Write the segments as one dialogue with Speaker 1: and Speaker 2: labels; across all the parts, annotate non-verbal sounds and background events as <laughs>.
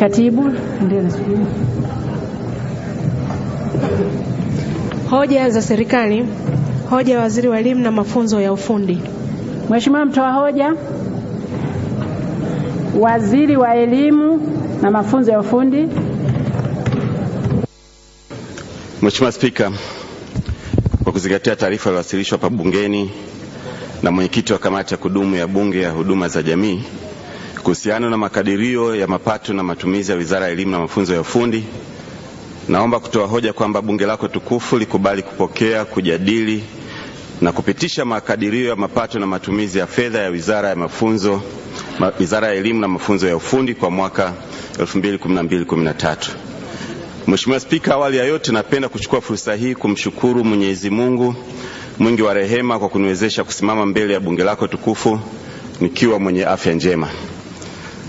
Speaker 1: Katibu, ndio nasubiri.
Speaker 2: Hoja za serikali. Hoja ya waziri wa elimu na mafunzo ya ufundi.
Speaker 1: Mheshimiwa mtoa hoja. Waziri wa elimu na mafunzo ya ufundi.
Speaker 3: Mheshimiwa Spika, kwa kuzingatia taarifa iliyowasilishwa hapa bungeni na mwenyekiti wa kamati ya kudumu ya Bunge ya huduma za jamii kuhusiana na makadirio ya mapato na matumizi ya Wizara ya Elimu na Mafunzo ya Ufundi, naomba kutoa hoja kwamba bunge lako tukufu likubali kupokea, kujadili na kupitisha makadirio ya mapato na matumizi ya fedha ya Wizara ya Mafunzo, ma, Wizara ya Elimu na Mafunzo ya Ufundi kwa mwaka 2012-2013. Mheshimiwa Spika, awali ya yote napenda kuchukua fursa hii kumshukuru Mwenyezi Mungu mwingi wa rehema kwa kuniwezesha kusimama mbele ya bunge lako tukufu nikiwa mwenye afya njema.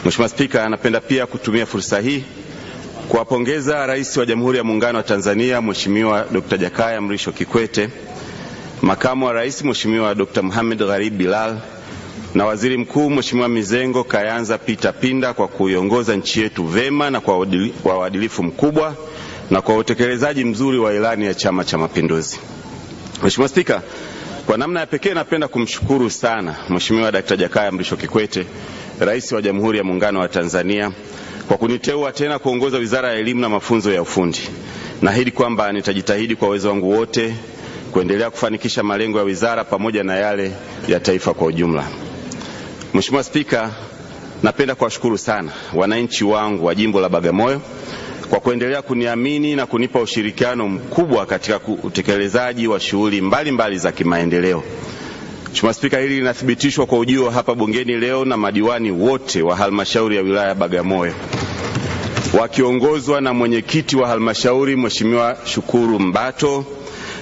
Speaker 3: Mheshimiwa Spika, napenda pia kutumia fursa hii kuwapongeza Rais wa Jamhuri ya Muungano wa Tanzania Mheshimiwa Dr. Jakaya Mrisho Kikwete, Makamu wa Rais Mheshimiwa Dr. Mohamed Gharib Bilal na Waziri Mkuu Mheshimiwa Mizengo Kayanza Peter Pinda kwa kuiongoza nchi yetu vema na kwa uadilifu mkubwa na kwa utekelezaji mzuri wa ilani ya Chama cha Mapinduzi. Mheshimiwa Spika, kwa namna ya pekee napenda kumshukuru sana Mheshimiwa Dkt. Jakaya Mrisho Kikwete, Rais wa Jamhuri ya Muungano wa Tanzania kwa kuniteua tena kuongoza Wizara ya Elimu na Mafunzo ya Ufundi. Naahidi kwamba nitajitahidi kwa uwezo wangu wote kuendelea kufanikisha malengo ya wizara pamoja na yale ya taifa kwa ujumla. Mheshimiwa Spika, napenda kuwashukuru sana wananchi wangu wa jimbo la Bagamoyo kwa kuendelea kuniamini na kunipa ushirikiano mkubwa katika utekelezaji wa shughuli mbalimbali za kimaendeleo. Mheshimiwa Spika, hili linathibitishwa kwa ujio hapa bungeni leo na madiwani wote wa halmashauri ya wilaya ya Bagamoyo wakiongozwa na mwenyekiti wa halmashauri Mheshimiwa Shukuru Mbato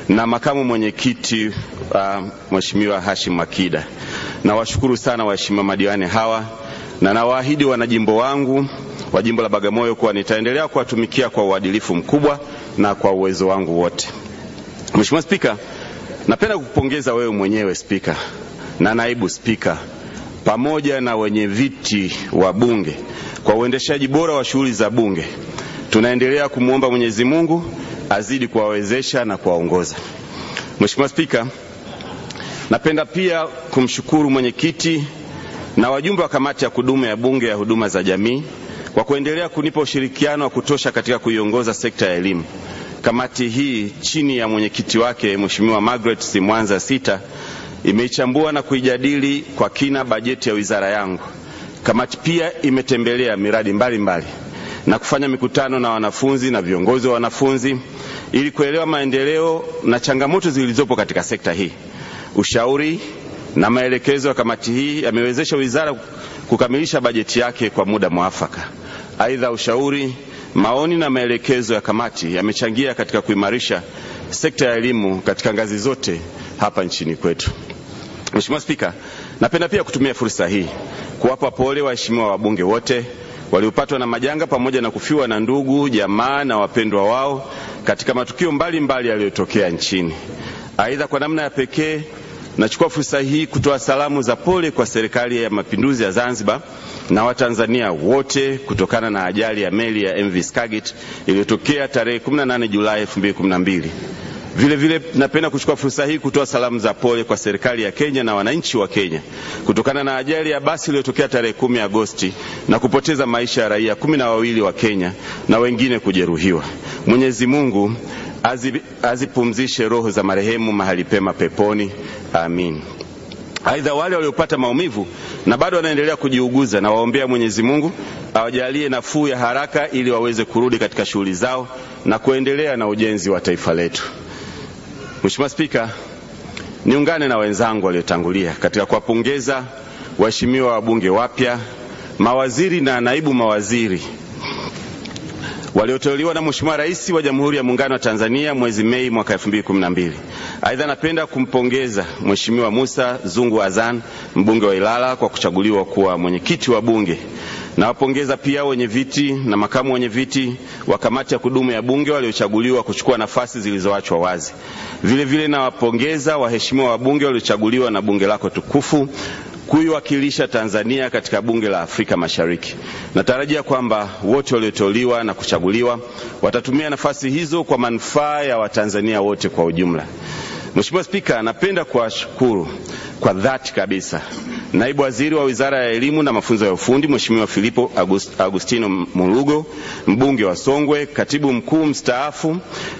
Speaker 3: na makamu mwenyekiti uh, Mheshimiwa Hashim Makida. Nawashukuru sana waheshimiwa madiwani hawa na nawaahidi wanajimbo wangu wa jimbo la Bagamoyo kuwa nitaendelea kuwatumikia kwa uadilifu mkubwa na kwa uwezo wangu wote. Mheshimiwa Spika, napenda kukupongeza wewe mwenyewe Spika na naibu Spika pamoja na wenye viti wa Bunge kwa uendeshaji bora wa shughuli za Bunge. Tunaendelea kumwomba Mwenyezi Mungu azidi kuwawezesha na kuwaongoza. Mheshimiwa Spika, napenda pia kumshukuru mwenyekiti na wajumbe wa kamati ya kudumu ya Bunge ya huduma za jamii kwa kuendelea kunipa ushirikiano wa kutosha katika kuiongoza sekta ya elimu. Kamati hii chini ya mwenyekiti wake Mheshimiwa Margaret Simwanza Sita imeichambua na kuijadili kwa kina bajeti ya wizara yangu. Kamati pia imetembelea miradi mbalimbali mbali na kufanya mikutano na wanafunzi na viongozi wa wanafunzi ili kuelewa maendeleo na changamoto zilizopo katika sekta hii. Ushauri na maelekezo ya kamati hii yamewezesha wizara kukamilisha bajeti yake kwa muda mwafaka. Aidha, ushauri, maoni na maelekezo ya kamati yamechangia katika kuimarisha sekta ya elimu katika ngazi zote hapa nchini kwetu. Mheshimiwa Spika, napenda pia kutumia fursa hii kuwapa pole waheshimiwa wabunge wote waliopatwa na majanga pamoja na kufiwa na ndugu, jamaa na wapendwa wao katika matukio mbalimbali yaliyotokea nchini. Aidha, kwa namna ya pekee nachukua fursa hii kutoa salamu za pole kwa Serikali ya Mapinduzi ya Zanzibar na Watanzania wote kutokana na ajali ya meli ya MV Skagit iliyotokea tarehe 18 Julai 2012. Vile vile napenda kuchukua fursa hii kutoa salamu za pole kwa serikali ya Kenya na wananchi wa Kenya kutokana na ajali ya basi iliyotokea tarehe kumi Agosti na kupoteza maisha ya raia kumi na wawili wa Kenya na wengine kujeruhiwa. Mwenyezi Mungu azipumzishe azi roho za marehemu mahali pema peponi, amin. Aidha, wale waliopata maumivu na bado wanaendelea kujiuguza na waombea Mwenyezi Mungu awajalie nafuu ya haraka ili waweze kurudi katika shughuli zao na kuendelea na ujenzi wa taifa letu. Mheshimiwa Spika, niungane na wenzangu waliotangulia katika kuwapongeza waheshimiwa wabunge wapya, mawaziri na naibu mawaziri walioteuliwa na Mheshimiwa Rais wa Jamhuri ya Muungano wa Tanzania mwezi Mei mwaka 2012. Aidha, napenda kumpongeza Mheshimiwa Musa Zungu Azan, mbunge wa Ilala kwa kuchaguliwa kuwa mwenyekiti wa Bunge. Nawapongeza pia wenye viti na makamu wenye viti wa kamati ya kudumu ya Bunge waliochaguliwa kuchukua nafasi zilizoachwa wazi. Vilevile vile nawapongeza waheshimiwa wabunge waliochaguliwa na bunge lako tukufu kuiwakilisha Tanzania katika bunge la Afrika Mashariki. Natarajia kwamba wote walioteuliwa na kuchaguliwa watatumia nafasi hizo kwa manufaa ya Watanzania wote kwa ujumla. Mheshimiwa Spika, napenda kuwashukuru kwa dhati kabisa Naibu Waziri wa Wizara ya Elimu na Mafunzo ya Ufundi Mheshimiwa Filipo August, Agustino Mulugo, mbunge wa Songwe, Katibu Mkuu mstaafu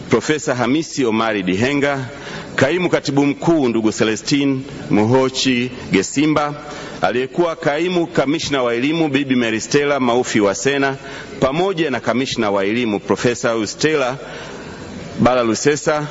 Speaker 3: Profesa Hamisi Omari Dihenga, Kaimu Katibu Mkuu ndugu Celestine Muhochi Gesimba, aliyekuwa kaimu kamishna wa elimu Bibi Mary Stella Maufi wa sena pamoja na kamishna wa elimu Profesa Ustela Bala Lusesa,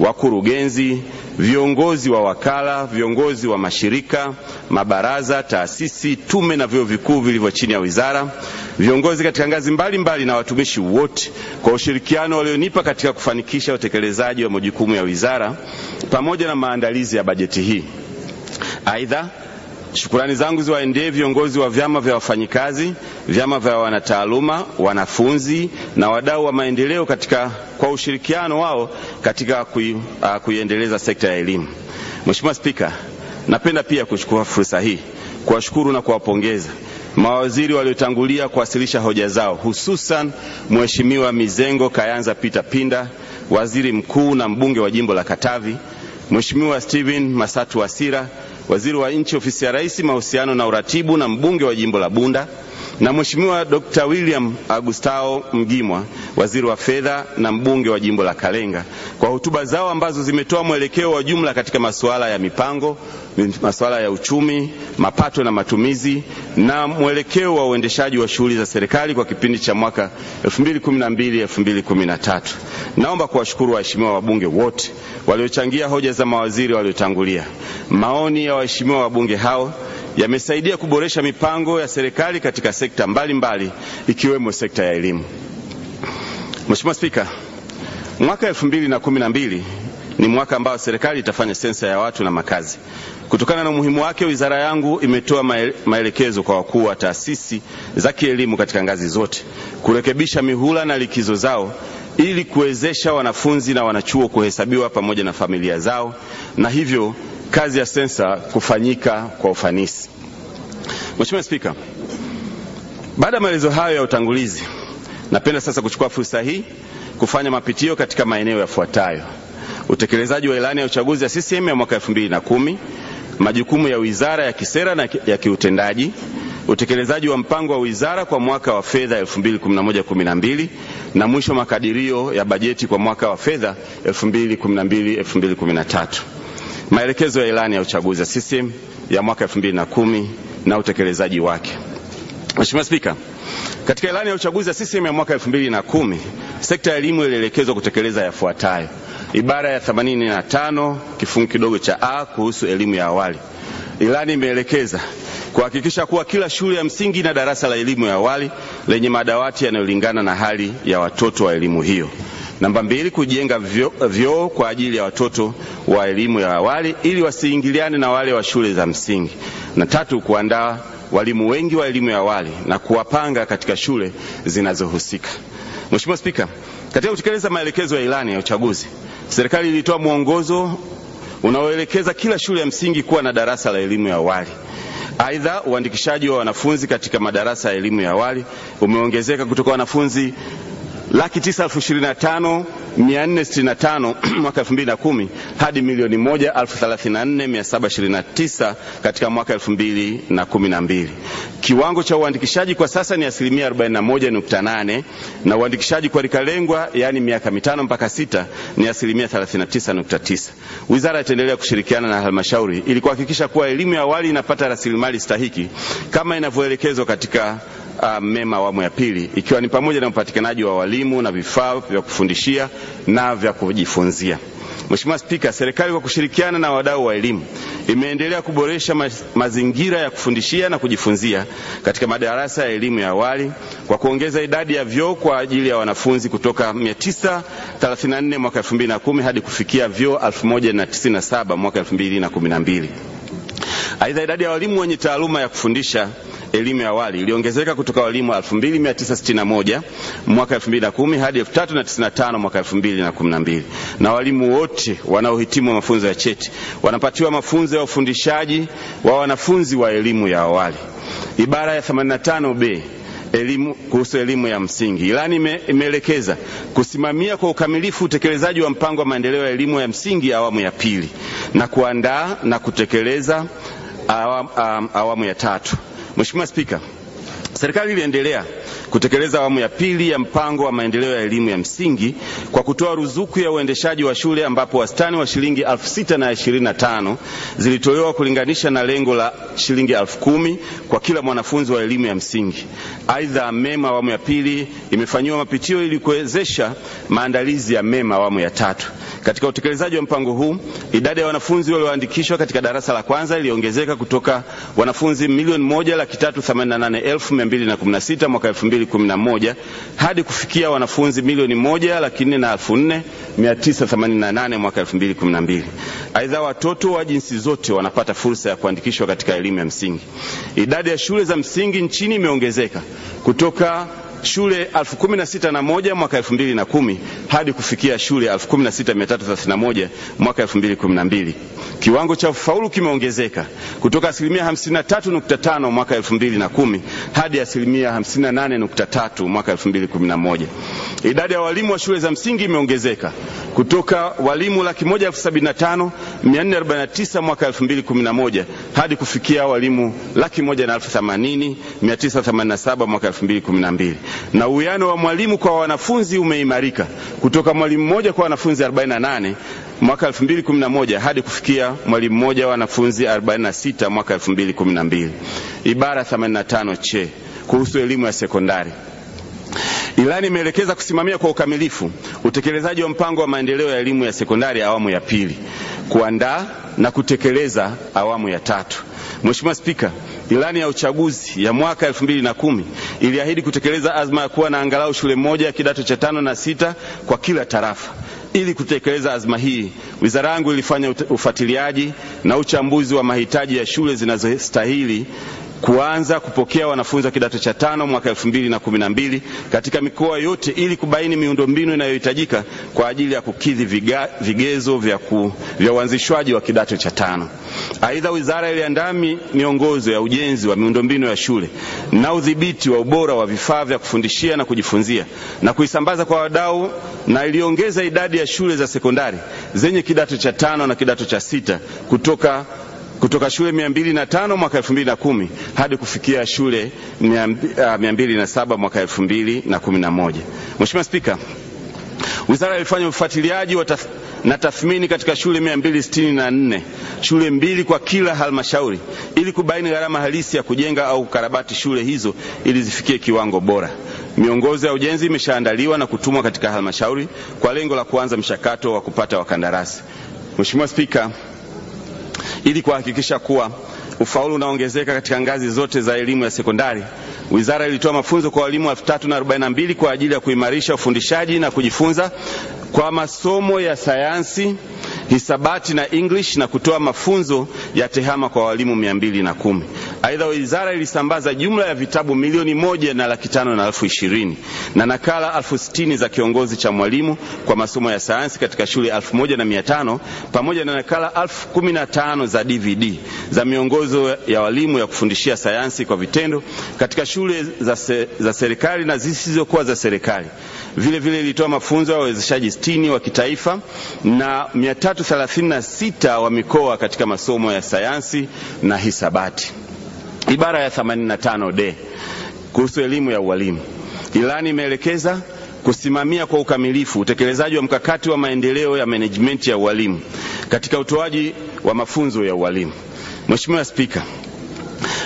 Speaker 3: wakurugenzi, viongozi wa wakala, viongozi wa mashirika, mabaraza, taasisi, tume na vyuo vikuu vilivyo chini ya wizara, viongozi katika ngazi mbalimbali mbali na watumishi wote kwa ushirikiano walionipa katika kufanikisha utekelezaji wa majukumu ya wizara pamoja na maandalizi ya bajeti hii. Aidha, Shukurani zangu ziwaendee viongozi wa vyama vya wafanyikazi, vyama vya wanataaluma, wanafunzi na wadau wa maendeleo katika kwa ushirikiano wao katika kui, uh, kuiendeleza sekta ya elimu. Mheshimiwa Spika, napenda pia kuchukua fursa hii kuwashukuru na kuwapongeza mawaziri waliotangulia kuwasilisha hoja zao, hususan Mheshimiwa Mizengo Kayanza Peter Pinda, waziri mkuu na mbunge wa jimbo la Katavi, Mheshimiwa Steven Masatu Wasira, waziri wa nchi ofisi ya Rais, mahusiano na uratibu na mbunge wa jimbo la Bunda, na Mheshimiwa Dr. William Agustao Mgimwa, waziri wa fedha na mbunge wa jimbo la Kalenga, kwa hotuba zao ambazo zimetoa mwelekeo wa jumla katika masuala ya mipango, masuala ya uchumi, mapato na matumizi na mwelekeo wa uendeshaji wa shughuli za serikali kwa kipindi cha mwaka 2012-2013. Naomba kuwashukuru waheshimiwa wabunge wote waliochangia hoja za mawaziri waliotangulia. Maoni ya waheshimiwa wabunge hao yamesaidia kuboresha mipango ya serikali katika sekta mbalimbali mbali, ikiwemo sekta ya elimu. Mheshimiwa Spika, mwaka 2012 ni mwaka ambao serikali itafanya sensa ya watu na makazi. Kutokana na umuhimu wake, wizara yangu imetoa maelekezo kwa wakuu wa taasisi za kielimu katika ngazi zote kurekebisha mihula na likizo zao ili kuwezesha wanafunzi na wanachuo kuhesabiwa pamoja na familia zao na hivyo kazi ya sensa kufanyika kwa ufanisi. Mheshimiwa Spika, baada ya maelezo hayo ya utangulizi, napenda sasa kuchukua fursa hii kufanya mapitio katika maeneo yafuatayo: utekelezaji wa ilani ya uchaguzi ya CCM ya mwaka 2010, majukumu ya wizara ya kisera na ya kiutendaji, utekelezaji wa mpango wa wizara kwa mwaka wa fedha 2011-12 na mwisho makadirio ya bajeti kwa mwaka wa fedha 2012-2013. Maelekezo ya ilani ya uchaguzi ya CCM ya mwaka 2010 na utekelezaji wake. Mheshimiwa Spika, katika ilani ya uchaguzi ya CCM ya mwaka 2010 sekta ya elimu ilielekezwa kutekeleza yafuatayo: ibara ya 85 kifungu kidogo cha a kuhusu elimu ya awali. Ilani imeelekeza kuhakikisha kuwa kila shule ya msingi na darasa la elimu ya awali lenye madawati yanayolingana na hali ya watoto wa elimu hiyo. Namba mbili, kujenga vyoo vyo kwa ajili ya watoto wa elimu ya awali ili wasiingiliane na wale wa shule za msingi. Na tatu, kuandaa walimu wengi wa elimu ya awali na kuwapanga katika shule zinazohusika. Mheshimiwa Spika, katika kutekeleza maelekezo ya ilani ya uchaguzi, serikali ilitoa mwongozo unaoelekeza kila shule ya msingi kuwa na darasa la elimu ya awali. Aidha, uandikishaji wa wanafunzi katika madarasa ya elimu ya awali umeongezeka kutoka wanafunzi laki tisa elfu ishirini na tano mia nne sitini na tano <clears throat> mwaka elfu mbili na kumi hadi milioni moja elfu thelathini na nne mia saba ishirini na tisa katika mwaka elfu mbili na kumi na mbili. Kiwango cha uandikishaji kwa sasa ni asilimia arobaini na moja nukta nane na uandikishaji kwa rika lengwa yaani miaka mitano mpaka sita ni asilimia thelathini na tisa nukta tisa. Wizara itaendelea kushirikiana na halmashauri ili kuhakikisha kuwa elimu ya awali inapata rasilimali stahiki kama inavyoelekezwa katika uh, mema awamu ya pili ikiwa ni pamoja na upatikanaji wa walimu na vifaa vya kufundishia na vya kujifunzia. Mheshimiwa Spika, serikali kwa kushirikiana na wadau wa elimu imeendelea kuboresha ma mazingira ya kufundishia na kujifunzia katika madarasa ya elimu ya awali kwa kuongeza idadi ya vyoo kwa ajili ya wanafunzi kutoka 934 mwaka 2010 hadi kufikia vyoo 1097 mwaka 2012. Aidha, idadi ya walimu wenye taaluma ya kufundisha elimu ya awali iliongezeka kutoka walimu 2961 mwaka 2010 hadi 3095 mwaka 2012, na walimu wote wanaohitimu mafunzo ya cheti wanapatiwa mafunzo ya ufundishaji wa wanafunzi wa elimu ya awali. Ibara ya 85b elimu kuhusu elimu ya msingi. Ilani ime, imeelekeza kusimamia kwa ukamilifu utekelezaji wa mpango wa maendeleo ya elimu ya msingi awamu ya pili na kuandaa na kutekeleza awamu, awamu ya tatu. Mheshimiwa Spika, serikali iliendelea kutekeleza awamu ya pili ya mpango wa maendeleo ya elimu ya msingi kwa kutoa ruzuku ya uendeshaji wa shule ambapo wastani wa shilingi elfu sita na ishirini na tano zilitolewa kulinganisha na lengo la shilingi elfu kumi kwa kila mwanafunzi wa elimu ya msingi. Aidha, MEMA awamu ya pili imefanyiwa mapitio ili kuwezesha maandalizi ya MEMA awamu ya tatu. Katika utekelezaji wa mpango huu, idadi ya wanafunzi walioandikishwa katika darasa la kwanza iliongezeka kutoka wanafunzi milioni moja laki tatu themanini na nane elfu mia mbili na kumi na sita mwaka elfu mbili kumi na moja hadi kufikia wanafunzi milioni moja laki nne na elfu nne mia tisa themanini na nane mwaka elfu mbili kumi na mbili. Aidha, watoto wa jinsi zote wanapata fursa ya kuandikishwa katika elimu ya msingi. Idadi ya shule za msingi nchini imeongezeka kutoka shule elfu kumi na sita na moja mwaka elfu mbili na kumi hadi kufikia shule elfu kumi na sita mia tatu thelathini na moja mwaka elfu mbili kumi na mbili. Kiwango cha ufaulu kimeongezeka kutoka asilimia hamsini na tatu nukta tano mwaka elfu mbili na kumi hadi asilimia hamsini na nane nukta tatu mwaka elfu mbili kumi na moja. Idadi ya walimu wa shule za msingi imeongezeka kutoka walimu laki moja elfu sabini na tano mia nne arobaini na tisa mwaka elfu mbili kumi na moja hadi kufikia walimu laki moja na elfu themanini mia tisa themanini na saba mwaka elfu mbili kumi na mbili na uwiano wa mwalimu kwa wanafunzi umeimarika kutoka mwalimu mmoja kwa wanafunzi 48 mwaka 2011 hadi kufikia mwalimu mmoja wa wanafunzi 46 mwaka 2012. Ibara 85 che kuhusu elimu ya sekondari. Ilani imeelekeza kusimamia kwa ukamilifu utekelezaji wa mpango wa maendeleo ya elimu ya sekondari awamu ya pili, kuandaa na kutekeleza awamu ya tatu. Mheshimiwa Spika, ilani ya uchaguzi ya mwaka elfu mbili na kumi iliahidi kutekeleza azma ya kuwa na angalau shule moja ya kidato cha tano na sita kwa kila tarafa. Ili kutekeleza azma hii, wizara yangu ilifanya ufuatiliaji na uchambuzi wa mahitaji ya shule zinazostahili kuanza kupokea wanafunzi wa kidato cha tano mwaka elfu mbili na kumi na mbili katika mikoa yote ili kubaini miundombinu inayohitajika kwa ajili ya kukidhi vigezo vya, ku, vya uanzishwaji wa kidato cha tano. Aidha, wizara iliandaa miongozo ya ujenzi wa miundombinu ya shule na udhibiti wa ubora wa vifaa vya kufundishia na kujifunzia na kuisambaza kwa wadau, na iliongeza idadi ya shule za sekondari zenye kidato cha tano na kidato cha sita kutoka kutoka shule 205 mwaka 2010 hadi kufikia shule 207 mwaka 2011. Mheshimiwa Spika, wizara ilifanya ufuatiliaji wa taf na tathmini katika shule 264 shule mbili kwa kila halmashauri ili kubaini gharama halisi ya kujenga au kukarabati shule hizo ili zifikie kiwango bora. Miongozo ya ujenzi imeshaandaliwa na kutumwa katika halmashauri kwa lengo la kuanza mchakato wa kupata wakandarasi. Mheshimiwa Spika, ili kuhakikisha kuwa ufaulu unaongezeka katika ngazi zote za elimu ya sekondari, wizara ilitoa mafunzo kwa walimu 3042 kwa ajili ya kuimarisha ufundishaji na kujifunza kwa masomo ya sayansi, hisabati na English na kutoa mafunzo ya tehama kwa walimu mia mbili na kumi. Aidha, wizara ilisambaza jumla ya vitabu milioni moja na laki tano na elfu ishirini na nakala elfu sitini za kiongozi cha mwalimu kwa masomo ya sayansi katika shule elfu moja na mia tano pamoja na nakala elfu kumi na tano za DVD za miongozo ya walimu ya kufundishia sayansi kwa vitendo katika shule za, se, za serikali na zisizokuwa za serikali. Vile vile ilitoa mafunzo ya wawezeshaji sitini wa kitaifa na 336 wa mikoa katika masomo ya sayansi na hisabati. Ibara ya 85D kuhusu elimu ya ualimu. Ilani imeelekeza kusimamia kwa ukamilifu utekelezaji wa mkakati wa maendeleo ya menejimenti ya ualimu katika utoaji wa mafunzo ya ualimu. Mheshimiwa Spika,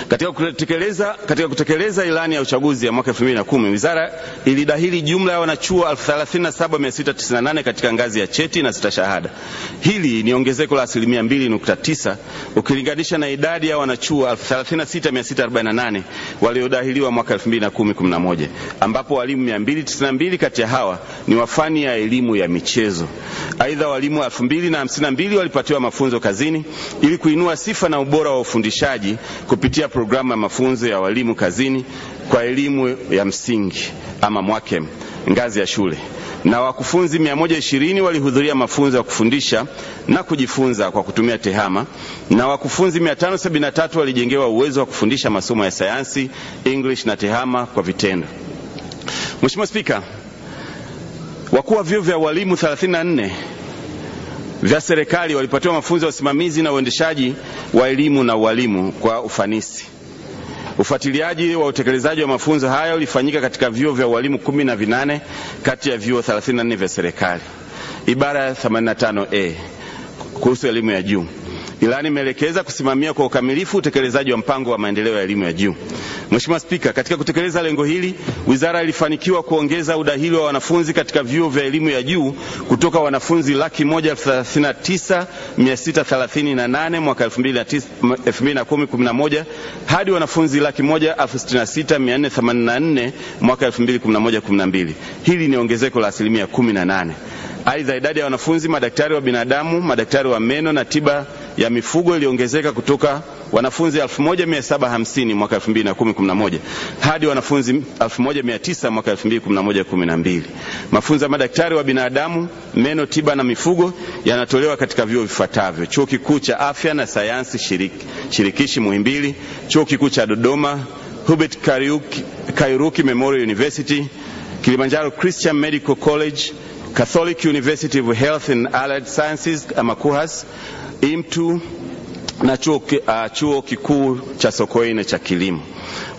Speaker 3: katika kutekeleza, katika kutekeleza ilani ya uchaguzi ya mwaka 2010 wizara ilidahili jumla ya wanachuo 37698 katika ngazi ya cheti na stashahada. Hili ni ongezeko la asilimia 2.9 ukilinganisha na idadi ya wanachuo 36648 waliodahiliwa mwaka 2010-11 ambapo walimu 292 kati ya hawa ni wafani ya elimu ya michezo. Aidha, walimu 2052 walipatiwa mafunzo kazini ili kuinua sifa na ubora wa ufundishaji kupitia programu ya mafunzo ya walimu kazini kwa elimu ya msingi ama MWAKEM ngazi ya shule na wakufunzi 120 walihudhuria mafunzo ya kufundisha na kujifunza kwa kutumia TEHAMA na wakufunzi 573 walijengewa uwezo wa kufundisha masomo ya sayansi, English na TEHAMA kwa vitendo. Mheshimiwa Spika, wakuu wa vyuo vya walimu 34 vya serikali walipatiwa mafunzo ya usimamizi na uendeshaji wa elimu na ualimu kwa ufanisi. Ufuatiliaji wa utekelezaji wa mafunzo hayo ulifanyika katika vyuo vya ualimu kumi na vinane kati ya vyuo 34 vya serikali. Ibara ya 85A kuhusu elimu ya juu. Ilani imeelekeza kusimamia kwa ukamilifu utekelezaji wa mpango wa maendeleo ya elimu ya juu. Mheshimiwa Spika, katika kutekeleza lengo hili, wizara ilifanikiwa kuongeza udahili wa wanafunzi katika vyuo vya elimu ya juu kutoka wanafunzi laki moja thelathini na tisa mia sita thelathini na nane mwaka elfu mbili na kumi kumi na moja hadi wanafunzi laki moja elfu sitini na sita mia nne themanini na nne mwaka elfu mbili kumi na moja kumi na mbili. Hili ni ongezeko la asilimia kumi na nane. Aidha, idadi ya wanafunzi madaktari wa binadamu, madaktari wa meno na tiba ya mifugo iliongezeka kutoka wanafunzi 1750 mwaka 2010-11 hadi wanafunzi 1900 mwaka 2011-12. Mafunzo ya madaktari wa binadamu, meno, tiba na mifugo yanatolewa katika vyuo vifuatavyo: Chuo Kikuu cha Afya na Sayansi Shiriki, Shirikishi Muhimbili, Chuo Kikuu cha Dodoma, Hubert Kairuki, Kairuki Memorial University, Kilimanjaro Christian Medical College, Catholic University of Health and Allied Sciences ama IMTU na chuo, uh, chuo kikuu cha Sokoine cha kilimo.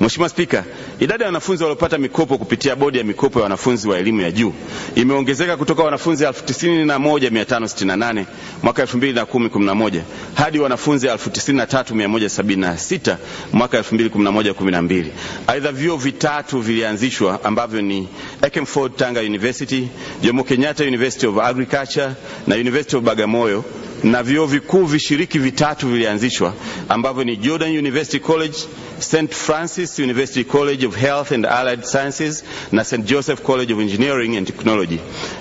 Speaker 3: Mheshimiwa Spika, idadi ya wanafunzi waliopata mikopo kupitia bodi ya mikopo ya wanafunzi wa elimu ya juu imeongezeka kutoka wanafunzi 91568 mwaka 2010-11 hadi wanafunzi 93176 mwaka 2011-12. Aidha, vyuo vitatu vilianzishwa ambavyo ni Eckernford Tanga University, Jomo Kenyatta University of Agriculture na University of Bagamoyo na vyuo vikuu vishiriki vitatu vilianzishwa ambavyo ni Jordan University College, St Francis University College of Health and Allied Sciences na St Joseph College of Engineering and Technology.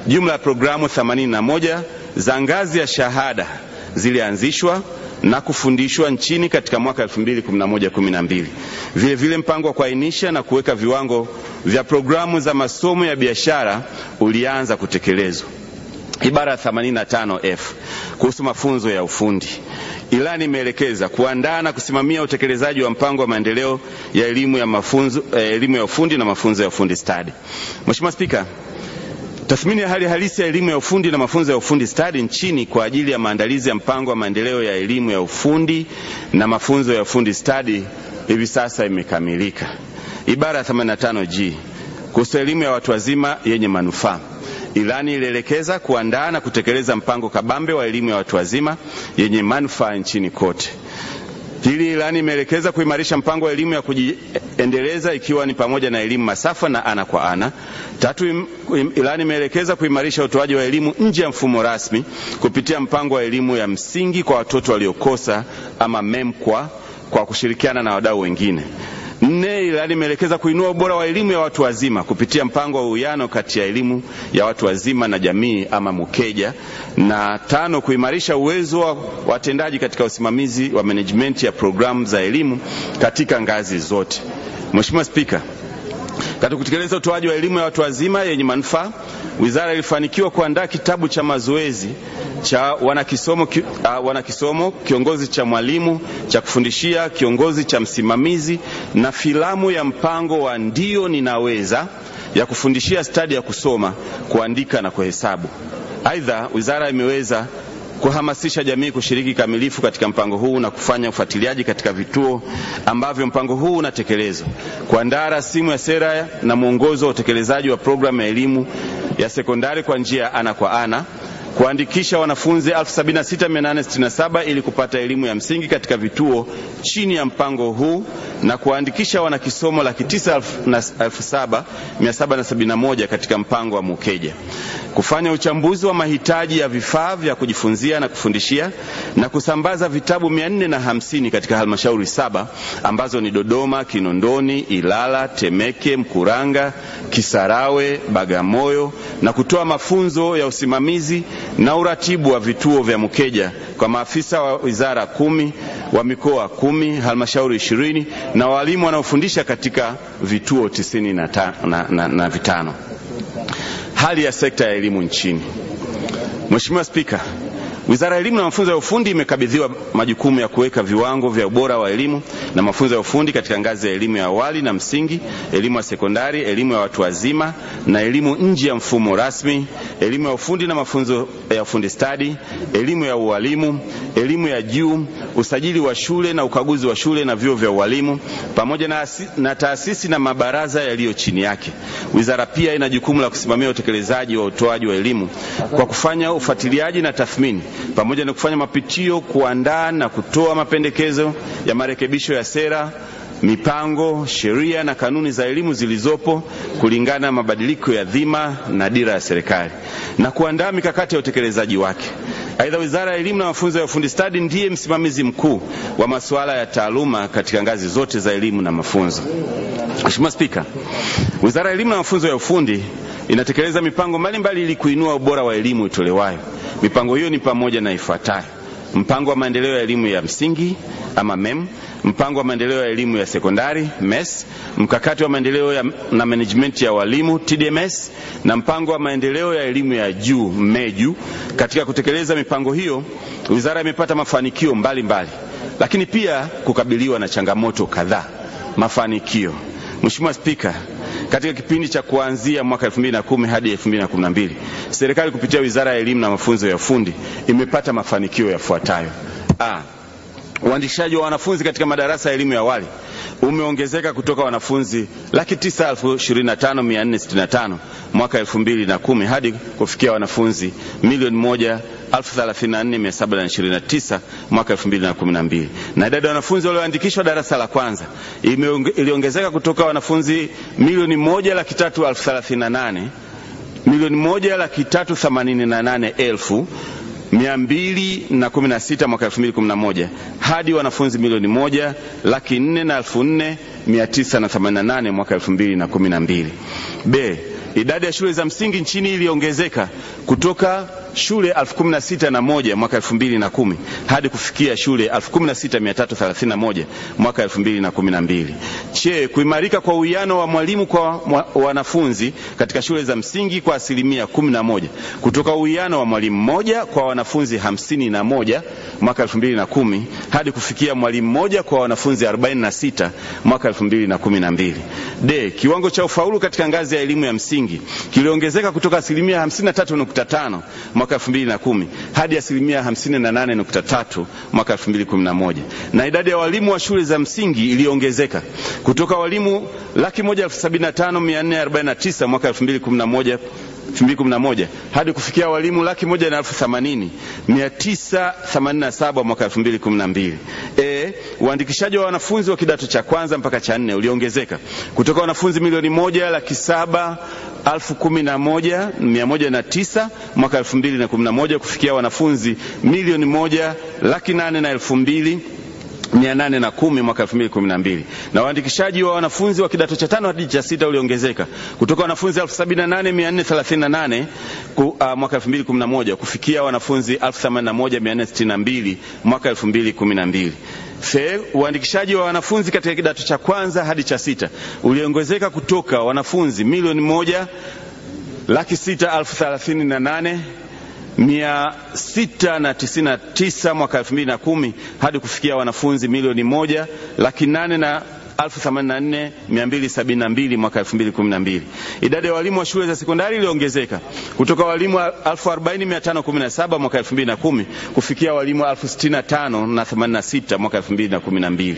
Speaker 3: Jumla ya programu 81 za ngazi ya shahada zilianzishwa na kufundishwa nchini katika mwaka 2011-12. Vile vile mpango wa kuainisha na kuweka viwango vya programu za masomo ya biashara ulianza kutekelezwa. Ibara ya 85F kuhusu mafunzo ya ufundi. Ilani imeelekeza kuandaa na kusimamia utekelezaji wa mpango wa maendeleo ya elimu ya mafunzo, eh, elimu ya ufundi na mafunzo ya ufundi stadi. Mheshimiwa Spika, tathmini ya hali halisi ya elimu ya ufundi na mafunzo ya ufundi stadi nchini kwa ajili ya maandalizi ya mpango wa maendeleo ya elimu ya ufundi na mafunzo ya ufundi stadi hivi sasa imekamilika. Ibara ya 85G kuhusu elimu ya watu wazima yenye manufaa. Ilani ilielekeza kuandaa na kutekeleza mpango kabambe wa elimu ya watu wazima yenye manufaa nchini kote. Pili, ilani imeelekeza kuimarisha mpango wa elimu ya kujiendeleza ikiwa ni pamoja na elimu masafa na ana kwa ana. Tatu, ilani imeelekeza kuimarisha utoaji wa elimu nje ya mfumo rasmi kupitia mpango wa elimu ya msingi kwa watoto waliokosa ama MEMKWA kwa kushirikiana na wadau wengine. Nne, ilani imeelekeza kuinua ubora wa elimu ya watu wazima kupitia mpango wa uwiano kati ya elimu ya watu wazima na jamii ama MUKEJA. Na tano, kuimarisha uwezo wa watendaji katika usimamizi wa management ya programu za elimu katika ngazi zote. Mheshimiwa Spika, katika kutekeleza utoaji wa elimu ya watu wazima yenye manufaa, wizara ilifanikiwa kuandaa kitabu cha mazoezi cha wanakisomo, ki, uh, wanakisomo kiongozi cha mwalimu cha kufundishia kiongozi cha msimamizi na filamu ya mpango wa ndio ninaweza ya kufundishia stadi ya kusoma, kuandika na kuhesabu. Aidha, wizara imeweza kuhamasisha jamii kushiriki kamilifu katika mpango huu na kufanya ufuatiliaji katika vituo ambavyo mpango huu unatekelezwa, kuandaa rasimu ya sera na mwongozo wa utekelezaji wa programu ya elimu ya sekondari kwa njia ya ana kwa ana kuandikisha wanafunzi 76867 ili kupata elimu ya msingi katika vituo chini ya mpango huu na kuandikisha wanakisomo laki tisa elfu saba mia saba na sabini na moja katika mpango wa MUKEJA, kufanya uchambuzi wa mahitaji ya vifaa vya kujifunzia na kufundishia na kusambaza vitabu mia nne na hamsini katika halmashauri saba ambazo ni Dodoma, Kinondoni, Ilala, Temeke, Mkuranga, Kisarawe, Bagamoyo na kutoa mafunzo ya usimamizi na uratibu wa vituo vya Mkeja kwa maafisa wa wizara kumi wa mikoa kumi halmashauri ishirini na walimu wanaofundisha katika vituo tisini na, ta, na, na, na vitano. Hali ya sekta ya elimu nchini. Mheshimiwa Spika, Wizara ya Elimu na Mafunzo ya Ufundi imekabidhiwa majukumu ya kuweka viwango vya ubora wa elimu na mafunzo ya ufundi katika ngazi ya elimu ya awali na msingi, elimu ya sekondari, elimu ya watu wazima na elimu nje ya mfumo rasmi, elimu ya ufundi na mafunzo ya ufundi stadi, elimu ya ualimu, elimu ya juu, usajili wa shule na ukaguzi wa shule na vyuo vya ualimu pamoja na, na taasisi na mabaraza yaliyo chini yake. Wizara pia ina jukumu la kusimamia utekelezaji wa utoaji wa elimu kwa kufanya ufuatiliaji na tathmini pamoja na kufanya mapitio, kuandaa na kutoa mapendekezo ya marekebisho ya sera, mipango, sheria na kanuni za elimu zilizopo kulingana na mabadiliko ya dhima na dira ya serikali na kuandaa mikakati ya utekelezaji wake. Aidha, Wizara ya Elimu na Mafunzo ya Ufundi Stadi ndiye msimamizi mkuu wa masuala ya taaluma katika ngazi zote za elimu na mafunzo. Mheshimiwa Spika, Wizara ya Elimu na Mafunzo ya Ufundi inatekeleza mipango mbalimbali ili kuinua ubora wa elimu itolewayo. Mipango hiyo ni pamoja na ifuatayo: mpango wa maendeleo ya elimu ya msingi ama MEM, mpango wa maendeleo ya elimu ya sekondari MES, mkakati wa maendeleo ya, na management ya walimu TDMS, na mpango wa maendeleo ya elimu ya juu MEJU. Katika kutekeleza mipango hiyo, wizara imepata mafanikio mbalimbali mbali, lakini pia kukabiliwa na changamoto kadhaa. Mafanikio. Mheshimiwa Spika, katika kipindi cha kuanzia mwaka 2010 hadi 2012 serikali kupitia Wizara ya Elimu na Mafunzo ya Ufundi imepata mafanikio yafuatayo: A, uandikishaji wa wanafunzi katika madarasa ya elimu ya awali umeongezeka kutoka wanafunzi laki tisa elfu ishirini na tano mia nne sitini na tano mwaka elfu mbili na kumi hadi kufikia wanafunzi milioni moja elfu thelathini na nne mia saba na ishirini na tisa mwaka elfu mbili na kumi na mbili. Na idadi ya wanafunzi walioandikishwa darasa la kwanza iliongezeka kutoka wanafunzi milioni moja laki tatu elfu thelathini na nane milioni moja laki tatu themanini na nane elfu mia mbili na kumi na sita mwaka elfu mbili kumi na moja hadi wanafunzi milioni moja laki nne na elfu nne mia tisa na themanini na nane mwaka elfu mbili na kumi na mbili. B, idadi ya shule za msingi nchini iliongezeka kutoka shule 16001 mwaka 2010 hadi kufikia shule 16331 mwaka 2012. Che, kuimarika kwa uwiano wa mwalimu kwa wanafunzi katika shule za msingi kwa asilimia 11 kutoka uwiano wa mwalimu mmoja kwa wanafunzi 51 mwaka 2010 hadi kufikia mwalimu mmoja kwa wanafunzi 46 mwaka 2012. D, kiwango cha ufaulu katika ngazi ya elimu ya msingi kiliongezeka kutoka asilimia 53.5 mwaka 2010 hadi asilimia 58.3 mwaka 2011, na idadi ya walimu wa shule za msingi iliongezeka. Kutoka walimu laki moja elfu sabini na tano mia nne arobaini na tisa mwaka 2011 2011 hadi kufikia walimu laki moja na elfu themanini mia tisa themanini na saba mwaka 2012. E, uandikishaji wa wanafunzi wa kidato cha kwanza mpaka cha nne uliongezeka kutoka wanafunzi milioni moja laki saba elfu kumi na moja mia moja na tisa mwaka elfu mbili na kumi na moja kufikia wanafunzi milioni moja laki nane na elfu mbili mia nane na kumi mwaka elfu mbili kumi na uandikishaji wa wanafunzi wa kidato cha tano hadi cha sita uliongezeka kutoka wanafunzi elfu sabini na nane mia nne thelathini na nane uh, mwaka elfu mbili kumi na moja kufikia wanafunzi elfu themanini na moja mia nne sitini na mbili mwaka elfu mbili kumi na mbili. Fe, uandikishaji wa wanafunzi katika kidato cha kwanza hadi cha sita uliongezeka kutoka wanafunzi milioni moja laki sita elfu thelathini na nane 699 mwaka 2010 hadi kufikia wanafunzi milioni moja laki nane na 1842 mwaka 2012. Idadi ya walimu wa shule za sekondari iliongezeka kutoka walimu 40517 mwaka 2010 kufikia walimu 65086 mwaka 2012.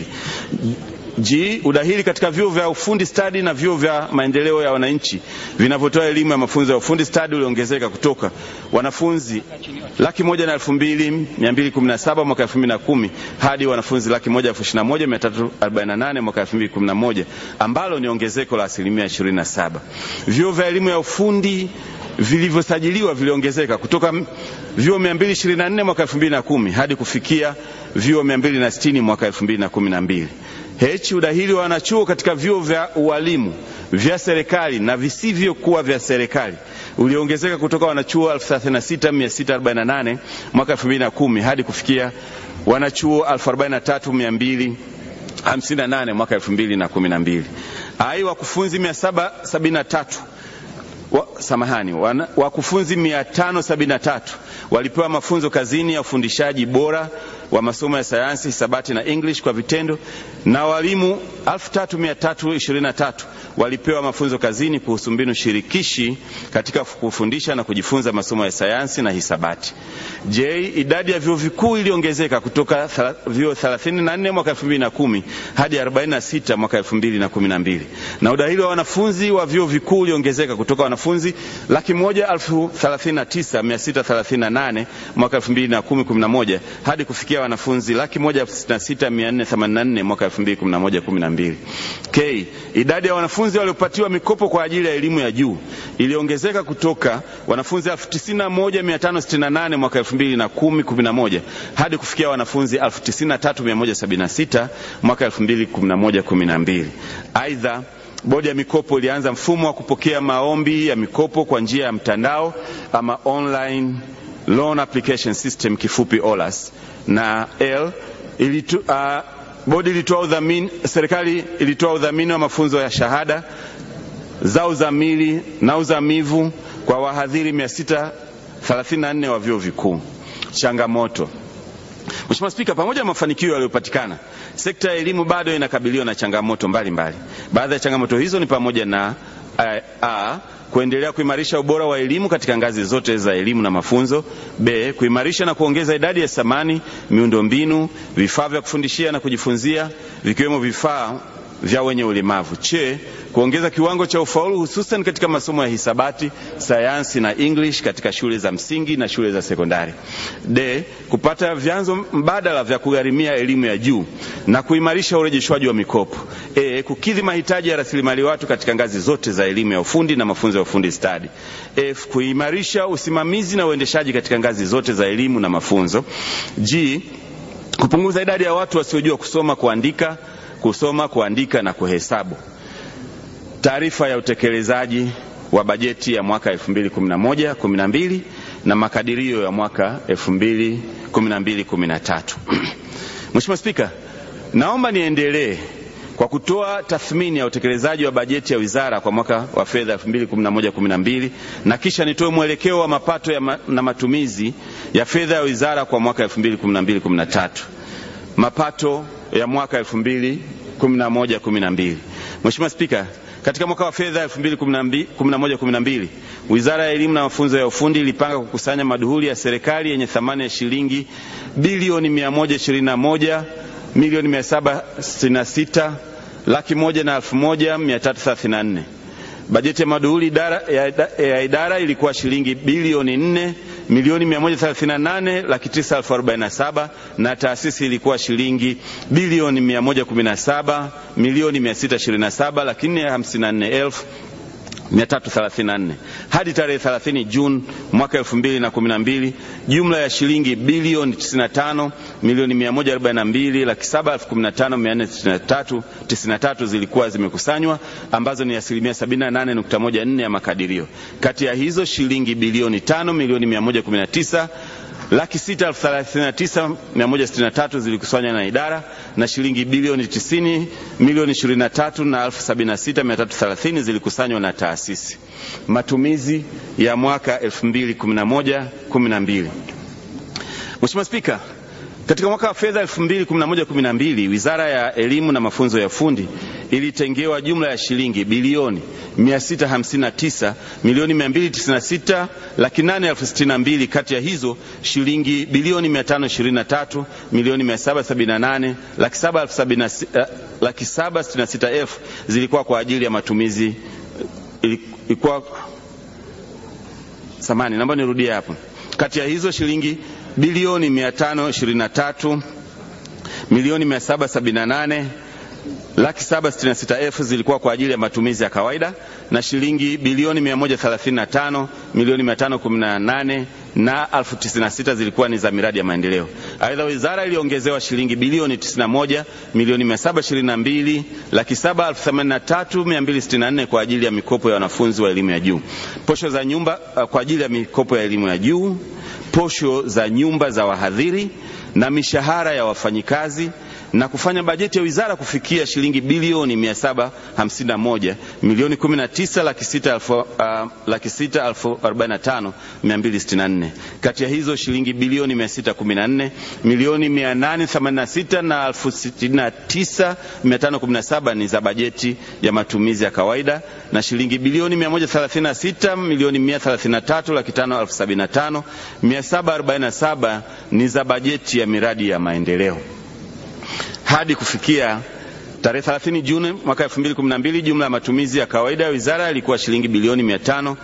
Speaker 3: G, udahili katika vyuo vya ufundi stadi na vyuo vya maendeleo ya wananchi vinavyotoa elimu ya mafunzo ya ufundi stadi uliongezeka kutoka wanafunzi laki moja na elfu mbili mia mbili kumi na saba mwaka elfu mbili na kumi hadi wanafunzi laki moja elfu ishirini na moja mia tatu arobaini na nane mwaka elfu mbili kumi na moja ambalo ni ongezeko la asilimia ishirini na saba. Vyuo vya elimu ya ufundi vilivyosajiliwa viliongezeka kutoka vyuo 224 mwaka 2010 hadi kufikia vyuo 260 mwaka 2012. H, udahili wa wanachuo katika vyuo vya ualimu vya serikali na visivyokuwa vya serikali. Uliongezeka kutoka wanachuo 36648 mwaka 2010 hadi kufikia wanachuo 43258 mwaka 2012. Ai, wakufunzi 773 wa, samahani wana, wakufunzi 573 walipewa mafunzo kazini ya ufundishaji bora wa masomo ya sayansi, hisabati na English kwa vitendo na walimu 3323 walipewa mafunzo kazini kuhusu mbinu shirikishi katika kufundisha na kujifunza masomo ya sayansi na hisabati. Je, idadi ya vyuo vikuu iliongezeka kutoka vyuo 34 mwaka 2010 hadi 46 mwaka 2012, na udahili wa wanafunzi wa vyuo vikuu uliongezeka kutoka wanafunzi laki moja elfu thelathini na tisa mia sita thelathini na nane mwaka 2010-11 hadi kufikia wanafunzi laki moja elfu sitini na sita mia nne themanini na nne mwaka 2011-12. K, idadi ya wanafunzi waliopatiwa mikopo kwa ajili ya elimu ya juu iliongezeka kutoka wanafunzi elfu tisini na moja mia tano sitini na nane mwaka 2010-11 hadi kufikia wanafunzi elfu tisini na tatu mia moja sabini na sita mwaka 2011-12. Aidha, Bodi ya mikopo ilianza mfumo wa kupokea maombi ya mikopo kwa njia ya mtandao ama online loan application system, kifupi OLAS. Na L ilitu, uh, bodi ilitoa udhamini, serikali ilitoa udhamini wa mafunzo ya shahada za uzamili na uzamivu kwa wahadhiri 634 wa vyuo vikuu. Changamoto Mheshimiwa Spika, pamoja na mafanikio yaliyopatikana, sekta ya elimu bado inakabiliwa na changamoto mbalimbali. Baadhi ya changamoto hizo ni pamoja na a, a kuendelea kuimarisha ubora wa elimu katika ngazi zote za elimu na mafunzo; b kuimarisha na kuongeza idadi ya samani, miundombinu, vifaa vya kufundishia na kujifunzia, vikiwemo vifaa vya wenye ulemavu; che kuongeza kiwango cha ufaulu hususan katika masomo ya hisabati, sayansi na English katika shule za msingi na shule za sekondari; d kupata vyanzo mbadala vya kugharimia elimu ya juu na kuimarisha urejeshwaji wa mikopo; e kukidhi mahitaji ya rasilimali watu katika ngazi zote za elimu ya ufundi na mafunzo ya ufundi stadi; f kuimarisha usimamizi na uendeshaji katika ngazi zote za elimu na mafunzo; g kupunguza idadi ya watu wasiojua kusoma, kuandika kusoma, kuandika na kuhesabu. Taarifa ya utekelezaji wa bajeti ya mwaka 2011 12 na makadirio ya mwaka 2012 13. <clears throat> Mheshimiwa Spika, naomba niendelee kwa kutoa tathmini ya utekelezaji wa bajeti ya wizara kwa mwaka wa fedha 2011 12 na kisha nitoe mwelekeo wa mapato ma, na matumizi ya fedha ya wizara kwa mwaka 2012 13. Mapato ya mwaka 2011 12. Mheshimiwa Spika, katika mwaka wa fedha 2011 12 Wizara ya Elimu na Mafunzo ya Ufundi ilipanga kukusanya maduhuli ya serikali yenye thamani ya shilingi bilioni 121 milioni 766 laki moja na elfu moja mia tatu thelathini na nne. Bajeti ya maduhuli idara, ya, ya idara ilikuwa shilingi bilioni 4 milioni 138 laki tisa elfu arobaini na saba na taasisi ilikuwa shilingi bilioni 117 milioni 627 laki nne hamsini na nne elfu 334 hadi tarehe 30 Juni mwaka 2012, jumla ya shilingi bilioni 95 milioni 142 laki 7,15493 zilikuwa zimekusanywa ambazo ni asilimia 78.14 ya makadirio. Kati ya hizo shilingi bilioni 5 milioni 119 laki sita elfu thelathini na tisa mia moja sitini na tatu zilikusanywa na idara na shilingi bilioni tisini milioni ishirini na tatu na elfu sabini na sita mia tatu thelathini zilikusanywa na taasisi. Matumizi ya mwaka elfu mbili kumi na moja kumi na mbili. Mheshimiwa Spika, katika mwaka wa fedha 2011-2012 Wizara ya Elimu na Mafunzo ya Ufundi ilitengewa jumla ya shilingi bilioni 659 milioni 296 laki 8 elfu sitini na mbili. Kati ya hizo shilingi bilioni 523 milioni 778 laki 7 laki 766 elfu zilikuwa kwa ajili ya matumizi ilikuwa samani, naomba nirudie hapo. Kati ya hizo shilingi bilioni 523 milioni 778 laki 766 elfu zilikuwa kwa ajili ya matumizi ya kawaida na shilingi bilioni 135 milioni 518 na elfu tisini na sita zilikuwa ni za miradi ya maendeleo. Aidha, wizara iliongezewa shilingi bilioni 91 milioni 722 laki saba elfu themanini na tatu mia mbili sitini na nne kwa ajili ya mikopo ya wanafunzi wa elimu ya juu, posho za nyumba uh, kwa ajili ya mikopo ya elimu ya juu, posho za nyumba za wahadhiri na mishahara ya wafanyikazi na kufanya bajeti ya wizara kufikia shilingi bilioni 751 milioni 19 laki sita uh, laki sita elfu arobaini na tano mia mbili sitini na nne. Kati ya hizo shilingi bilioni 614 milioni 886 na elfu sitini na tisa mia tano kumi na saba ni za bajeti ya matumizi ya kawaida na shilingi bilioni 136 milioni 133 laki tano elfu sabini na tano mia saba arobaini na saba ni za bajeti ya miradi ya maendeleo. Hadi kufikia tarehe 30 Juni mwaka 2012 jumla ya matumizi ya kawaida ya wizara yalikuwa shilingi bilioni 500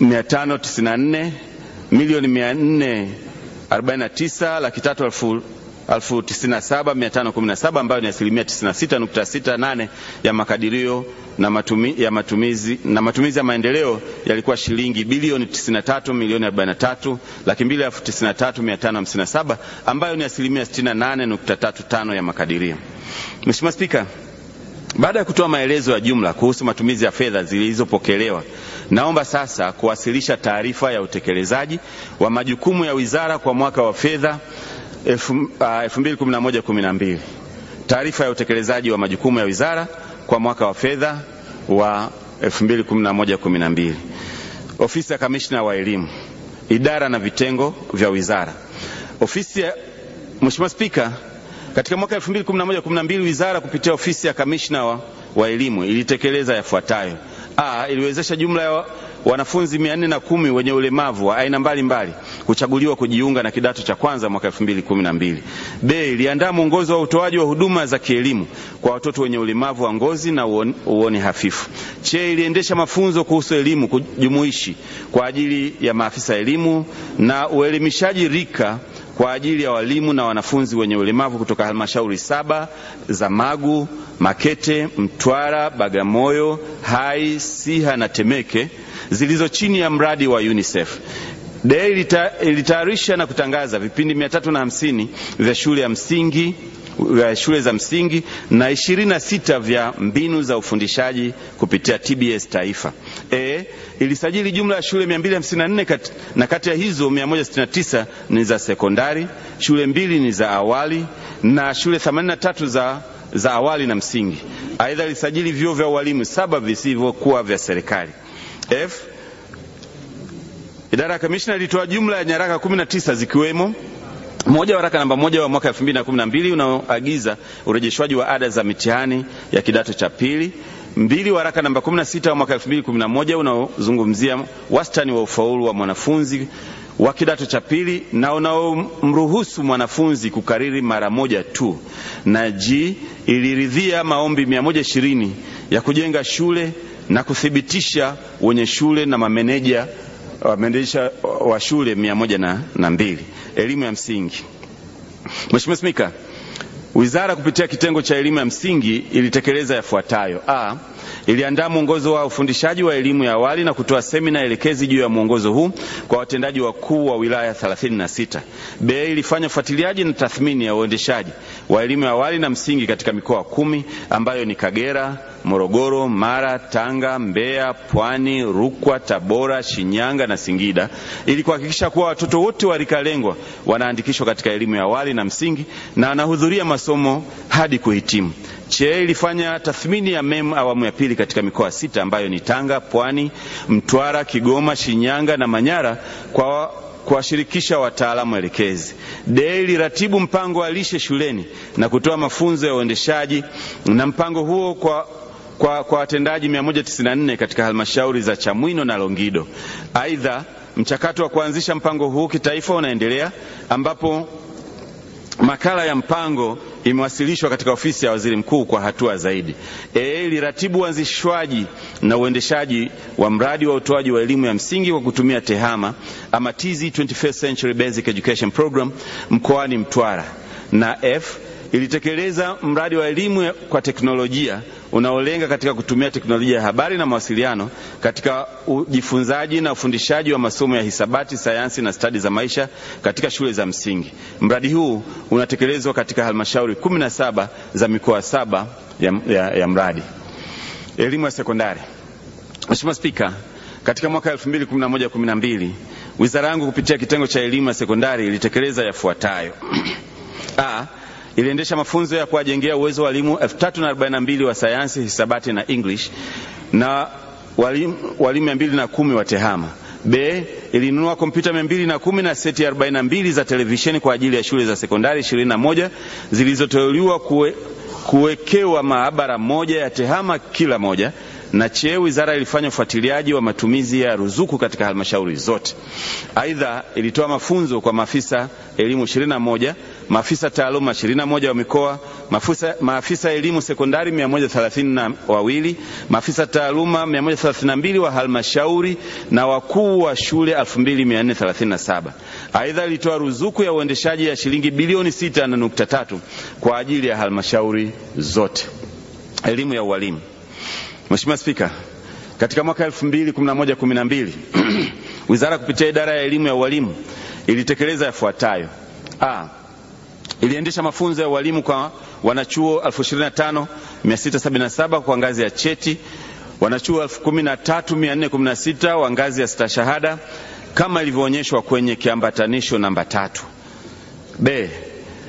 Speaker 3: 594 milioni 449 laki tatu elfu elfu tisini na saba mia tano kumi na saba ambayo ni asilimia 96.68 ya makadirio na, matumi, ya matumizi, na matumizi ya maendeleo yalikuwa shilingi bilioni 93 milioni 43 laki mbili elfu tisini na tatu mia tano hamsini na saba ambayo ni asilimia 68.35 ya makadirio. Mheshimiwa Spika, baada ya kutoa maelezo ya jumla kuhusu matumizi ya fedha zilizopokelewa, naomba sasa kuwasilisha taarifa ya utekelezaji wa majukumu ya wizara kwa mwaka wa fedha 2011-12. Taarifa ya utekelezaji wa majukumu ya wizara kwa mwaka wa fedha wa 2011-12. Ofisi ya Kamishna wa Elimu, idara na vitengo vya wizara. Ofisi ya Mheshimiwa Spika, katika mwaka 2011-12 wizara kupitia ofisi ya Kamishna wa, wa Elimu ilitekeleza yafuatayo: A, iliwezesha jumla ya wanafunzi 410 wenye ulemavu wa aina mbalimbali kuchaguliwa kujiunga na kidato cha kwanza mwaka 2012. B, iliandaa mwongozo wa utoaji wa huduma za kielimu kwa watoto wenye ulemavu wa ngozi na uoni, hafifu. C, iliendesha mafunzo kuhusu elimu kujumuishi kwa ajili ya maafisa elimu na uelimishaji rika kwa ajili ya walimu na wanafunzi wenye ulemavu kutoka halmashauri saba za Magu, Makete, Mtwara, Bagamoyo, Hai, Siha na Temeke zilizo chini ya mradi wa UNICEF. DEI ilitayarisha na kutangaza vipindi 350 vya shule ya msingi vya shule za msingi na 26 vya mbinu za ufundishaji kupitia TBS Taifa. E, ilisajili jumla ya shule 254 kat, na kati ya hizo 169 ni za sekondari, shule mbili ni za awali na shule 83 za za awali na msingi. Aidha, ilisajili vyuo vya ualimu saba visivyokuwa vya serikali. F, idara ya kamishna ilitoa jumla ya nyaraka 19 zikiwemo moja, waraka namba moja wa mwaka 2012 unaoagiza urejeshwaji wa ada za mitihani ya kidato cha pili. Mbili, waraka namba 16 wa mwaka 2011 unaozungumzia wastani wa ufaulu wa mwanafunzi wa kidato cha pili na unaomruhusu mwanafunzi kukariri mara moja tu. Na G, iliridhia maombi 120 ya kujenga shule na kuthibitisha wenye shule na mameneja wameneja wa shule mia moja na, na mbili. Elimu ya msingi. Mheshimiwa Spika, wizara kupitia kitengo cha elimu ya msingi ilitekeleza yafuatayo: A, iliandaa mwongozo wa ufundishaji wa elimu ya awali na kutoa semina elekezi juu ya mwongozo huu kwa watendaji wakuu wa wilaya 36. B, ilifanya ufuatiliaji na tathmini ya uendeshaji wa elimu ya awali na msingi katika mikoa kumi ambayo ni Kagera, Morogoro, Mara, Tanga, Mbeya, Pwani, Rukwa, Tabora, Shinyanga na Singida ili kuhakikisha kuwa watoto wote wa rika lengwa wanaandikishwa katika elimu ya awali na msingi na anahudhuria masomo hadi kuhitimu. CHE ilifanya tathmini ya MEM awamu ya pili katika mikoa sita ambayo ni Tanga, Pwani, Mtwara, Kigoma, Shinyanga na Manyara kwa kuwashirikisha wataalamu elekezi. DEA iliratibu mpango wa lishe shuleni na kutoa mafunzo ya uendeshaji na mpango huo kwa kwa, kwa watendaji 194 katika halmashauri za Chamwino na Longido. Aidha, mchakato wa kuanzisha mpango huu kitaifa unaendelea ambapo makala ya mpango imewasilishwa katika ofisi ya waziri mkuu kwa hatua zaidi. E, iliratibu uanzishwaji na uendeshaji wa mradi wa utoaji wa elimu ya msingi kwa kutumia TEHAMA ama TZ 21st Century Basic Education Program mkoani Mtwara. Na F ilitekeleza mradi wa elimu kwa teknolojia unaolenga katika kutumia teknolojia ya habari na mawasiliano katika ujifunzaji na ufundishaji wa masomo ya hisabati, sayansi na stadi za maisha katika shule za msingi. Mradi huu unatekelezwa katika halmashauri 17 za mikoa saba ya, ya, ya mradi. Elimu ya sekondari. Mheshimiwa Spika, katika mwaka 2011-12 wizara yangu kupitia kitengo cha elimu ya sekondari ilitekeleza yafuatayo: <clears throat> A, iliendesha mafunzo ya kuwajengea uwezo wa walimu 3042 wa sayansi, hisabati na English na walimu, walimu 210 wa tehama. B, ilinunua kompyuta 210 na seti 42 za televisheni kwa ajili ya shule za sekondari 21 zilizoteuliwa kuwe, kuwekewa maabara moja ya tehama kila moja na che wizara ilifanya ufuatiliaji wa matumizi ya ruzuku katika halmashauri zote. Aidha, ilitoa mafunzo kwa maafisa elimu 21, maafisa taaluma 21 wa mikoa, maafisa, maafisa elimu sekondari 132, maafisa taaluma 132 wa halmashauri na wakuu wa shule 2437. Aidha, ilitoa ruzuku ya uendeshaji ya shilingi bilioni 6.3 kwa ajili ya halmashauri zote. Elimu ya ualimu. Mheshimiwa Spika, katika mwaka 2011-12 <clears throat> wizara kupitia idara ya elimu ya ualimu ilitekeleza yafuatayo: A, iliendesha mafunzo ya walimu kwa wanachuo 25677 kwa ngazi ya cheti, wanachuo 13416 wa ngazi ya stashahada kama ilivyoonyeshwa kwenye kiambatanisho namba tatu. B,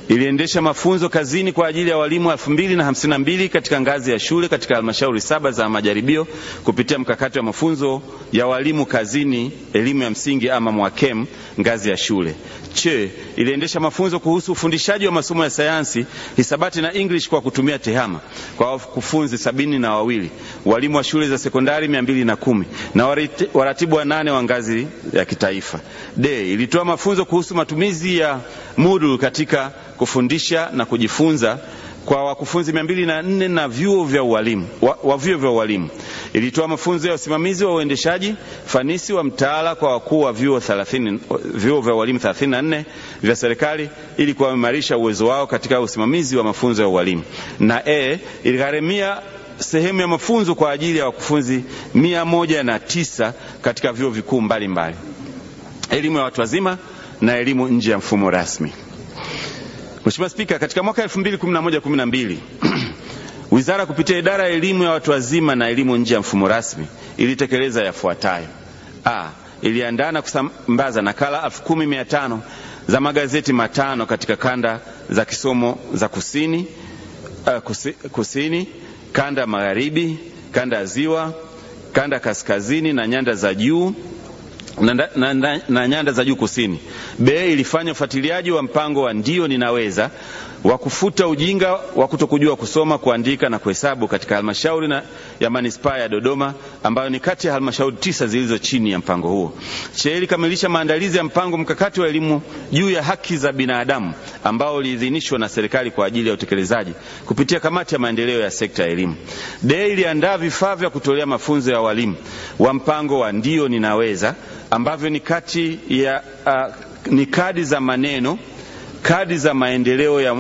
Speaker 3: iliendesha mafunzo kazini kwa ajili ya walimu 2052 katika ngazi ya shule katika halmashauri saba za majaribio kupitia mkakati wa mafunzo ya walimu kazini elimu ya msingi ama MWAKEM ngazi ya shule. Che, iliendesha mafunzo kuhusu ufundishaji wa masomo ya sayansi, hisabati na English kwa kutumia tehama kwa wakufunzi sabini na wawili, walimu wa shule za sekondari 210 na waratibu wanane wa ngazi ya kitaifa. D, ilitoa mafunzo kuhusu matumizi ya Moodle katika kufundisha na kujifunza kwa wakufunzi mia mbili na nne na vyuo vya ualimu wa, wa vyuo vya ualimu. Ilitoa mafunzo ya usimamizi wa uendeshaji fanisi wa mtaala kwa wakuu wa vyuo 30 vyuo vya ualimu 34 vya serikali ili kuimarisha uwezo wao katika usimamizi wa mafunzo ya ualimu. Na e, iligharimia sehemu ya mafunzo kwa ajili ya wakufunzi mia moja na tisa katika vyuo vikuu mbalimbali. Elimu ya watu wazima na elimu nje ya mfumo rasmi. Mheshimiwa Spika, katika mwaka 2011-12 <clears throat> wizara kupitia idara ya elimu ya watu wazima na elimu nje ya mfumo rasmi ilitekeleza yafuatayo: A, iliandaa na kusambaza nakala 10500 za magazeti matano katika kanda za kisomo za kusini, uh, kusi, kusini, kanda magharibi, kanda ya ziwa, kanda kaskazini na nyanda za juu na, na, na, na nyanda za juu kusini. B ilifanya ufuatiliaji wa mpango wa ndio ninaweza wa kufuta ujinga wa kutokujua kusoma, kuandika na kuhesabu katika halmashauri ya manispaa ya Dodoma ambayo ni kati ya halmashauri tisa zilizo chini ya mpango huo. Che ilikamilisha maandalizi ya mpango mkakati wa elimu juu ya haki za binadamu ambao uliidhinishwa na serikali kwa ajili ya utekelezaji kupitia kamati ya maendeleo ya sekta ya elimu. dei iliandaa vifaa vya kutolea mafunzo ya walimu wa mpango wa ndio ninaweza ambavyo ni kati ya uh, ni kadi za maneno, kadi za maendeleo ya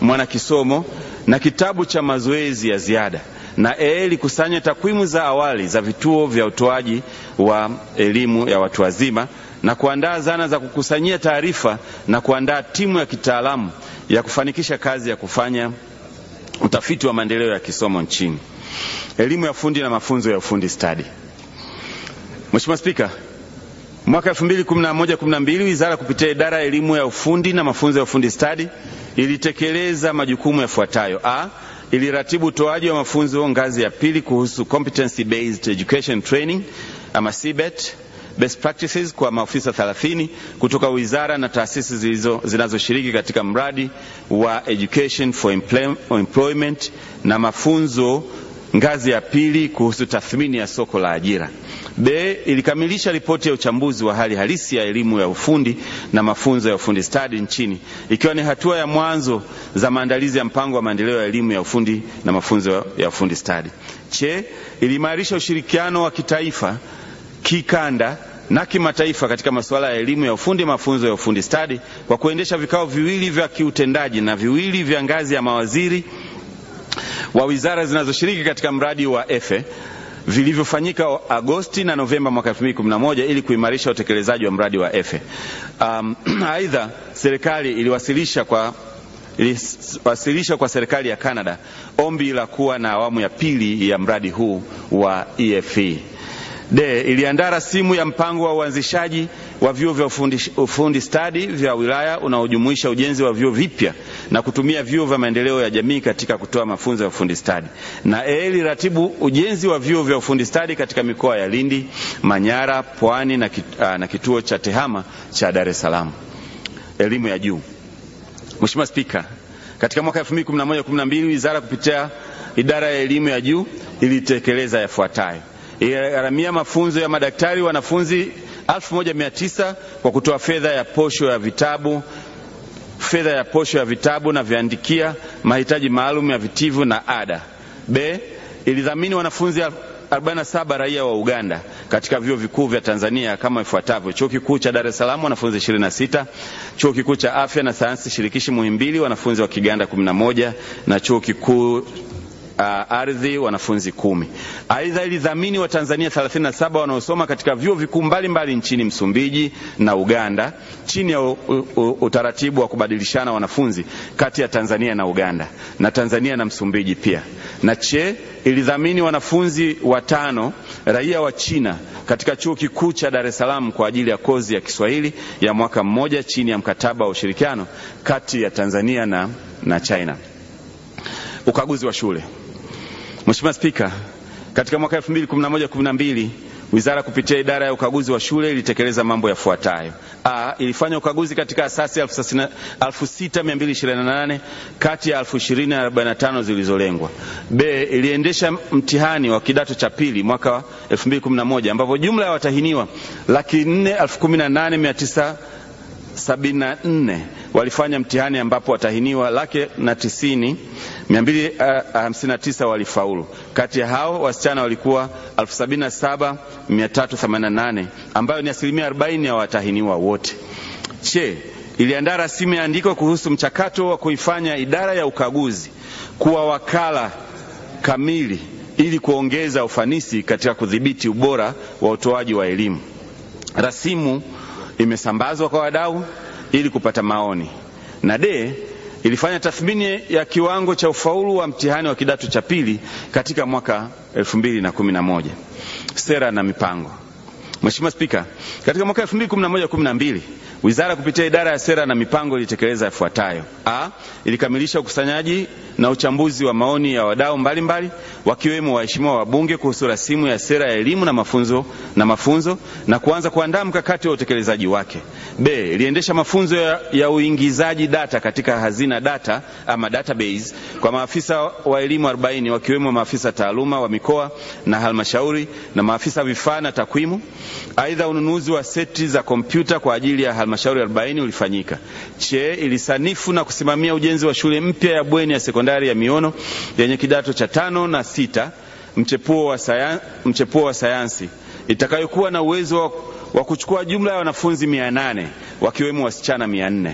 Speaker 3: mwanakisomo na kitabu cha mazoezi ya ziada. Na E likusanya takwimu za awali za vituo vya utoaji wa elimu ya watu wazima na kuandaa zana za kukusanyia taarifa na kuandaa timu ya kitaalamu ya kufanikisha kazi ya kufanya utafiti wa maendeleo ya kisomo nchini. Elimu ya ufundi na mafunzo ya ufundi stadi. Mheshimiwa Spika, Mwaka 2011-12 wizara kupitia idara ya elimu ya ufundi na mafunzo ya ufundi stadi ilitekeleza majukumu yafuatayo: A, iliratibu utoaji wa mafunzo ngazi ya pili kuhusu competency based education training ama CBET best practices kwa maofisa 30 kutoka wizara na taasisi zinazoshiriki katika mradi wa education for employment na mafunzo ngazi ya pili kuhusu tathmini ya soko la ajira. B, ilikamilisha ripoti ya uchambuzi wa hali halisi ya elimu ya ufundi na mafunzo ya ufundi stadi nchini ikiwa ni hatua ya mwanzo za maandalizi ya mpango wa maendeleo ya elimu ya ufundi na mafunzo ya ufundi stadi. Che, iliimarisha ushirikiano wa kitaifa, kikanda na kimataifa katika masuala ya elimu ya ufundi, mafunzo ya ufundi stadi kwa kuendesha vikao viwili vya kiutendaji na viwili vya ngazi ya mawaziri wa wizara zinazoshiriki katika mradi wa EFE vilivyofanyika Agosti na Novemba mwaka 2011 ili kuimarisha utekelezaji wa mradi wa EFE. Um, <clears throat> aidha serikali iliwasilisha kwa iliwasilisha kwa serikali ya Canada ombi la kuwa na awamu ya pili ya mradi huu wa EFE. D. Iliandaa rasimu ya mpango wa uanzishaji wa vyuo vya ufundi, ufundi stadi vya wilaya unaojumuisha ujenzi wa vyuo vipya na kutumia vyuo vya maendeleo ya jamii katika kutoa mafunzo ya ufundi stadi. Na eli ratibu ujenzi wa vyuo vya ufundi stadi katika mikoa ya Lindi, Manyara, Pwani na, kit, na kituo cha TEHAMA cha Dar es Salaam. Elimu ya juu. Mheshimiwa Spika, katika mwaka 2011-12 wizara kupitia idara ya elimu ya juu ilitekeleza yafuatayo: iligharamia mafunzo ya madaktari wanafunzi 1900 kwa kutoa fedha ya posho ya vitabu fedha ya posho ya vitabu na viandikia, mahitaji maalum ya vitivu na ada. B. Ilidhamini wanafunzi 47 raia wa Uganda katika vyuo vikuu vya Tanzania kama ifuatavyo: Chuo Kikuu cha Dar es Salaam wanafunzi 26, Chuo Kikuu cha Afya na Sayansi Shirikishi Muhimbili wanafunzi wa Kiganda 11 na Chuo Kikuu Uh, ardhi wanafunzi kumi. Aidha, ilidhamini Watanzania 37 wanaosoma katika vyuo vikuu mbalimbali nchini Msumbiji na Uganda chini ya utaratibu wa kubadilishana wanafunzi kati ya Tanzania na Uganda na Tanzania na Msumbiji pia. Na che ilidhamini wanafunzi watano raia wa China katika chuo kikuu cha Dar es Salaam kwa ajili ya kozi ya Kiswahili ya mwaka mmoja chini ya mkataba wa ushirikiano kati ya Tanzania na, na China. Ukaguzi wa shule. Mheshimiwa Spika, katika mwaka 2011-12 wizara kupitia idara ya ukaguzi wa shule ilitekeleza mambo yafuatayo: A, ilifanya ukaguzi katika asasi 6228 kati ya 20045 zilizolengwa. B, iliendesha mtihani wa kidato cha pili mwaka 2011 ambapo jumla ya watahiniwa laki 4 14974 walifanya mtihani ambapo watahiniwa laki na tisini 259 walifaulu. Kati ya hao wasichana walikuwa 77388 ambayo ni asilimia 40 ya watahiniwa wote. Che, iliandaa rasimu ya andiko kuhusu mchakato wa kuifanya idara ya ukaguzi kuwa wakala kamili ili kuongeza ufanisi katika kudhibiti ubora wa utoaji wa elimu. Rasimu imesambazwa kwa wadau ili kupata maoni. Na D, ilifanya tathmini ya kiwango cha ufaulu wa mtihani wa kidato cha pili katika mwaka 2011. Sera na mipango. Mheshimiwa Spika, katika mwaka 2011-12 wizara kupitia idara ya sera na mipango ilitekeleza yafuatayo: A, ilikamilisha ukusanyaji na uchambuzi wa maoni ya wadau mbalimbali wakiwemo waheshimiwa wabunge kuhusu rasimu ya sera ya elimu na mafunzo na mafunzo na kuanza kuandaa mkakati wa utekelezaji wake. B, iliendesha mafunzo ya, ya uingizaji data katika hazina data ama database kwa maafisa wa elimu 40 wakiwemo maafisa taaluma wa mikoa na halmashauri na maafisa vifaa na takwimu. Aidha, ununuzi wa seti za kompyuta kwa ajili ya halmashauri 40 ulifanyika. Che, ilisanifu na kusimamia ujenzi wa shule mpya ya bweni ya sekondari ya Miono yenye kidato cha tano na sita mchepuo wa sayansi, mchepuo wa sayansi itakayokuwa na uwezo wa, kuchukua jumla ya wanafunzi 800 wakiwemo wasichana 400.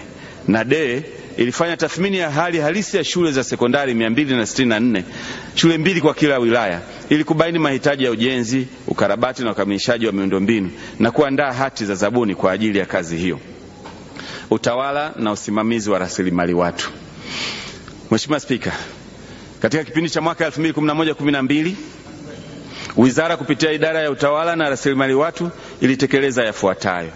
Speaker 3: Na D, ilifanya tathmini ya hali halisi ya shule za sekondari 264 shule mbili kwa kila wilaya ili kubaini mahitaji ya ujenzi, ukarabati na ukamilishaji wa miundombinu na kuandaa hati za zabuni kwa ajili ya kazi hiyo. Utawala na usimamizi wa rasilimali watu. Mheshimiwa Spika, katika kipindi cha mwaka 2011-12 wizara kupitia idara ya utawala na rasilimali watu ilitekeleza yafuatayo: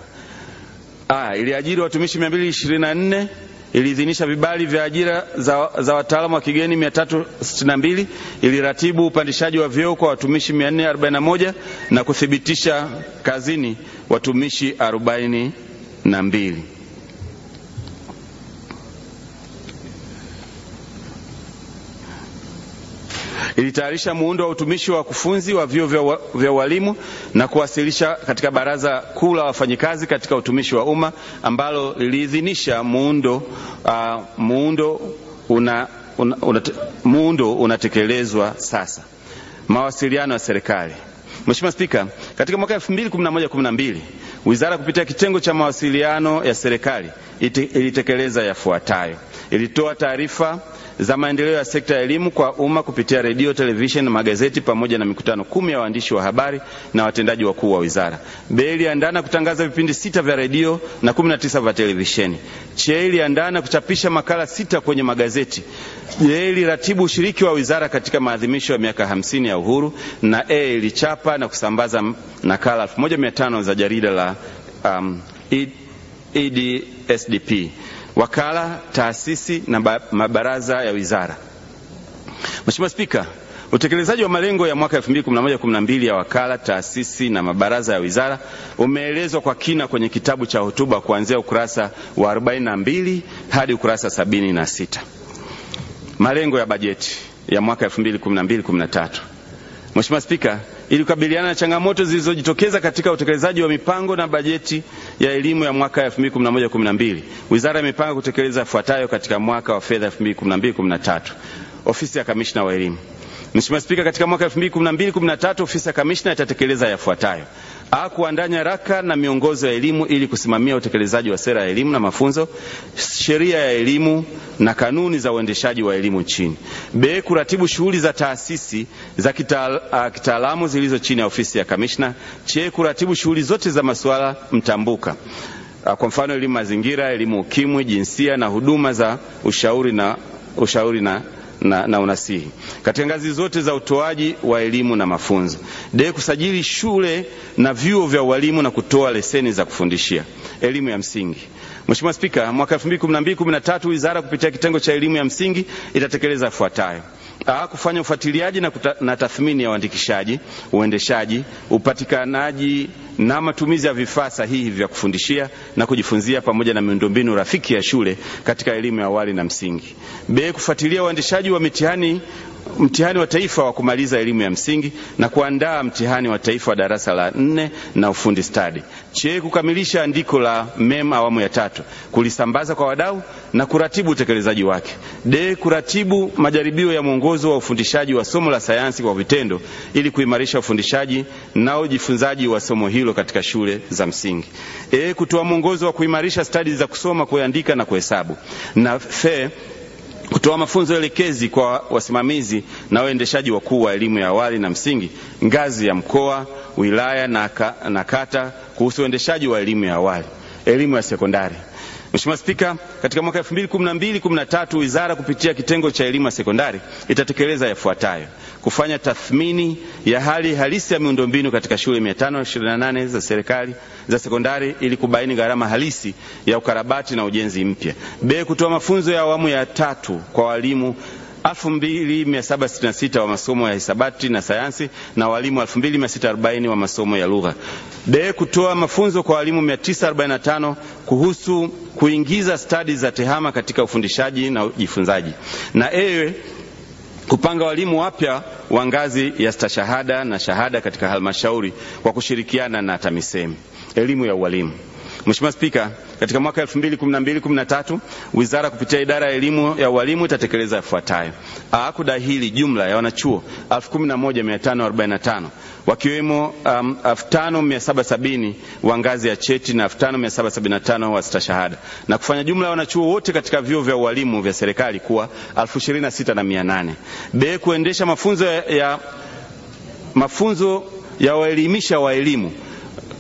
Speaker 3: A, iliajiri watumishi 224 iliidhinisha vibali vya ajira za, za wataalamu wa kigeni 362, iliratibu upandishaji wa vyeo kwa watumishi 441 na kuthibitisha kazini watumishi 42. Ilitayarisha muundo wa utumishi wa wakufunzi wa vyuo vya, vya ualimu na kuwasilisha katika Baraza Kuu la Wafanyikazi katika utumishi wa umma ambalo liliidhinisha muundo, uh, muundo una, una, una, muundo unatekelezwa sasa. Mawasiliano ya serikali. Mheshimiwa Spika, katika mwaka 2011-12 wizara kupitia kitengo cha mawasiliano ya serikali ilitekeleza yafuatayo: ilitoa taarifa za maendeleo ya sekta ya elimu kwa umma kupitia redio, televisheni magazeti pamoja na mikutano kumi ya waandishi wa habari na watendaji wakuu wa wizara. B, iliandaa na kutangaza vipindi sita vya redio na kumi na tisa vya televisheni. C, iliandaa na kuchapisha makala sita kwenye magazeti. J, iliratibu ushiriki wa wizara katika maadhimisho ya miaka hamsini ya uhuru, na E, ilichapa na kusambaza nakala 1500 za jarida la um, EDSDP wakala, taasisi na mabaraza ya wizara. Mheshimiwa Spika, utekelezaji wa malengo ya mwaka 2011-12 ya wakala, taasisi na mabaraza ya wizara umeelezwa kwa kina kwenye kitabu cha hotuba kuanzia ukurasa wa 42 hadi ukurasa 76. Malengo ya bajeti ya mwaka 2012-13. Mheshimiwa Spika, ili kukabiliana na changamoto zilizojitokeza katika utekelezaji wa mipango na bajeti ya elimu ya mwaka 2011-12, wizara imepanga kutekeleza yafuatayo katika mwaka wa fedha 2012-13. Ofisi ya kamishna wa elimu. Mheshimiwa Spika, katika mwaka 2012-13 ofisi ya kamishna itatekeleza yafuatayo: A, raka nyaraka na miongozo ya elimu ili kusimamia utekelezaji wa sera ya elimu na mafunzo, sheria ya elimu na kanuni za uendeshaji wa elimu nchini. B, kuratibu shughuli za taasisi za kitaalamu zilizo chini ya ofisi ya kamishna. C, kuratibu shughuli zote za masuala mtambuka, kwa mfano elimu mazingira, elimu ukimwi, jinsia na huduma za ushauri na, ushauri na na, na unasihi katika ngazi zote za utoaji wa elimu na mafunzo. De, kusajili shule na vyuo vya ualimu na kutoa leseni za kufundishia elimu ya msingi. Mheshimiwa Spika, mwaka 2012-13 wizara kupitia kitengo cha elimu ya msingi itatekeleza yafuatayo: A, kufanya ufuatiliaji na, na tathmini ya uandikishaji, uendeshaji, upatikanaji na matumizi ya vifaa sahihi vya kufundishia na kujifunzia pamoja na miundombinu rafiki ya shule katika elimu ya awali na msingi. B, kufuatilia uendeshaji wa mitihani mtihani wa taifa wa kumaliza elimu ya msingi na kuandaa mtihani wa taifa wa darasa la nne na ufundi stadi. Che, kukamilisha andiko la MEM awamu ya tatu, kulisambaza kwa wadau na kuratibu utekelezaji wake. DE kuratibu majaribio ya mwongozo wa ufundishaji wa somo la sayansi kwa vitendo ili kuimarisha ufundishaji na ujifunzaji wa somo hilo katika shule za msingi. E, kutoa mwongozo wa kuimarisha stadi za kusoma, kuandika na kuhesabu. Na fe, kutoa mafunzo elekezi kwa wasimamizi na waendeshaji wakuu wa elimu ya awali na msingi ngazi ya mkoa, wilaya na, ka, na kata kuhusu uendeshaji wa elimu ya awali, elimu ya sekondari. Mheshimiwa Spika, katika mwaka 2012-13 wizara kupitia kitengo cha elimu ya sekondari itatekeleza yafuatayo: kufanya tathmini ya hali halisi ya miundombinu katika shule 528 za serikali za sekondari ili kubaini gharama halisi ya ukarabati na ujenzi mpya. B, kutoa mafunzo ya awamu ya tatu kwa walimu 2766 wa masomo ya hisabati na sayansi na walimu 2640 wa masomo ya lugha. D, kutoa mafunzo kwa walimu 945 kuhusu kuingiza stadi za tehama katika ufundishaji na ujifunzaji. Na E, kupanga walimu wapya wa ngazi ya stashahada na shahada katika halmashauri kwa kushirikiana na TAMISEMI. Elimu ya ualimu. Mheshimiwa Spika, katika mwaka 2012-13 wizara kupitia idara ya elimu ya ualimu itatekeleza yafuatayo: A, kudahili jumla ya wanachuo 11545 wakiwemo um, 5770 wa ngazi ya cheti na 5775 wa stashahada na kufanya jumla ya wanachuo wote katika vyuo vya ualimu vya serikali kuwa 26800. B, kuendesha mafunzo ya, ya mafunzo ya waelimisha wa elimu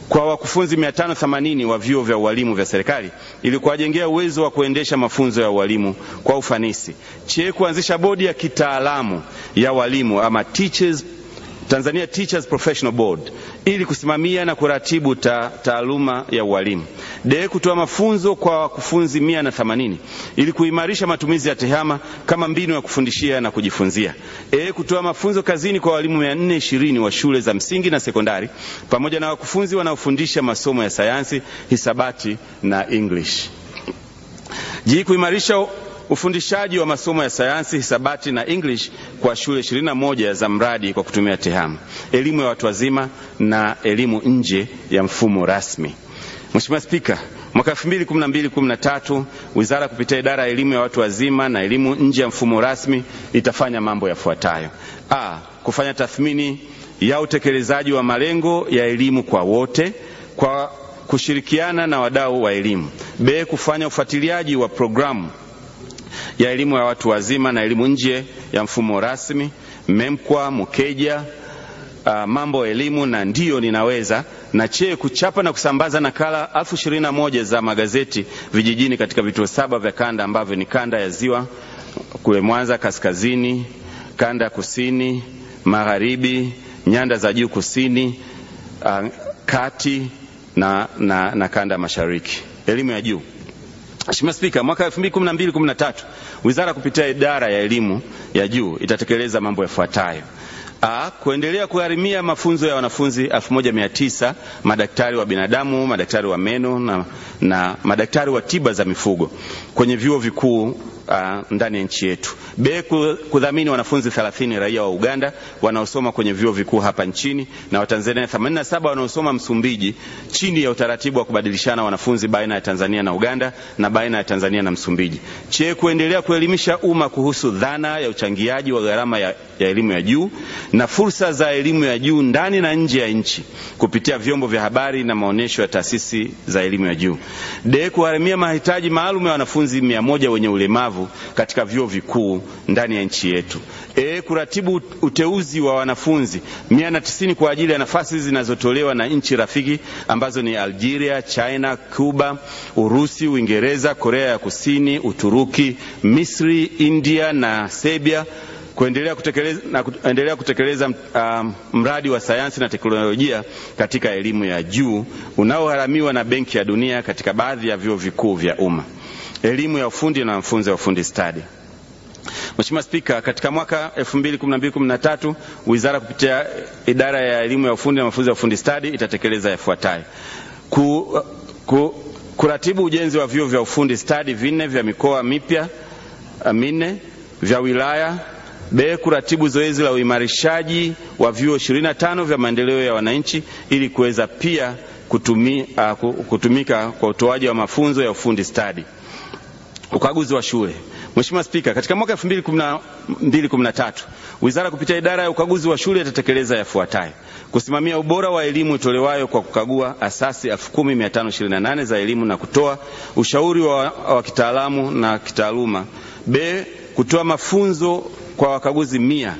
Speaker 3: kwa wakufunzi 580 wa vyuo vya ualimu vya serikali ili kuwajengea uwezo wa kuendesha mafunzo ya ualimu kwa ufanisi. CHIE kuanzisha bodi ya kitaalamu ya walimu ama teachers, Tanzania Teachers Professional Board ili kusimamia na kuratibu ta, taaluma ya ualimu. de kutoa mafunzo kwa wakufunzi 180 ili kuimarisha matumizi ya tehama kama mbinu ya kufundishia na kujifunzia. E, kutoa mafunzo kazini kwa walimu 420 wa shule za msingi na sekondari pamoja na wakufunzi wanaofundisha masomo ya sayansi, hisabati na English. jii kuimarisha ufundishaji wa masomo ya sayansi, hisabati na English kwa shule 21 za mradi kwa kutumia tehama. Elimu ya watu wazima na elimu nje ya mfumo rasmi. Mheshimiwa Spika, mwaka 2012-2013 wizara kupitia idara ya elimu ya watu wazima na elimu nje ya mfumo rasmi itafanya mambo yafuatayo: A, kufanya tathmini ya utekelezaji wa malengo ya elimu kwa wote kwa kushirikiana na wadau wa elimu. B, kufanya ufuatiliaji wa programu ya elimu ya watu wazima na elimu nje ya mfumo rasmi, MEMKWA, MUKEJA, uh, mambo elimu na ndiyo ninaweza na chee kuchapa na kusambaza nakala elfu ishirini na moja za magazeti vijijini katika vituo saba vya kanda ambavyo ni kanda ya Ziwa kule Mwanza kaskazini, kanda kusini magharibi, nyanda za juu kusini, uh, kati na, na, na kanda mashariki. Elimu ya juu. Mheshimiwa Spika, mwaka 2012-13 wizara kupitia idara ya elimu ya juu itatekeleza mambo yafuatayo: A, kuendelea kugharimia mafunzo ya wanafunzi 1900 madaktari wa binadamu, madaktari wa meno na, na madaktari wa tiba za mifugo kwenye vyuo vikuu Uh, ndani ya nchi yetu. be kudhamini wanafunzi 30 raia wa Uganda wanaosoma kwenye vyuo vikuu hapa nchini na Watanzania 87 wanaosoma Msumbiji chini ya utaratibu wa kubadilishana wanafunzi baina ya Tanzania na Uganda na baina ya Tanzania na Msumbiji. che kuendelea kuelimisha umma kuhusu dhana ya uchangiaji wa gharama ya, ya elimu ya juu na fursa za elimu ya juu ndani na nje ya nchi kupitia vyombo vya habari na maonyesho ya taasisi za elimu ya juu. de kuharamia mahitaji maalum ya wanafunzi 100 wenye ulemavu katika vyuo vikuu ndani ya nchi yetu. E, kuratibu uteuzi wa wanafunzi 190 kwa ajili ya nafasi zinazotolewa na nchi rafiki ambazo ni Algeria, China, Cuba, Urusi, Uingereza, Korea ya Kusini, Uturuki, Misri, India na Serbia kuendelea kutekeleza, na kuendelea kutekeleza um, mradi wa sayansi na teknolojia katika elimu ya juu unaoharamiwa na Benki ya Dunia katika baadhi ya vyuo vikuu vya umma. Elimu ya ufundi na mafunzo ya ufundi stadi. Mheshimiwa Spika, katika mwaka 2012-2013 wizara kupitia idara ya elimu ya ufundi na mafunzo ya ufundi stadi itatekeleza yafuatayo: ku, ku, kuratibu ujenzi wa vyuo vya ufundi stadi vinne vya mikoa mipya minne vya wilaya. B, kuratibu zoezi la uimarishaji wa vyuo 25 vya maendeleo ya wananchi ili kuweza pia kutumi, uh, kutumika kwa utoaji wa mafunzo ya ufundi stadi. Ukaguzi wa shule. Mheshimiwa Spika, katika mwaka 2012-2013 wizara kupitia idara ya ukaguzi wa shule itatekeleza yafuatayo: kusimamia ubora wa elimu itolewayo kwa kukagua asasi 10528 za elimu na kutoa ushauri wa, wa kitaalamu na kitaaluma. B, kutoa mafunzo kwa wakaguzi mia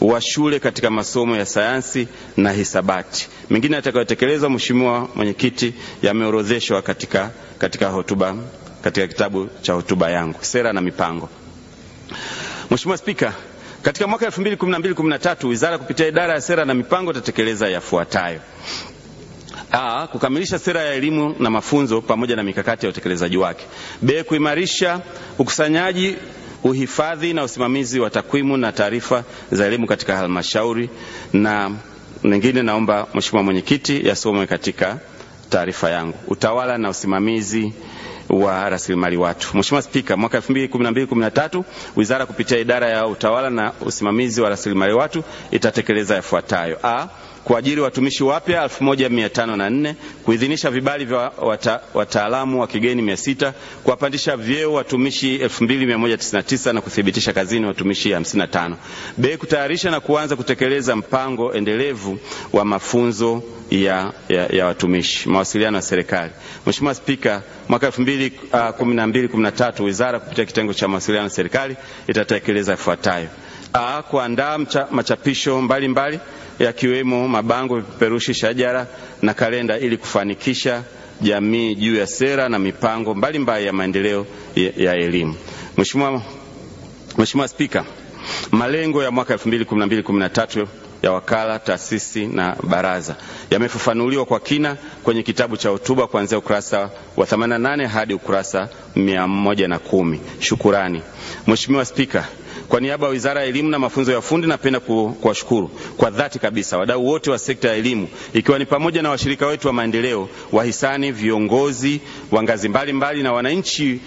Speaker 3: wa shule katika masomo ya sayansi na hisabati. Mengine yatakayotekelezwa, Mheshimiwa Mwenyekiti, yameorodheshwa katika, katika hotuba katika kitabu cha hotuba yangu, sera na mipango. Mheshimiwa Spika, katika mwaka 2012-2013 wizara kupitia idara ya sera na mipango itatekeleza yafuatayo: A, kukamilisha sera ya elimu na mafunzo pamoja na mikakati ya utekelezaji wake. B, kuimarisha ukusanyaji uhifadhi na usimamizi wa takwimu na taarifa za elimu katika halmashauri, na mengine naomba Mheshimiwa Mwenyekiti yasomwe katika taarifa yangu. Utawala na usimamizi wa rasilimali watu. Mheshimiwa Spika, mwaka 2012-2013 wizara kupitia idara ya utawala na usimamizi wa rasilimali watu itatekeleza yafuatayo: A, kuajiri watumishi wapya 1504, kuidhinisha vibali vya wata, wataalamu wa kigeni 600, kuwapandisha vyeo watumishi 2199 na kuthibitisha kazini watumishi 55. B, kutayarisha na kuanza kutekeleza mpango endelevu wa mafunzo ya, ya, ya watumishi. Mawasiliano ya serikali. Mheshimiwa Spika, mwaka 2012-2013 wizara kupitia kitengo cha mawasiliano ya serikali itatekeleza ifuatayo A, kuandaa machapisho mbalimbali yakiwemo mabango, vipeperushi, shajara na kalenda ili kufanikisha jamii juu ya sera na mipango mbalimbali mbali ya maendeleo ya, ya elimu. Mheshimiwa Mheshimiwa Spika, malengo ya mwaka 2012-2013 ya wakala, taasisi na baraza yamefafanuliwa kwa kina kwenye kitabu cha hotuba kuanzia ukurasa wa 88 hadi ukurasa 110. Shukurani. Mheshimiwa Spika, kwa niaba ya Wizara ya Elimu na Mafunzo ya Ufundi napenda kuwashukuru kwa dhati kabisa wadau wote wa sekta ya elimu ikiwa ni pamoja na washirika wetu wa maendeleo, wahisani, viongozi wa ngazi mbalimbali na wananchi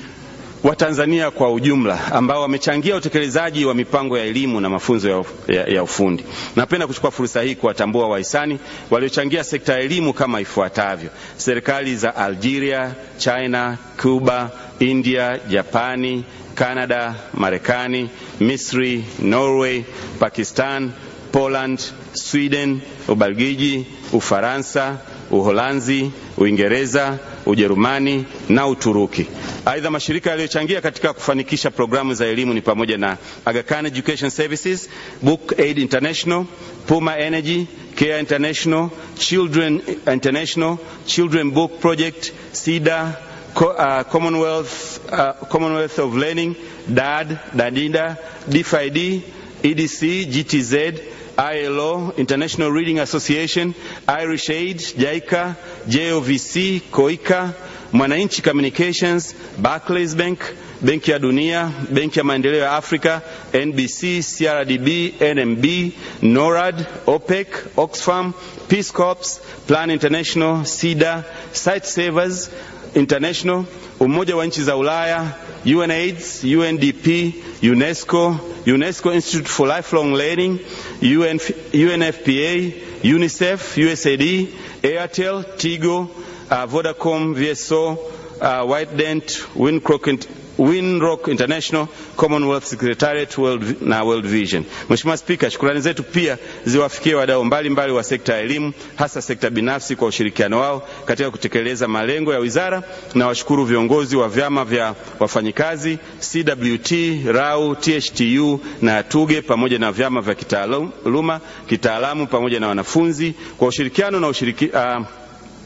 Speaker 3: wa Tanzania kwa ujumla ambao wamechangia utekelezaji wa mipango ya elimu na mafunzo ya, ya, ya ufundi. Napenda kuchukua fursa hii kuwatambua wahisani waliochangia sekta ya elimu kama ifuatavyo: serikali za Algeria, China, Cuba, India, Japani, Canada, Marekani, Misri, Norway, Pakistan, Poland, Sweden, Ubelgiji, Ufaransa, Uholanzi, Uingereza, Ujerumani na Uturuki. Aidha, mashirika yaliyochangia katika kufanikisha programu za elimu ni pamoja na Aga Khan Education Services, Book Aid International, Puma Energy, Care International, Children International, Children Book Project, SIDA, Uh, Commonwealth, uh, Commonwealth of Learning, DAD, DADIDA, DFID, EDC, GTZ, ILO, International Reading Association, Irish Aid, JICA, JOVC, KOICA, Mwananchi Communications, Barclays Bank, Benki ya Dunia, Benki ya Maendeleo ya Afrika, NBC, CRDB, NMB, NORAD, OPEC, Oxfam, Peace Corps, Plan International, SIDA, Site Savers International, Umoja wa Nchi za Ulaya, UNAIDS, UNDP, UNESCO, UNESCO Institute for Lifelong Learning, UN, UNFPA, UNICEF, USAID, Airtel, Tigo, uh, Vodacom, VSO, uh, White Dent, Winrock, International, Commonwealth Secretariat World, na World Vision. Mheshimiwa Spika, shukrani zetu pia ziwafikie wadau mbalimbali wa sekta ya elimu, hasa sekta binafsi kwa ushirikiano wao katika kutekeleza malengo ya wizara, na washukuru viongozi wa vyama vya wafanyikazi CWT, RAU, THTU na TUGE pamoja na vyama vya kitaaluma, kitaalamu pamoja na wanafunzi kwa ushirikiano na ushiriki, uh,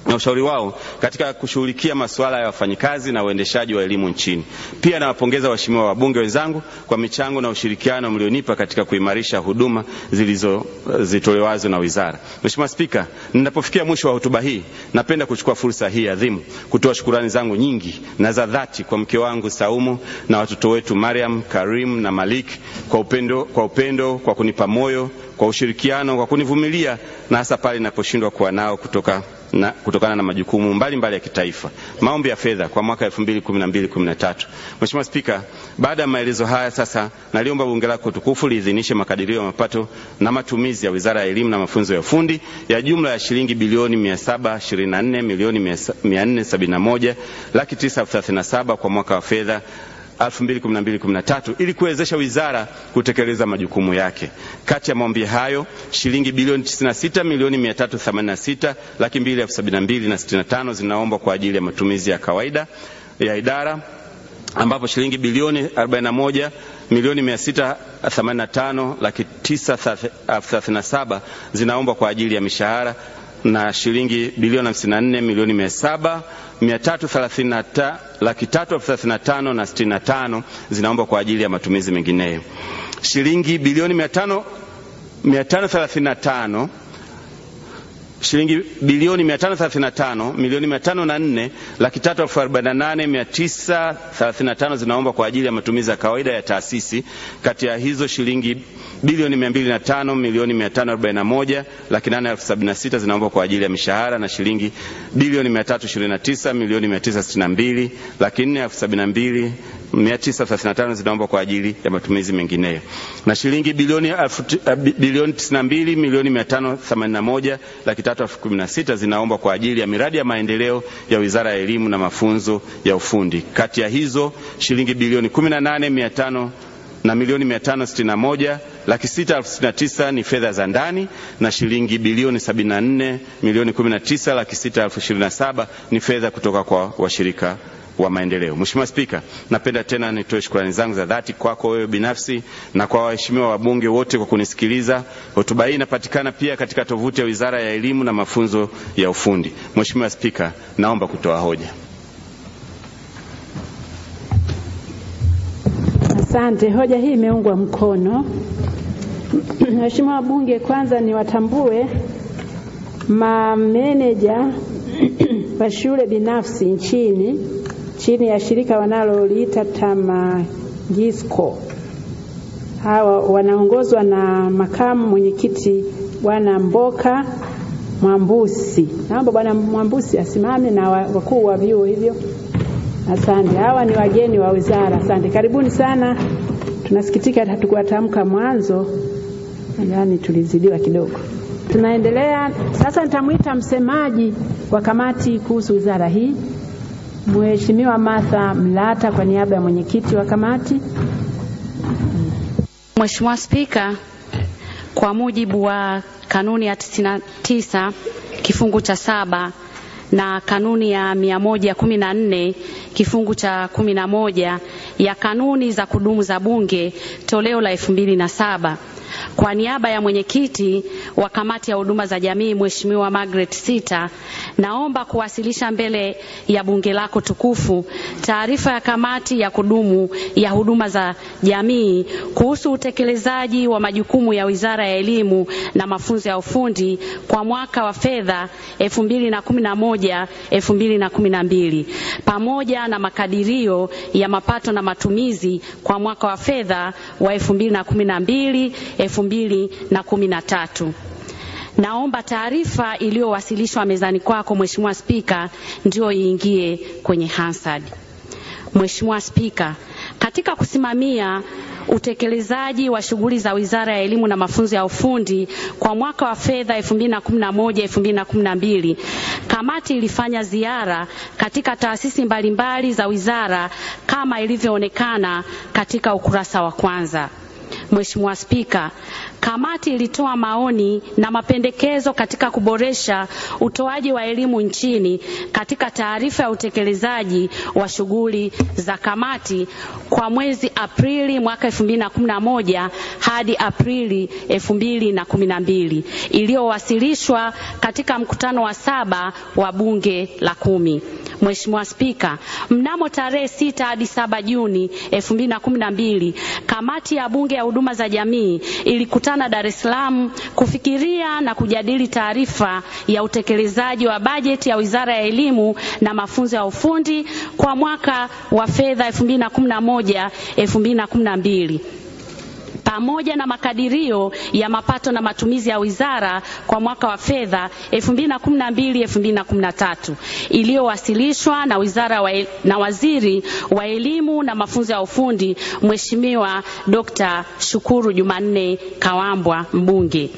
Speaker 3: na ushauri wao katika kushughulikia masuala ya wafanyikazi na uendeshaji wa elimu nchini. Pia nawapongeza waheshimiwa wabunge wenzangu kwa michango na ushirikiano mlionipa katika kuimarisha huduma zilizozitolewazo na wizara. Mheshimiwa Spika, ninapofikia mwisho wa hotuba hii, napenda kuchukua fursa hii adhimu kutoa shukurani zangu nyingi na za dhati kwa mke wangu Saumu na watoto wetu Mariam, Karim na Malik kwa upendo, kwa upendo, kwa kunipa moyo, kwa ushirikiano, kwa kunivumilia na hasa pale ninaposhindwa kuwa nao kutoka na, kutokana na majukumu mbalimbali mbali ya kitaifa. Maombi ya fedha kwa mwaka 2012-2013. Mheshimiwa Spika, baada ya maelezo haya sasa naliomba bunge lako tukufu liidhinishe makadirio ya mapato na matumizi ya Wizara ya Elimu na Mafunzo ya Ufundi ya jumla ya shilingi bilioni 724 milioni 471 laki 937 kwa mwaka wa fedha 2012-2013 ili kuwezesha wizara kutekeleza majukumu yake. Kati ya maombi hayo shilingi bilioni 96 milioni 386 laki 272 na 65 zinaombwa kwa ajili ya matumizi ya kawaida ya idara ambapo shilingi bilioni 41 milioni 685 laki 937 zinaombwa kwa ajili ya mishahara na shilingi bilioni 54 milioni 700 330 laki 335 na 65 zinaombwa kwa ajili ya matumizi mengineyo. Shilingi bilioni 500 535 shilingi bilioni 535 milioni 504 laki 348 zinaomba kwa ajili ya matumizi ya kawaida ya taasisi. Kati ya hizo shilingi bilioni 205 milioni 541 laki 876 zinaomba kwa ajili ya mishahara na shilingi bilioni 329 milioni 962 laki 472 935 zinaombwa kwa ajili ya matumizi mengineyo na shilingi bilioni bilioni 92 milioni 581 laki 316 zinaombwa kwa ajili ya miradi ya maendeleo ya Wizara ya Elimu na Mafunzo ya Ufundi. Kati ya hizo shilingi bilioni 18 500 na milioni 561 laki 669 ni fedha za ndani na shilingi bilioni 74 milioni 19 laki 627 ni fedha kutoka kwa washirika wa maendeleo. Mheshimiwa Spika, napenda tena nitoe shukrani zangu za dhati kwako wewe binafsi na kwa waheshimiwa wabunge wote kwa kunisikiliza. Hotuba hii inapatikana pia katika tovuti ya Wizara ya Elimu na Mafunzo ya Ufundi. Mheshimiwa Spika, naomba kutoa hoja.
Speaker 1: Asante. Hoja hii imeungwa mkono. <clears throat> Mheshimiwa wabunge, kwanza niwatambue mameneja <clears throat> wa shule binafsi nchini chini ya shirika wanaloliita TAMAGISCO. Hawa wanaongozwa na makamu mwenyekiti Bwana Mboka Mwambusi. Naomba Bwana Mwambusi asimame na wakuu wa vyuo hivyo. Asante. Hawa ni wageni wa wizara. Asante, karibuni sana. Tunasikitika hatukuwatamka mwanzo, yaani tulizidiwa kidogo. Tunaendelea sasa. Nitamwita msemaji wa kamati kuhusu wizara hii, Mheshimiwa Martha Mlata kwa niaba ya mwenyekiti wa kamati.
Speaker 4: Mheshimiwa Spika, kwa mujibu wa kanuni ya 99 kifungu cha saba na kanuni ya 114 kifungu cha 11 ya kanuni za kudumu za Bunge toleo la 2007. Kwa niaba ya mwenyekiti wa kamati ya huduma za jamii Mheshimiwa Margaret Sita, naomba kuwasilisha mbele ya bunge lako tukufu taarifa ya kamati ya kudumu ya huduma za jamii kuhusu utekelezaji wa majukumu ya Wizara ya Elimu na Mafunzo ya Ufundi kwa mwaka wa fedha 2011 2012 pamoja na makadirio ya mapato na matumizi kwa mwaka wa fedha wa 2012 2013. Naomba taarifa iliyowasilishwa mezani kwako Mheshimiwa Spika ndio iingie kwenye Hansard. Mheshimiwa Spika, katika kusimamia utekelezaji wa shughuli za Wizara ya Elimu na Mafunzo ya Ufundi kwa mwaka wa fedha 2011-2012, kamati ilifanya ziara katika taasisi mbalimbali za wizara kama ilivyoonekana katika ukurasa wa kwanza. Mheshimiwa Spika, kamati ilitoa maoni na mapendekezo katika kuboresha utoaji wa elimu nchini katika taarifa ya utekelezaji wa shughuli za kamati kwa mwezi Aprili mwaka 2011 hadi Aprili 2012 iliyowasilishwa katika mkutano wa saba wa Bunge la kumi. Mheshimiwa Spika, mnamo tarehe sita hadi saba Juni 2012 kamati ya Bunge ya huduma za jamii ilikutana Dar es Salaam kufikiria na kujadili taarifa ya utekelezaji wa bajeti ya Wizara ya Elimu na Mafunzo ya Ufundi kwa mwaka wa fedha 2011 2012 pamoja na makadirio ya mapato na matumizi ya wizara kwa mwaka wa fedha 2012-2013 iliyowasilishwa na wizara wa na waziri wa elimu na mafunzo ya ufundi Mheshimiwa Dr. Shukuru Jumanne Kawambwa mbunge.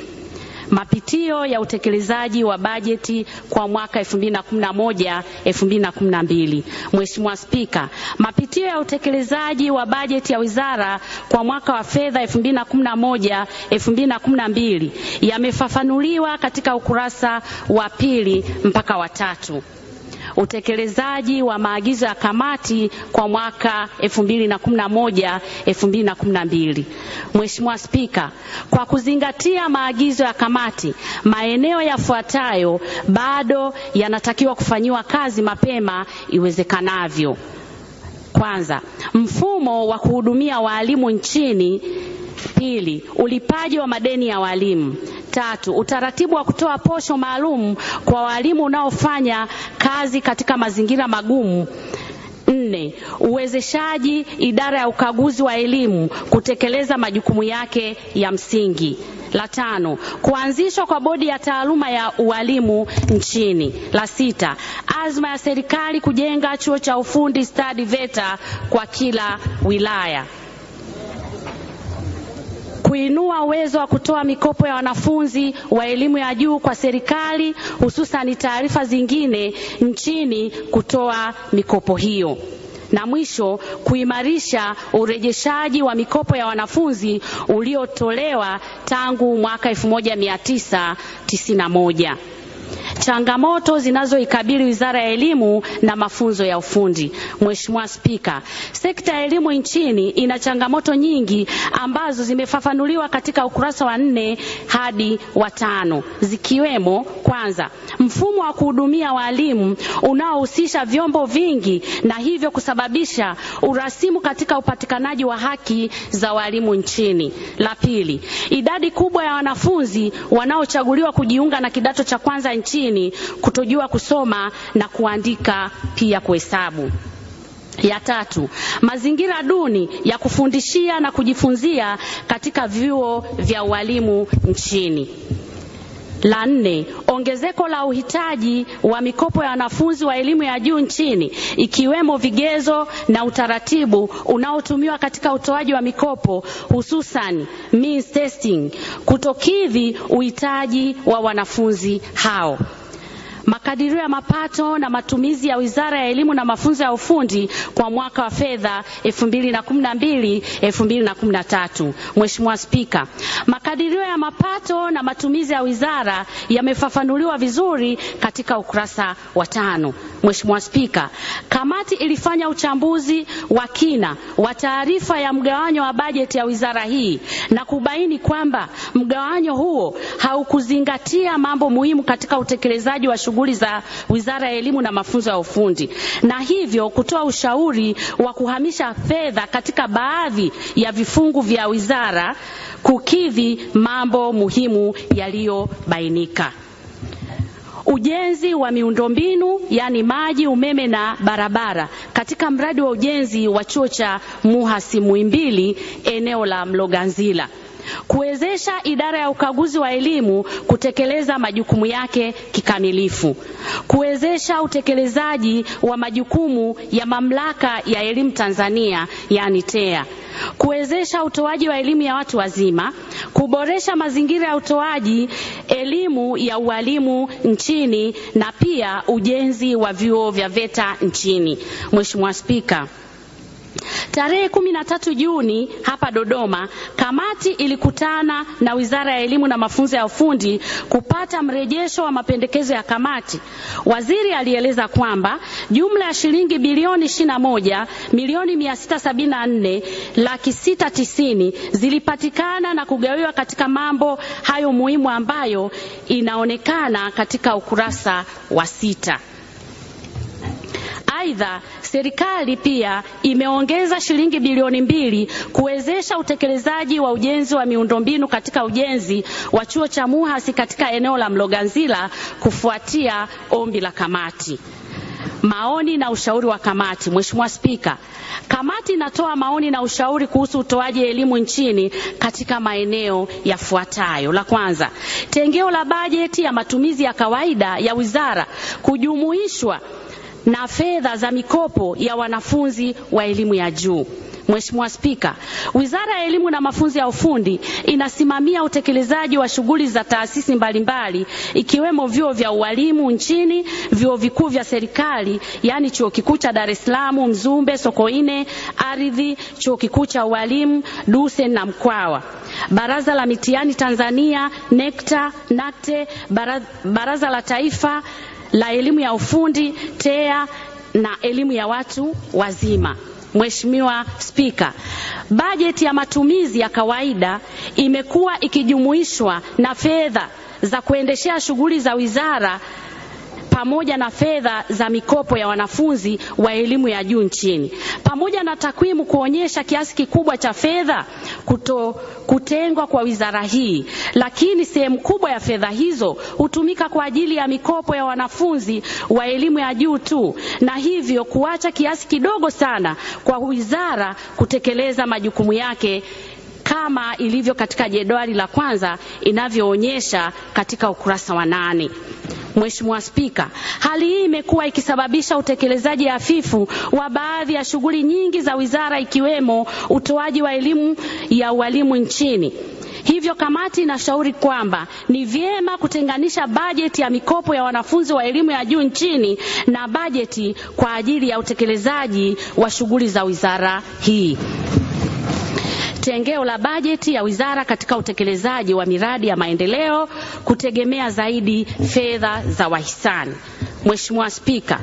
Speaker 4: Mapitio ya utekelezaji wa bajeti kwa mwaka 2011 2012. Mheshimiwa Spika, mapitio ya utekelezaji wa bajeti ya wizara kwa mwaka wa fedha 2011 2012 yamefafanuliwa katika ukurasa wa pili mpaka wa tatu. Utekelezaji wa maagizo ya kamati kwa mwaka 2011 2012. Mheshimiwa Spika, kwa kuzingatia maagizo ya kamati, maeneo yafuatayo bado yanatakiwa kufanyiwa kazi mapema iwezekanavyo. Kwanza, mfumo wa kuhudumia waalimu nchini. Pili, ulipaji wa madeni ya walimu. Tatu, utaratibu wa kutoa posho maalum kwa walimu unaofanya kazi katika mazingira magumu. Nne, uwezeshaji idara ya ukaguzi wa elimu kutekeleza majukumu yake ya msingi. La tano, kuanzishwa kwa bodi ya taaluma ya ualimu nchini. La sita, azma ya serikali kujenga chuo cha ufundi stadi VETA kwa kila wilaya kuinua uwezo wa kutoa mikopo ya wanafunzi wa elimu ya juu kwa serikali, hususan taarifa zingine nchini kutoa mikopo hiyo na mwisho kuimarisha urejeshaji wa mikopo ya wanafunzi uliotolewa tangu mwaka 1991. Changamoto zinazoikabili Wizara ya Elimu na Mafunzo ya Ufundi. Mheshimiwa Spika, sekta ya elimu nchini ina changamoto nyingi ambazo zimefafanuliwa katika ukurasa wa nne hadi wa tano, zikiwemo kwanza, mfumo wa kuhudumia walimu unaohusisha vyombo vingi na hivyo kusababisha urasimu katika upatikanaji wa haki za walimu nchini. La pili, idadi kubwa ya wanafunzi wanaochaguliwa kujiunga na kidato cha kwanza nchini kutojua kusoma na kuandika pia kuhesabu. Ya tatu, mazingira duni ya kufundishia na kujifunzia katika vyuo vya ualimu nchini. La nne, ongezeko la uhitaji wa mikopo ya wanafunzi wa elimu ya juu nchini ikiwemo vigezo na utaratibu unaotumiwa katika utoaji wa mikopo hususan means testing kutokidhi uhitaji wa wanafunzi hao. Makadirio ya mapato na matumizi ya Wizara ya Elimu na Mafunzo ya Ufundi kwa mwaka wa fedha 2012 2013. Mheshimiwa Spika, makadirio ya mapato na matumizi ya wizara yamefafanuliwa vizuri katika ukurasa wa tano. Mheshimiwa Spika, kamati ilifanya uchambuzi wa kina wa taarifa ya mgawanyo wa bajeti ya wizara hii na kubaini kwamba mgawanyo huo haukuzingatia mambo muhimu katika utekelezaji wa shughuli za Wizara ya Elimu na Mafunzo ya Ufundi na hivyo kutoa ushauri wa kuhamisha fedha katika baadhi ya vifungu vya wizara kukidhi mambo muhimu yaliyobainika. Ujenzi wa miundombinu yaani maji, umeme na barabara katika mradi wa ujenzi wa chuo cha MUHAS Muhimbili eneo la Mloganzila kuwezesha idara ya ukaguzi wa elimu kutekeleza majukumu yake kikamilifu, kuwezesha utekelezaji wa majukumu ya mamlaka ya elimu Tanzania yani TEA, kuwezesha utoaji wa elimu ya watu wazima, kuboresha mazingira ya utoaji elimu ya ualimu nchini na pia ujenzi wa vyuo vya VETA nchini. Mheshimiwa Spika, Tarehe kumi na tatu Juni hapa Dodoma, kamati ilikutana na Wizara ya Elimu na Mafunzo ya Ufundi kupata mrejesho wa mapendekezo ya kamati. Waziri alieleza kwamba jumla ya shilingi bilioni 21 milioni 674 laki sita tisini zilipatikana na kugawiwa katika mambo hayo muhimu ambayo inaonekana katika ukurasa wa sita. Aidha, serikali pia imeongeza shilingi bilioni mbili kuwezesha utekelezaji wa ujenzi wa miundombinu katika ujenzi wa chuo cha MUHAS katika eneo la Mloganzila kufuatia ombi la kamati. Maoni na ushauri wa kamati. Mheshimiwa Spika, kamati inatoa maoni na ushauri kuhusu utoaji elimu nchini katika maeneo yafuatayo. La kwanza, tengeo la bajeti ya matumizi ya kawaida ya wizara kujumuishwa na fedha za mikopo ya wanafunzi wa elimu ya juu. Mheshimiwa Spika, Wizara ya Elimu na Mafunzo ya Ufundi inasimamia utekelezaji wa shughuli za taasisi mbalimbali ikiwemo vyuo vya ualimu nchini, vyuo vikuu vya serikali, yaani Chuo Kikuu cha Dar es Salaam, Mzumbe, Sokoine, Ardhi, Chuo Kikuu cha Ualimu, Dusen na Mkwawa. Baraza la Mitihani Tanzania, NECTA, NACTE, Baraza la Taifa la Elimu ya Ufundi, TEA na elimu ya watu wazima. Mheshimiwa Spika, bajeti ya matumizi ya kawaida imekuwa ikijumuishwa na fedha za kuendeshea shughuli za wizara pamoja na fedha za mikopo ya wanafunzi wa elimu ya juu nchini, pamoja na takwimu kuonyesha kiasi kikubwa cha fedha kuto kutengwa kwa wizara hii, lakini sehemu kubwa ya fedha hizo hutumika kwa ajili ya mikopo ya wanafunzi wa elimu ya juu tu, na hivyo kuacha kiasi kidogo sana kwa wizara kutekeleza majukumu yake kama ilivyo katika jedwali la kwanza inavyoonyesha katika ukurasa wa nane. Mheshimiwa Spika, hali hii imekuwa ikisababisha utekelezaji hafifu wa baadhi ya shughuli nyingi za wizara ikiwemo utoaji wa elimu ya ualimu nchini. Hivyo kamati inashauri kwamba ni vyema kutenganisha bajeti ya mikopo ya wanafunzi wa elimu ya juu nchini na bajeti kwa ajili ya utekelezaji wa shughuli za wizara hii. Tengeo la bajeti ya wizara katika utekelezaji wa miradi ya maendeleo kutegemea zaidi fedha za wahisani. Mheshimiwa Spika,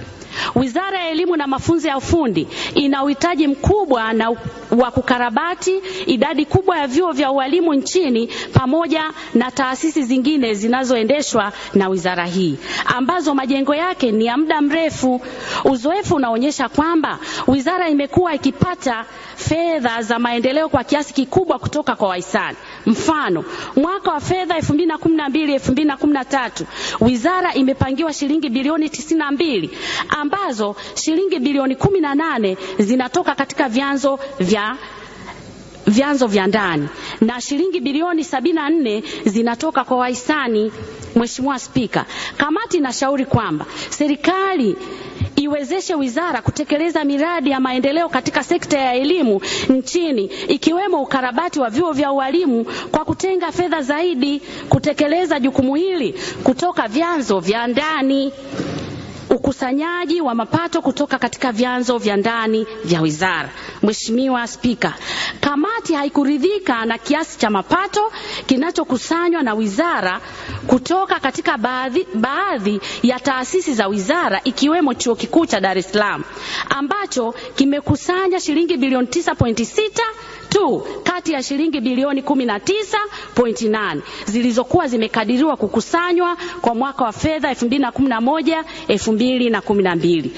Speaker 4: Wizara ya Elimu na Mafunzo ya Ufundi ina uhitaji mkubwa na wa kukarabati idadi kubwa ya vyuo vya ualimu nchini pamoja na taasisi zingine zinazoendeshwa na wizara hii ambazo majengo yake ni ya muda mrefu. Uzoefu unaonyesha kwamba wizara imekuwa ikipata fedha za maendeleo kwa kiasi kikubwa kutoka kwa wahisani. Mfano, mwaka wa fedha 2012 2013 wizara imepangiwa shilingi bilioni 92 ambazo shilingi bilioni 18 zinatoka katika vyanzo vya vyanzo vya ndani na shilingi bilioni 74 zinatoka kwa wahisani. Mheshimiwa Spika, kamati inashauri kwamba serikali iwezeshe wizara kutekeleza miradi ya maendeleo katika sekta ya elimu nchini ikiwemo ukarabati wa vyuo vya ualimu kwa kutenga fedha zaidi kutekeleza jukumu hili kutoka vyanzo vya ndani ukusanyaji wa mapato kutoka katika vyanzo vya ndani vya wizara. Mheshimiwa Spika, kamati haikuridhika na kiasi cha mapato kinachokusanywa na wizara kutoka katika baadhi, baadhi ya taasisi za wizara ikiwemo Chuo Kikuu cha Dar es Salaam ambacho kimekusanya shilingi bilioni 9.6 tu kati ya shilingi bilioni 19.8 zilizokuwa zimekadiriwa kukusanywa kwa mwaka wa fedha 2011 2012.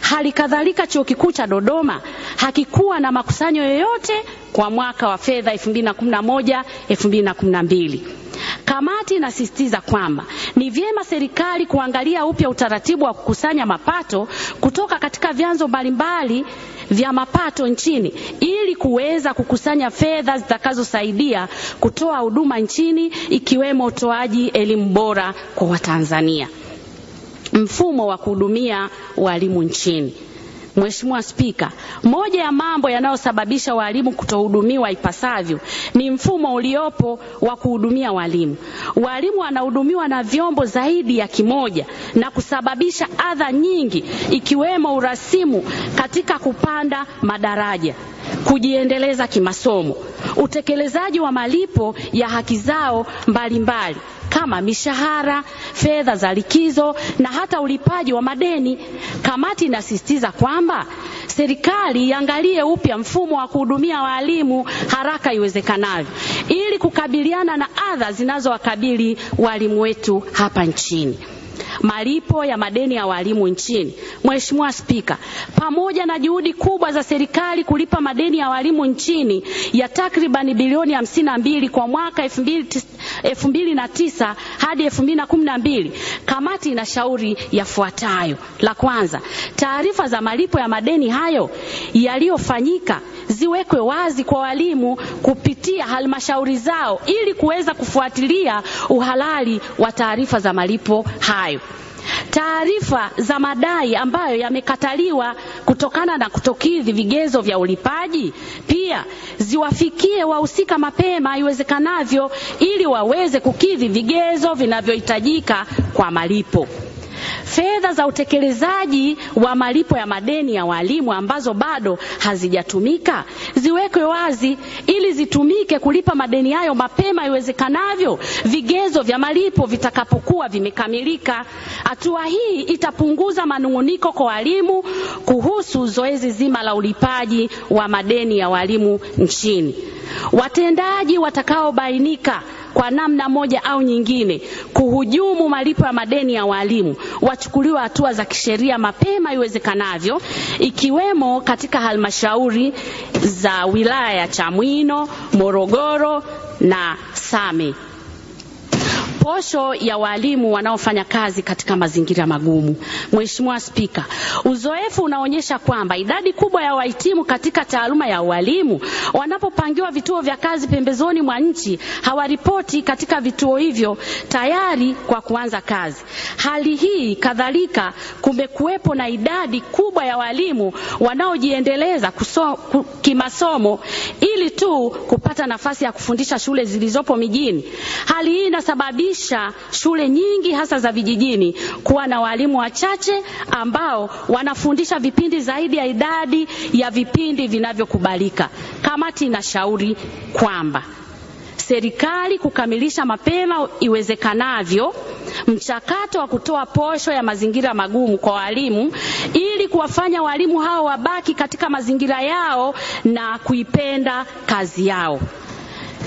Speaker 4: Hali kadhalika Chuo Kikuu cha Dodoma hakikuwa na makusanyo yoyote kwa mwaka wa fedha 2011 2012. Kamati inasisitiza kwamba ni vyema serikali kuangalia upya utaratibu wa kukusanya mapato kutoka katika vyanzo mbalimbali vya mapato nchini ili kuweza kukusanya fedha zitakazosaidia kutoa huduma nchini ikiwemo utoaji elimu bora kwa Watanzania. Mfumo wa kuhudumia walimu nchini. Mheshimiwa Spika, moja ya mambo yanayosababisha walimu kutohudumiwa ipasavyo ni mfumo uliopo wa kuhudumia walimu. Walimu wanahudumiwa na vyombo zaidi ya kimoja na kusababisha adha nyingi ikiwemo urasimu katika kupanda madaraja, kujiendeleza kimasomo, utekelezaji wa malipo ya haki zao mbalimbali mbali kama mishahara, fedha za likizo na hata ulipaji wa madeni. Kamati inasisitiza kwamba serikali iangalie upya mfumo wa kuhudumia walimu haraka iwezekanavyo ili kukabiliana na adha zinazowakabili walimu wetu hapa nchini. Malipo ya madeni ya walimu nchini. Mheshimiwa Spika, pamoja na juhudi kubwa za serikali kulipa madeni ya walimu nchini ya takribani bilioni hamsini na mbili kwa mwaka elfu mbili na tisa hadi elfu mbili na kumi na mbili kamati inashauri yafuatayo. La kwanza, taarifa za malipo ya madeni hayo yaliyofanyika ziwekwe wazi kwa walimu kupitia halmashauri zao ili kuweza kufuatilia uhalali wa taarifa za malipo hayo. Taarifa za madai ambayo yamekataliwa kutokana na kutokidhi vigezo vya ulipaji pia ziwafikie wahusika mapema iwezekanavyo ili waweze kukidhi vigezo vinavyohitajika kwa malipo. Fedha za utekelezaji wa malipo ya madeni ya walimu ambazo bado hazijatumika ziwekwe wazi ili zitumike kulipa madeni hayo mapema iwezekanavyo vigezo vya malipo vitakapokuwa vimekamilika. Hatua hii itapunguza manung'uniko kwa walimu kuhusu zoezi zima la ulipaji wa madeni ya walimu nchini. Watendaji watakaobainika kwa namna moja au nyingine kuhujumu malipo ya madeni ya walimu wachukuliwe hatua za kisheria mapema iwezekanavyo, ikiwemo katika halmashauri za wilaya ya Chamwino, Morogoro na Same. Posho ya walimu wanaofanya kazi katika mazingira magumu. Mheshimiwa Spika, uzoefu unaonyesha kwamba idadi kubwa ya wahitimu katika taaluma ya walimu wanapopangiwa vituo vya kazi pembezoni mwa nchi hawaripoti katika vituo hivyo tayari kwa kuanza kazi. Hali hii kadhalika, kumekuwepo na idadi kubwa ya walimu wanaojiendeleza kimasomo ili tu kupata nafasi ya kufundisha shule zilizopo mijini. Hali hii inasababisha shule nyingi hasa za vijijini kuwa na walimu wachache ambao wanafundisha vipindi zaidi ya idadi ya vipindi vinavyokubalika. Kamati inashauri kwamba serikali kukamilisha mapema iwezekanavyo mchakato wa kutoa posho ya mazingira magumu kwa walimu ili kuwafanya walimu hao wabaki katika mazingira yao na kuipenda kazi yao.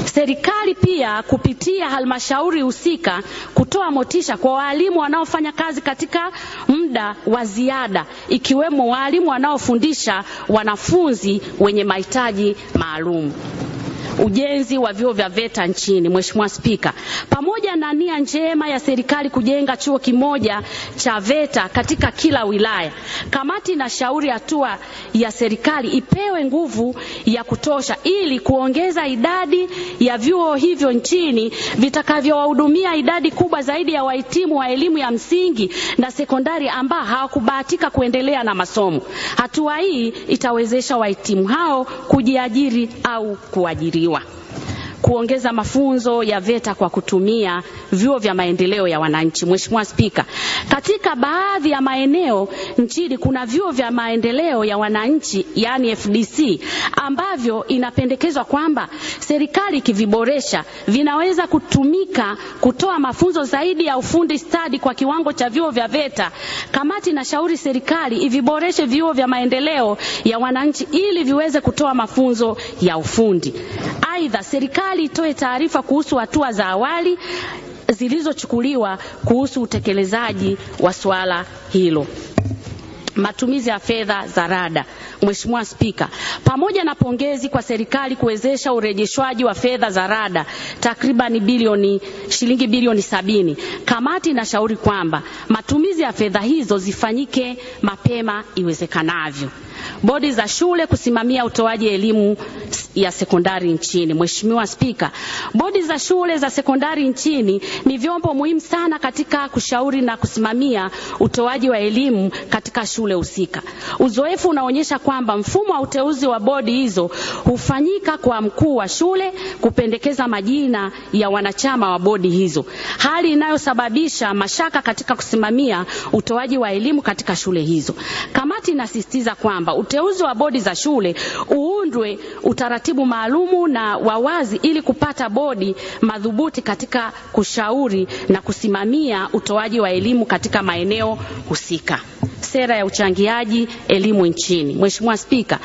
Speaker 4: Serikali pia kupitia halmashauri husika kutoa motisha kwa walimu wanaofanya kazi katika muda wa ziada ikiwemo walimu wanaofundisha wanafunzi wenye mahitaji maalum. Ujenzi wa vyuo vya VETA nchini. Mheshimiwa Spika, pamoja na nia njema ya serikali kujenga chuo kimoja cha VETA katika kila wilaya, kamati inashauri hatua ya serikali ipewe nguvu ya kutosha ili kuongeza idadi ya vyuo hivyo nchini vitakavyowahudumia idadi kubwa zaidi ya wahitimu wa elimu ya msingi na sekondari ambao hawakubahatika kuendelea na masomo. Hatua hii itawezesha wahitimu hao kujiajiri au kuajiriwa wa kuongeza mafunzo ya VETA kwa kutumia vyuo vya maendeleo ya wananchi. Mheshimiwa Spika, katika baadhi ya maeneo nchini kuna vyuo vya maendeleo ya wananchi yani FDC ambavyo inapendekezwa kwamba serikali ikiviboresha vinaweza kutumika kutoa mafunzo zaidi ya ufundi stadi kwa kiwango cha vyuo vya VETA. Kamati inashauri serikali iviboreshe vyuo vya maendeleo ya wananchi ili viweze kutoa mafunzo ya ufundi. Aidha, serikali itoe taarifa kuhusu hatua za awali zilizochukuliwa kuhusu utekelezaji wa suala hilo. Matumizi ya fedha za rada. Mheshimiwa Spika, pamoja na pongezi kwa serikali kuwezesha urejeshwaji wa fedha za rada takriban bilioni shilingi bilioni sabini, kamati inashauri kwamba matumizi ya fedha hizo zifanyike mapema iwezekanavyo. Bodi za shule kusimamia utoaji elimu ya sekondari nchini. Mheshimiwa Spika, bodi za shule za sekondari nchini ni vyombo muhimu sana katika kushauri na kusimamia utoaji wa elimu katika shule husika. Uzoefu unaonyesha kwamba mfumo wa uteuzi wa bodi hizo hufanyika kwa mkuu wa shule kupendekeza majina ya wanachama wa bodi hizo, hali inayosababisha mashaka katika kusimamia utoaji wa elimu katika shule hizo. Kamati inasisitiza kwamba uteuzi wa bodi za shule uundwe utaratibu maalumu na wawazi ili kupata bodi madhubuti katika kushauri na kusimamia utoaji wa elimu katika maeneo husika. Sera ya uchangiaji elimu nchini. Mheshimiwa Spika,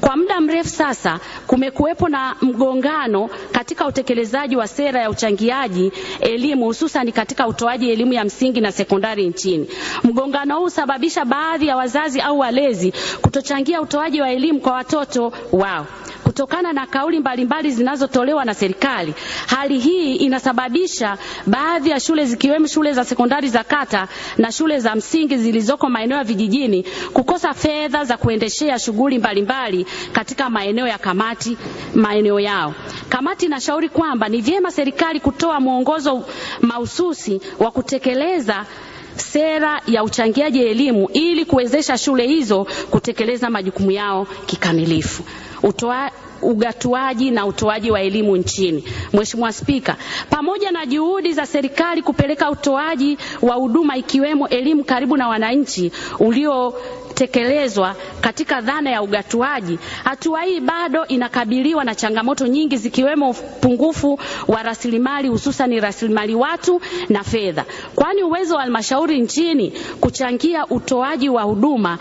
Speaker 4: kwa muda mrefu sasa kumekuwepo na mgongano katika utekelezaji wa sera ya uchangiaji elimu hususan katika utoaji elimu ya msingi na sekondari nchini. Mgongano huu husababisha baadhi ya wazazi au walezi kutochangia utoaji wa elimu kwa watoto wao kutokana na kauli mbalimbali zinazotolewa na serikali. Hali hii inasababisha baadhi ya shule zikiwemo shule za sekondari za kata na shule za msingi zilizoko maeneo ya vijijini kukosa fedha za kuendeshea shughuli mbalimbali katika maeneo ya kamati maeneo yao. Kamati inashauri kwamba ni vyema serikali kutoa mwongozo mahususi wa kutekeleza sera ya uchangiaji elimu ili kuwezesha shule hizo kutekeleza majukumu yao kikamilifu. Utoa, ugatuaji na utoaji wa elimu nchini. Mheshimiwa Spika, pamoja na juhudi za serikali kupeleka utoaji wa huduma ikiwemo elimu karibu na wananchi uliotekelezwa katika dhana ya ugatuaji, hatua hii bado inakabiliwa na changamoto nyingi zikiwemo upungufu wa rasilimali hususan rasilimali watu na fedha, kwani uwezo wa halmashauri nchini kuchangia utoaji wa huduma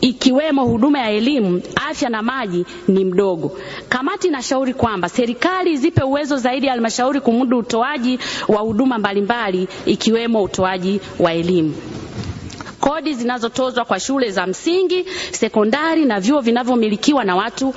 Speaker 4: ikiwemo huduma ya elimu, afya na maji ni mdogo. Kamati inashauri kwamba serikali zipe uwezo zaidi ya halmashauri kumudu utoaji wa huduma mbalimbali ikiwemo utoaji wa elimu. Kodi zinazotozwa kwa shule za msingi, sekondari na vyuo vinavyomilikiwa na watu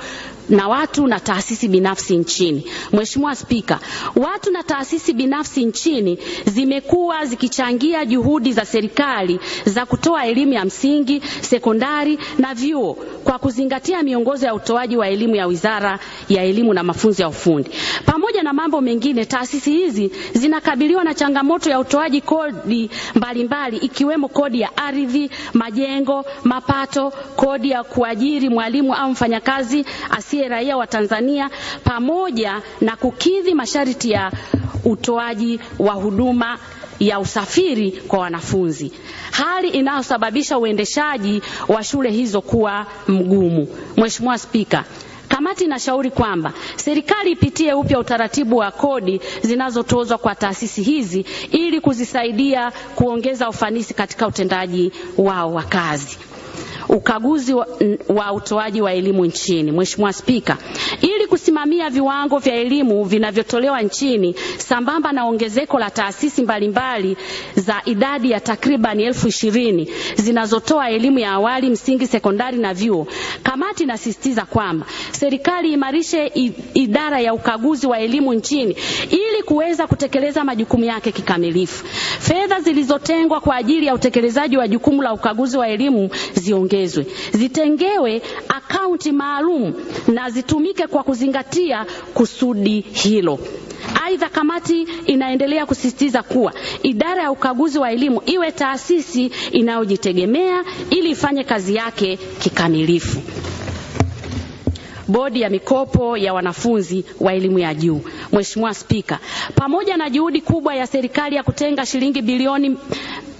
Speaker 4: na watu na taasisi binafsi nchini. Mheshimiwa Spika, watu na taasisi binafsi nchini zimekuwa zikichangia juhudi za serikali za kutoa elimu ya msingi, sekondari na vyuo kwa kuzingatia miongozo ya utoaji wa elimu ya Wizara ya Elimu na Mafunzo ya Ufundi. Pamoja na mambo mengine, taasisi hizi zinakabiliwa na changamoto ya utoaji kodi mbalimbali ikiwemo kodi ya ardhi, majengo, mapato, kodi ya kuajiri mwalimu au mfanyakazi asiye raia wa Tanzania pamoja na kukidhi masharti ya utoaji wa huduma ya usafiri kwa wanafunzi, hali inayosababisha uendeshaji wa shule hizo kuwa mgumu. Mheshimiwa Spika, Kamati inashauri kwamba serikali ipitie upya utaratibu wa kodi zinazotozwa kwa taasisi hizi ili kuzisaidia kuongeza ufanisi katika utendaji wao wa kazi. Ukaguzi wa, wa utoaji wa elimu nchini. Mheshimiwa Spika, ili kusimamia viwango vya elimu vinavyotolewa nchini sambamba na ongezeko la taasisi mbalimbali za idadi ya takriban elfu ishirini zinazotoa elimu ya awali, msingi, sekondari na vyuo, kamati inasisitiza kwamba serikali imarishe idara ya ukaguzi wa elimu nchini ili kuweza kutekeleza majukumu yake kikamilifu. Fedha zilizotengwa kwa ajili ya utekelezaji wa jukumu la ukaguzi wa elimu ziongezwe, zitengewe akaunti maalum na zitumike kwa kuzingatia kusudi hilo. Aidha, kamati inaendelea kusisitiza kuwa idara ya ukaguzi wa elimu iwe taasisi inayojitegemea ili ifanye kazi yake kikamilifu. Bodi ya mikopo ya wanafunzi wa elimu ya juu. Mheshimiwa Spika, pamoja na juhudi kubwa ya serikali ya kutenga shilingi bilioni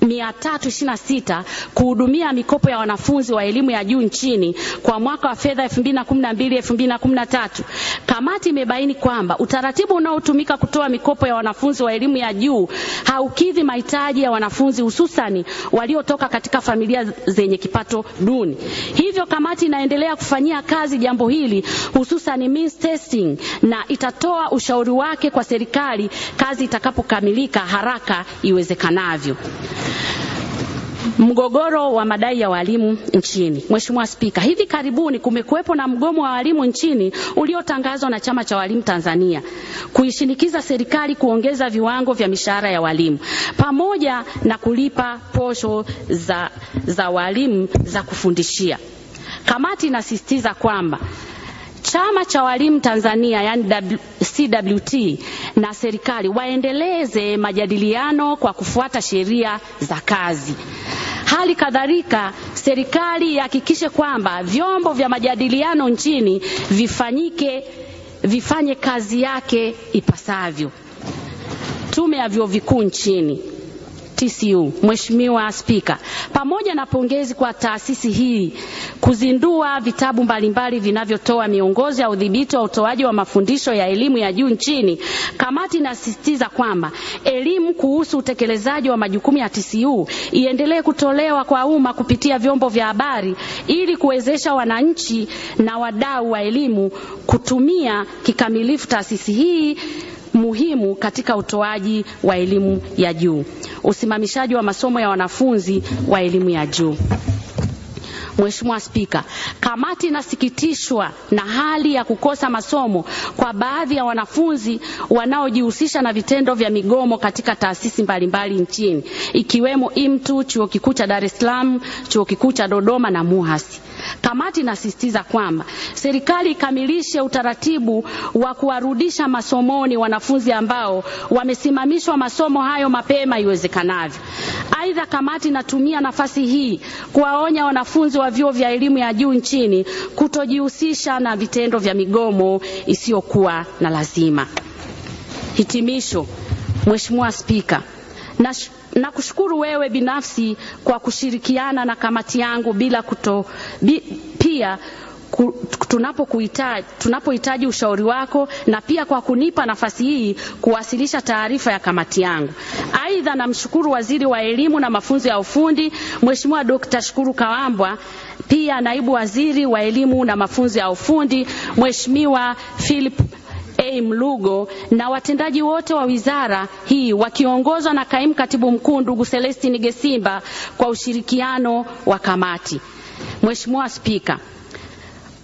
Speaker 4: 326 kuhudumia mikopo ya wanafunzi wa elimu ya juu nchini kwa mwaka wa fedha 2012-2013, kamati imebaini kwamba utaratibu unaotumika kutoa mikopo ya wanafunzi wa elimu ya juu haukidhi mahitaji ya wanafunzi hususan waliotoka katika familia zenye kipato duni. Hivyo kamati inaendelea kufanyia kazi jambo hili hususan means testing, na itatoa ushauri wake kwa serikali kazi itakapokamilika haraka iwezekanavyo. Mgogoro wa madai ya walimu nchini. Mheshimiwa Spika, hivi karibuni kumekuwepo na mgomo wa walimu nchini uliotangazwa na Chama cha Walimu Tanzania kuishinikiza serikali kuongeza viwango vya mishahara ya walimu pamoja na kulipa posho za, za walimu za kufundishia. Kamati inasisitiza kwamba Chama cha Walimu Tanzania yani CWT na serikali waendeleze majadiliano kwa kufuata sheria za kazi. Hali kadhalika serikali ihakikishe kwamba vyombo vya majadiliano nchini vifanyike vifanye kazi yake ipasavyo. Tume ya vyuo vikuu nchini TCU. Mheshimiwa Spika, pamoja na pongezi kwa taasisi hii kuzindua vitabu mbalimbali vinavyotoa miongozo ya udhibiti wa utoaji wa mafundisho ya elimu ya juu nchini, kamati inasisitiza kwamba elimu kuhusu utekelezaji wa majukumu ya TCU iendelee kutolewa kwa umma kupitia vyombo vya habari ili kuwezesha wananchi na wadau wa elimu kutumia kikamilifu taasisi hii muhimu katika utoaji wa elimu ya juu. Usimamishaji wa masomo ya wanafunzi wa elimu ya juu. Mheshimiwa Spika, kamati inasikitishwa na hali ya kukosa masomo kwa baadhi ya wanafunzi wanaojihusisha na vitendo vya migomo katika taasisi mbalimbali nchini ikiwemo IMTU, Chuo Kikuu cha Dar es Salaam, Chuo Kikuu cha Dodoma na MUHAS. Kamati inasisitiza kwamba serikali ikamilishe utaratibu wa kuwarudisha masomoni wanafunzi ambao wamesimamishwa masomo hayo mapema iwezekanavyo. Aidha, kamati inatumia nafasi hii kuwaonya wanafunzi wa vyuo vya elimu ya juu nchini kutojihusisha na vitendo vya migomo isiyokuwa na lazima. Hitimisho. Mheshimiwa Spika, nakushukuru wewe binafsi kwa kushirikiana na kamati yangu bila kuto, bi, pia tunapokuhitaji tunapohitaji ushauri wako na pia kwa kunipa nafasi hii kuwasilisha taarifa ya kamati yangu. Aidha, namshukuru Waziri wa Elimu na Mafunzo ya Ufundi Mheshimiwa Dr. Shukuru Kawambwa, pia Naibu Waziri wa Elimu na Mafunzo ya Ufundi Mheshimiwa Philip A. Mlugo na watendaji wote wa wizara hii wakiongozwa na kaimu katibu mkuu ndugu Celestine Gesimba kwa ushirikiano wa kamati. Mheshimiwa Spika,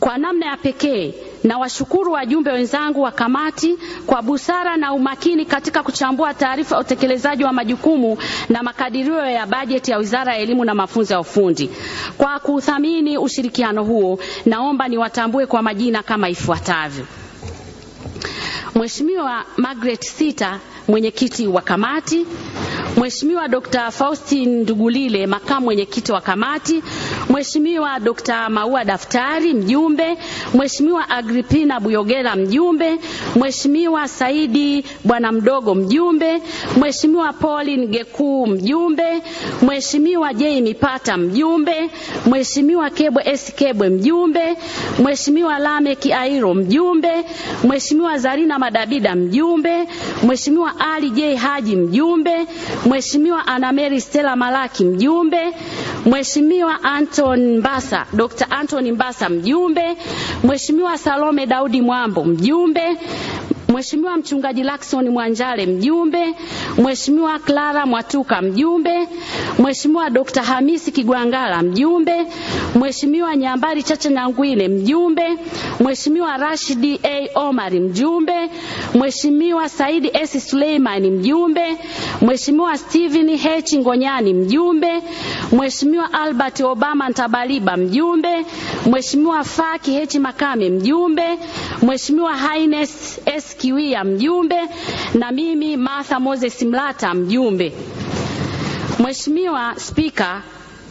Speaker 4: kwa namna ya pekee na washukuru wajumbe wenzangu wa kamati kwa busara na umakini katika kuchambua taarifa ya utekelezaji wa majukumu na makadirio ya bajeti ya Wizara ya Elimu na Mafunzo ya Ufundi. Kwa kuthamini ushirikiano huo, naomba niwatambue kwa majina kama ifuatavyo. Mheshimiwa Margaret Sita, mwenyekiti wa kamati, Mheshimiwa Dr. Faustin Ndugulile, makamu mwenyekiti wa kamati, Mheshimiwa Dr. Maua Daftari, mjumbe, Mheshimiwa Agripina Buyogera, mjumbe, Mheshimiwa Saidi Bwana Mdogo, mjumbe, Mheshimiwa Pauline Gekuu, mjumbe, Mheshimiwa J Mipata, mjumbe, Mheshimiwa Kebwe S Kebwe, mjumbe, Mheshimiwa Lameki Airo, mjumbe, Mheshimiwa Zarina Madabida, mjumbe, Mheshimiwa Ali J. Haji, mjumbe, Mheshimiwa Anameri Stella Malaki, mjumbe, Mheshimiwa Anton Mbasa, Dr. Anton Mbasa mjumbe, Mheshimiwa Salome Daudi Mwambo mjumbe, Mheshimiwa Mchungaji Lakson Mwanjale mjumbe, Mheshimiwa Clara Mwatuka mjumbe, Mheshimiwa Dr. Hamisi Kigwangala mjumbe, Mheshimiwa Nyambari Chacha Nyangwile mjumbe, Mheshimiwa Rashidi A. omar mjumbe, Mheshimiwa Saidi S. Suleiman mjumbe, Mheshimiwa Steven H. Ngonyani mjumbe, Mheshimiwa Albert Obama Ntabaliba mjumbe, Mheshimiwa Faki H. Makame mjumbe, Mheshimiwa Haines S. Kiwia mjumbe na mimi Martha Moses Mlata mjumbe. Mheshimiwa Spika,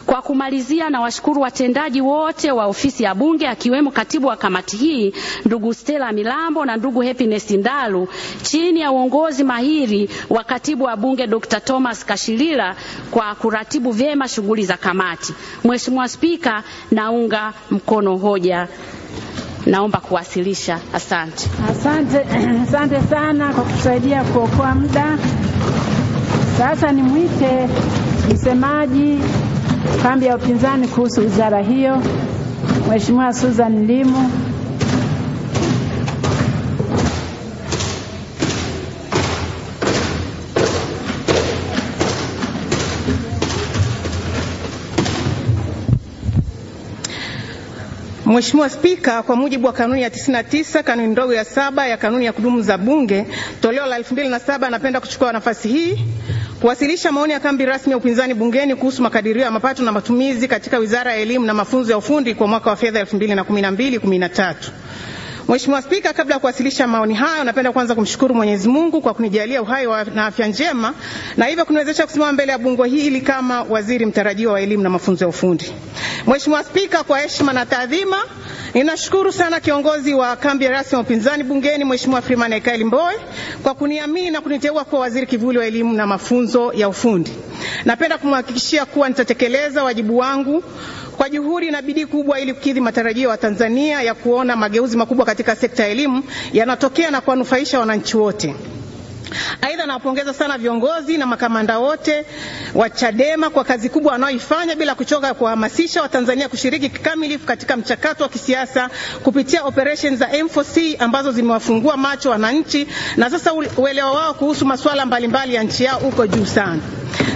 Speaker 4: kwa kumalizia, na washukuru watendaji wote wa ofisi ya Bunge akiwemo katibu wa kamati hii ndugu Stella Milambo na ndugu Happiness Ndalu chini ya uongozi mahiri wa katibu wa Bunge Dr. Thomas Kashilila kwa kuratibu vyema shughuli za kamati. Mheshimiwa Spika, naunga mkono hoja naomba kuwasilisha. Asante.
Speaker 1: Asante, <clears throat> asante sana kwa kutusaidia kuokoa muda. Sasa nimwite msemaji kambi ya upinzani kuhusu wizara hiyo, Mheshimiwa Susan Limu.
Speaker 5: Mheshimiwa Spika, kwa mujibu wa kanuni ya 99 kanuni ndogo ya saba ya kanuni ya kudumu za Bunge toleo la 2007, napenda kuchukua nafasi hii kuwasilisha maoni ya kambi rasmi ya upinzani bungeni kuhusu makadirio ya mapato na matumizi katika Wizara ya Elimu na Mafunzo ya Ufundi kwa mwaka wa fedha 2012/13. Mheshimiwa Spika, kabla ya kuwasilisha maoni hayo, napenda kwanza kumshukuru Mwenyezi Mungu kwa kunijalia uhai wa na afya njema na hivyo kuniwezesha kusimama mbele ya bunge hili kama waziri mtarajiwa wa elimu na mafunzo ya ufundi. Mheshimiwa Spika, kwa heshima na taadhima, ninashukuru sana kiongozi wa kambi ya rasmi ya upinzani bungeni Mheshimiwa Freeman Aikaeli Mbowe kwa kuniamini na kuniteua kuwa waziri kivuli wa elimu na mafunzo ya ufundi. Napenda kumhakikishia kuwa nitatekeleza wajibu wangu kwa juhudi na bidii kubwa ili kukidhi matarajio ya Tanzania ya kuona mageuzi makubwa katika sekta ya elimu yanatokea na kuwanufaisha wananchi wote. Aidha, nawapongeza sana viongozi na makamanda wote wa Chadema kwa kazi kubwa wanaoifanya bila kuchoka kuwahamasisha Watanzania kushiriki kikamilifu katika mchakato wa kisiasa kupitia operation za M4C ambazo zimewafungua macho wananchi na sasa uelewa wao kuhusu masuala mbalimbali ya nchi yao uko juu sana.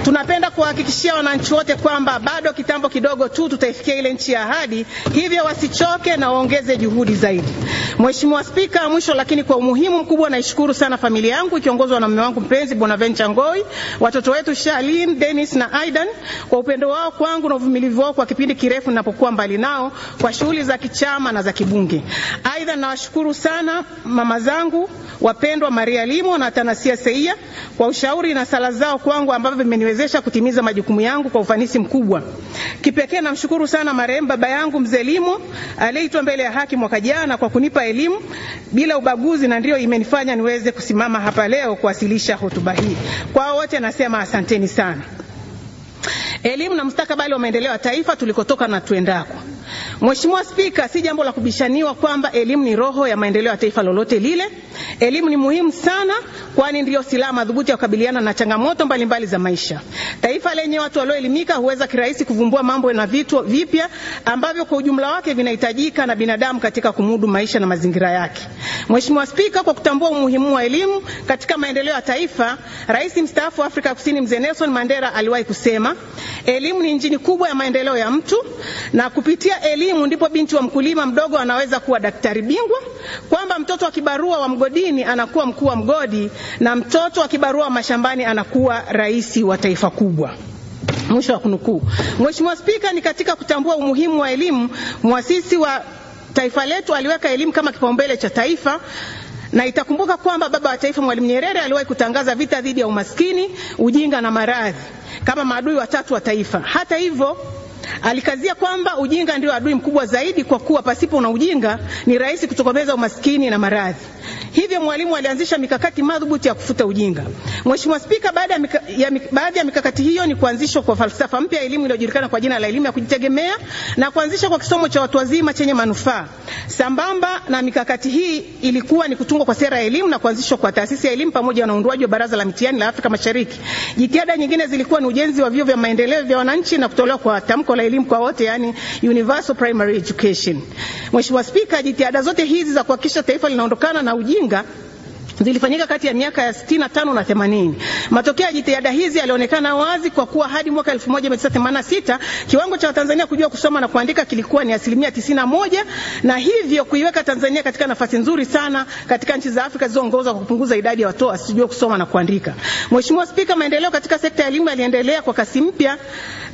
Speaker 5: Tunapenda kuwahakikishia wananchi wote kwamba bado kitambo kidogo tu tutaifikia ile nchi ya ahadi, hivyo wasichoke na waongeze juhudi zaidi. Mheshimiwa Spika, mwisho lakini kwa umuhimu mkubwa, naishukuru sana familia yangu ikiongozwa na mume wangu mpenzi Bonaventure Ngoi, watoto wetu Shalin, Dennis na Aidan kwa upendo wao kwangu na uvumilivu wao kwa kipindi kirefu ninapokuwa mbali nao kwa shughuli za kichama na za kibunge. Aidha, nawashukuru sana mama zangu wapendwa Maria Limo na Tanasia Seia kwa ushauri na sala zao kwangu ambavyo vimeniwezesha kutimiza majukumu yangu kwa ufanisi mkubwa. Kipekee namshukuru sana marehemu baba yangu mzee Limo aliyeitwa mbele ya haki mwaka jana kwa kunipa elimu bila ubaguzi, na ndio imenifanya niweze kusimama hapa leo kuwasilisha hotuba hii. Kwa wote nasema asanteni sana. Elimu na mustakabali wa maendeleo ya taifa tulikotoka na tuendako. Mheshimiwa Spika, si jambo la kubishaniwa kwamba elimu ni roho ya maendeleo ya taifa lolote lile. Elimu ni muhimu sana, kwani ndiyo silaha madhubuti ya kukabiliana na changamoto mbalimbali mbali za maisha. Taifa lenye watu walioelimika huweza kirahisi kuvumbua mambo na vitu vipya ambavyo kwa ujumla wake vinahitajika na binadamu katika kumudu maisha na mazingira yake. Mheshimiwa Spika, kwa kutambua umuhimu wa elimu katika maendeleo ya taifa, Rais mstaafu wa Afrika Kusini Mzee Nelson Mandela aliwahi kusema, elimu ni injini kubwa ya maendeleo ya mtu na kupitia elimu ndipo binti wa mkulima mdogo anaweza kuwa daktari bingwa, kwamba mtoto wa kibarua wa mgodini anakuwa mkuu wa mgodi na mtoto wa kibarua wa mashambani anakuwa rais wa taifa kubwa. Mwisho wa kunukuu. Mheshimiwa Spika, ni katika kutambua umuhimu wa elimu, mwasisi wa taifa letu aliweka elimu kama kipaumbele cha taifa na itakumbuka kwamba baba wa taifa Mwalimu Nyerere aliwahi kutangaza vita dhidi ya umaskini, ujinga na maradhi kama maadui watatu wa taifa. Hata hivyo alikazia kwamba ujinga ndio adui mkubwa zaidi, kwa kuwa pasipo na ujinga ni rahisi kutokomeza umaskini na maradhi. Hivyo Mwalimu alianzisha mikakati madhubuti ya kufuta ujinga. Mheshimiwa Spika, baada ya, baadhi ya mikakati hiyo ni kuanzishwa kwa falsafa mpya ya elimu iliyojulikana kwa jina la elimu ya kujitegemea na kuanzishwa kwa kisomo cha watu wazima chenye manufaa. Sambamba na mikakati hii ilikuwa ni kutungwa kwa sera ya elimu na kuanzishwa kwa taasisi ya elimu pamoja na uundwaji wa baraza la mitihani la Afrika Mashariki. Jitihada nyingine zilikuwa ni ujenzi wa vyuo vya maendeleo vya wananchi na kutolewa kwa tamko ongezeko la elimu kwa wote, yani universal primary education. Mheshimiwa Spika, jitihada zote hizi za kuhakikisha taifa linaondokana na ujinga zilifanyika kati ya miaka ya 65 na 80. Matokeo ya jitihada hizi yalionekana wazi kwa kuwa hadi mwaka 1986 kiwango cha Watanzania kujua kusoma na kuandika kilikuwa ni asilimia 91 na hivyo kuiweka Tanzania katika nafasi nzuri sana katika nchi za Afrika zilizoongoza kwa kupunguza idadi ya watoto wasijua kusoma na kuandika. Mheshimiwa Spika, maendeleo katika sekta ya elimu yaliendelea kwa kasi mpya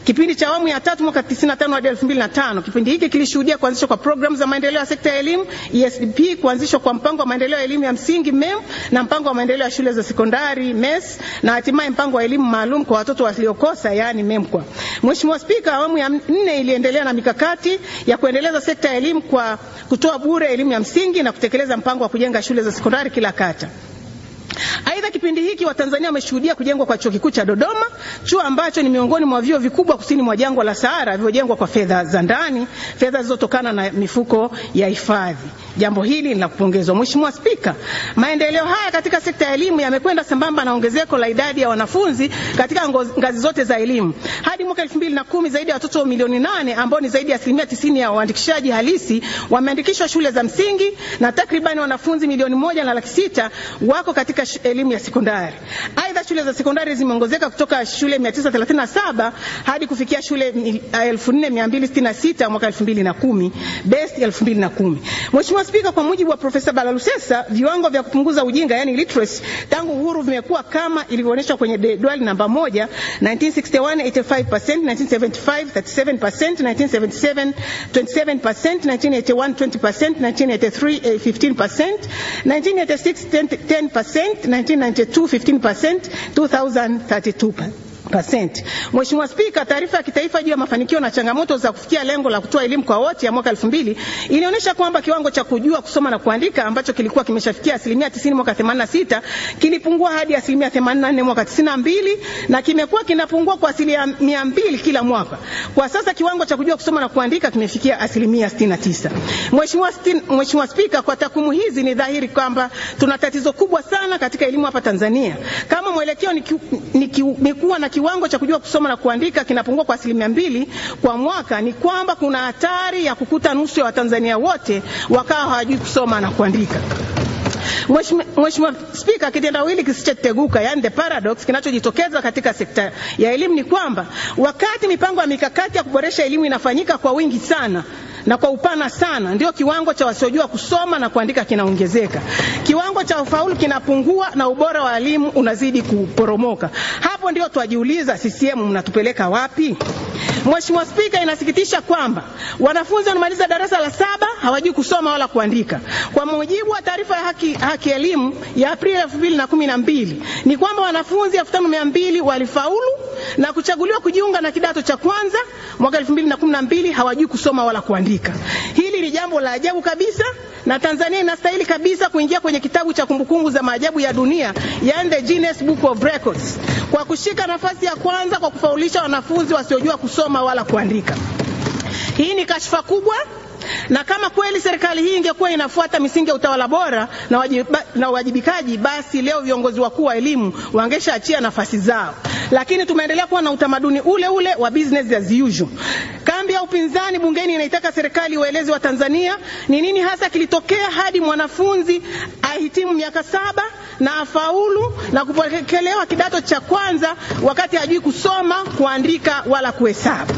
Speaker 5: kipindi cha awamu ya tatu mwaka 95 hadi 2005. Kipindi hiki kilishuhudia kuanzishwa kwa programu za maendeleo ya sekta ya elimu ESDP, kuanzishwa kwa mpango wa maendeleo ya elimu ya msingi MEM na mpango wa maendeleo ya shule za sekondari MES na hatimaye mpango wa elimu maalum kwa watoto waliokosa yani MEMKWA. Mheshimiwa Spika, awamu ya nne iliendelea na mikakati ya kuendeleza sekta ya elimu kwa kutoa bure elimu ya msingi na kutekeleza mpango wa kujenga shule za sekondari kila kata. Aidha, kipindi hiki Watanzania wameshuhudia kujengwa kwa chuo kikuu cha Dodoma, chuo ambacho ni miongoni mwa vyuo vikubwa kusini mwa jangwa la Sahara vilivyojengwa kwa fedha za ndani, fedha zilizotokana na mifuko ya hifadhi. Jambo hili ni la kupongezwa. Mheshimiwa Spika, maendeleo haya katika sekta ya elimu yamekwenda sambamba na ongezeko la idadi ya wanafunzi katika ngazi zote za elimu. Hadi mwaka 2010 zaidi ya watoto milioni nane ambao ni zaidi ya asilimia tisini ya uandikishaji halisi wameandikishwa shule za msingi na takribani wanafunzi milioni moja na laki sita wako katika elimu ya sekondari. Aidha, shule za sekondari zimeongezeka kutoka shule 937 hadi kufikia shule 4266 mwaka 2010, best 2010. Mheshimiwa Spika, kwa mujibu wa Profesa Balalusesa, viwango vya kupunguza ujinga yani literacy tangu uhuru vimekuwa kama ilivyoonyeshwa kwenye jedwali namba moja 1961 85%, 1975 37%, 1977 27%, 1981 20%, 1983 15%, 1986 10%, 1992 15%, 2000 32%. Percent. Mheshimiwa Spika, taarifa ya kitaifa juu ya mafanikio na changamoto za kufikia lengo la kutoa elimu kwa wote ya mwaka 2000 inaonyesha kwamba kiwango cha kujua kusoma na kuandika ambacho kilikuwa kimeshafikia asilimia 90 mwaka 86 kilipungua hadi asilimia 84 mwaka 92 na kimekuwa kinapungua kwa asilimia 200 kila mwaka. Kwa sasa kiwango cha kujua kusoma na kuandika kimefikia asilimia 69. Mheshimiwa Mheshimiwa Spika, kwa takwimu hizi ni dhahiri kwamba tuna tatizo kubwa sana katika elimu hapa Tanzania. Kama mwelekeo ni, ki, ni, ki, ni kuwa na kiwango cha kujua kusoma na kuandika kinapungua kwa asilimia mbili kwa mwaka, ni kwamba kuna hatari ya kukuta nusu ya Watanzania wote wakawa hawajui kusoma na kuandika. Mheshimiwa Spika, kitendawili kisichoteguka, yani the paradox, kinachojitokeza katika sekta ya elimu ni kwamba wakati mipango ya mikakati ya kuboresha elimu inafanyika kwa wingi sana na kwa upana sana, ndio kiwango cha wasiojua kusoma na kuandika kinaongezeka, kiwango cha ufaulu kinapungua na ubora wa elimu unazidi kuporomoka. Hapo ndio twajiuliza, CCM mnatupeleka wapi? Mheshimiwa Spika, inasikitisha kwamba wanafunzi wanamaliza darasa la saba hawajui kusoma wala kuandika. Kwa mujibu wa taarifa ya haki, haki elimu ya Aprili elfu mbili na kumi na mbili ni kwamba wanafunzi elfu tano mia mbili walifaulu na kuchaguliwa kujiunga na kidato cha kwanza mwaka elfu mbili na kumi na mbili hawajui kusoma wala kuandika. Hili ni jambo la ajabu kabisa na Tanzania inastahili kabisa kuingia kwenye kitabu cha kumbukumbu za maajabu ya dunia, yani the Guinness Book of Records, kwa kushika nafasi ya kwanza kwa kufaulisha wanafunzi wasiojua kusoma wala kuandika. Hii ni kashfa kubwa na kama kweli serikali hii ingekuwa inafuata misingi ya utawala bora na, wajiba, na uwajibikaji, basi leo viongozi wakuu wa elimu wangeshaachia nafasi zao, lakini tumeendelea kuwa na utamaduni ule ule wa business as usual. Kambi ya upinzani bungeni inaitaka serikali iwaeleze wa Tanzania ni nini hasa kilitokea hadi mwanafunzi ahitimu miaka saba na afaulu na kupokelewa kidato cha kwanza wakati hajui kusoma, kuandika wala kuhesabu.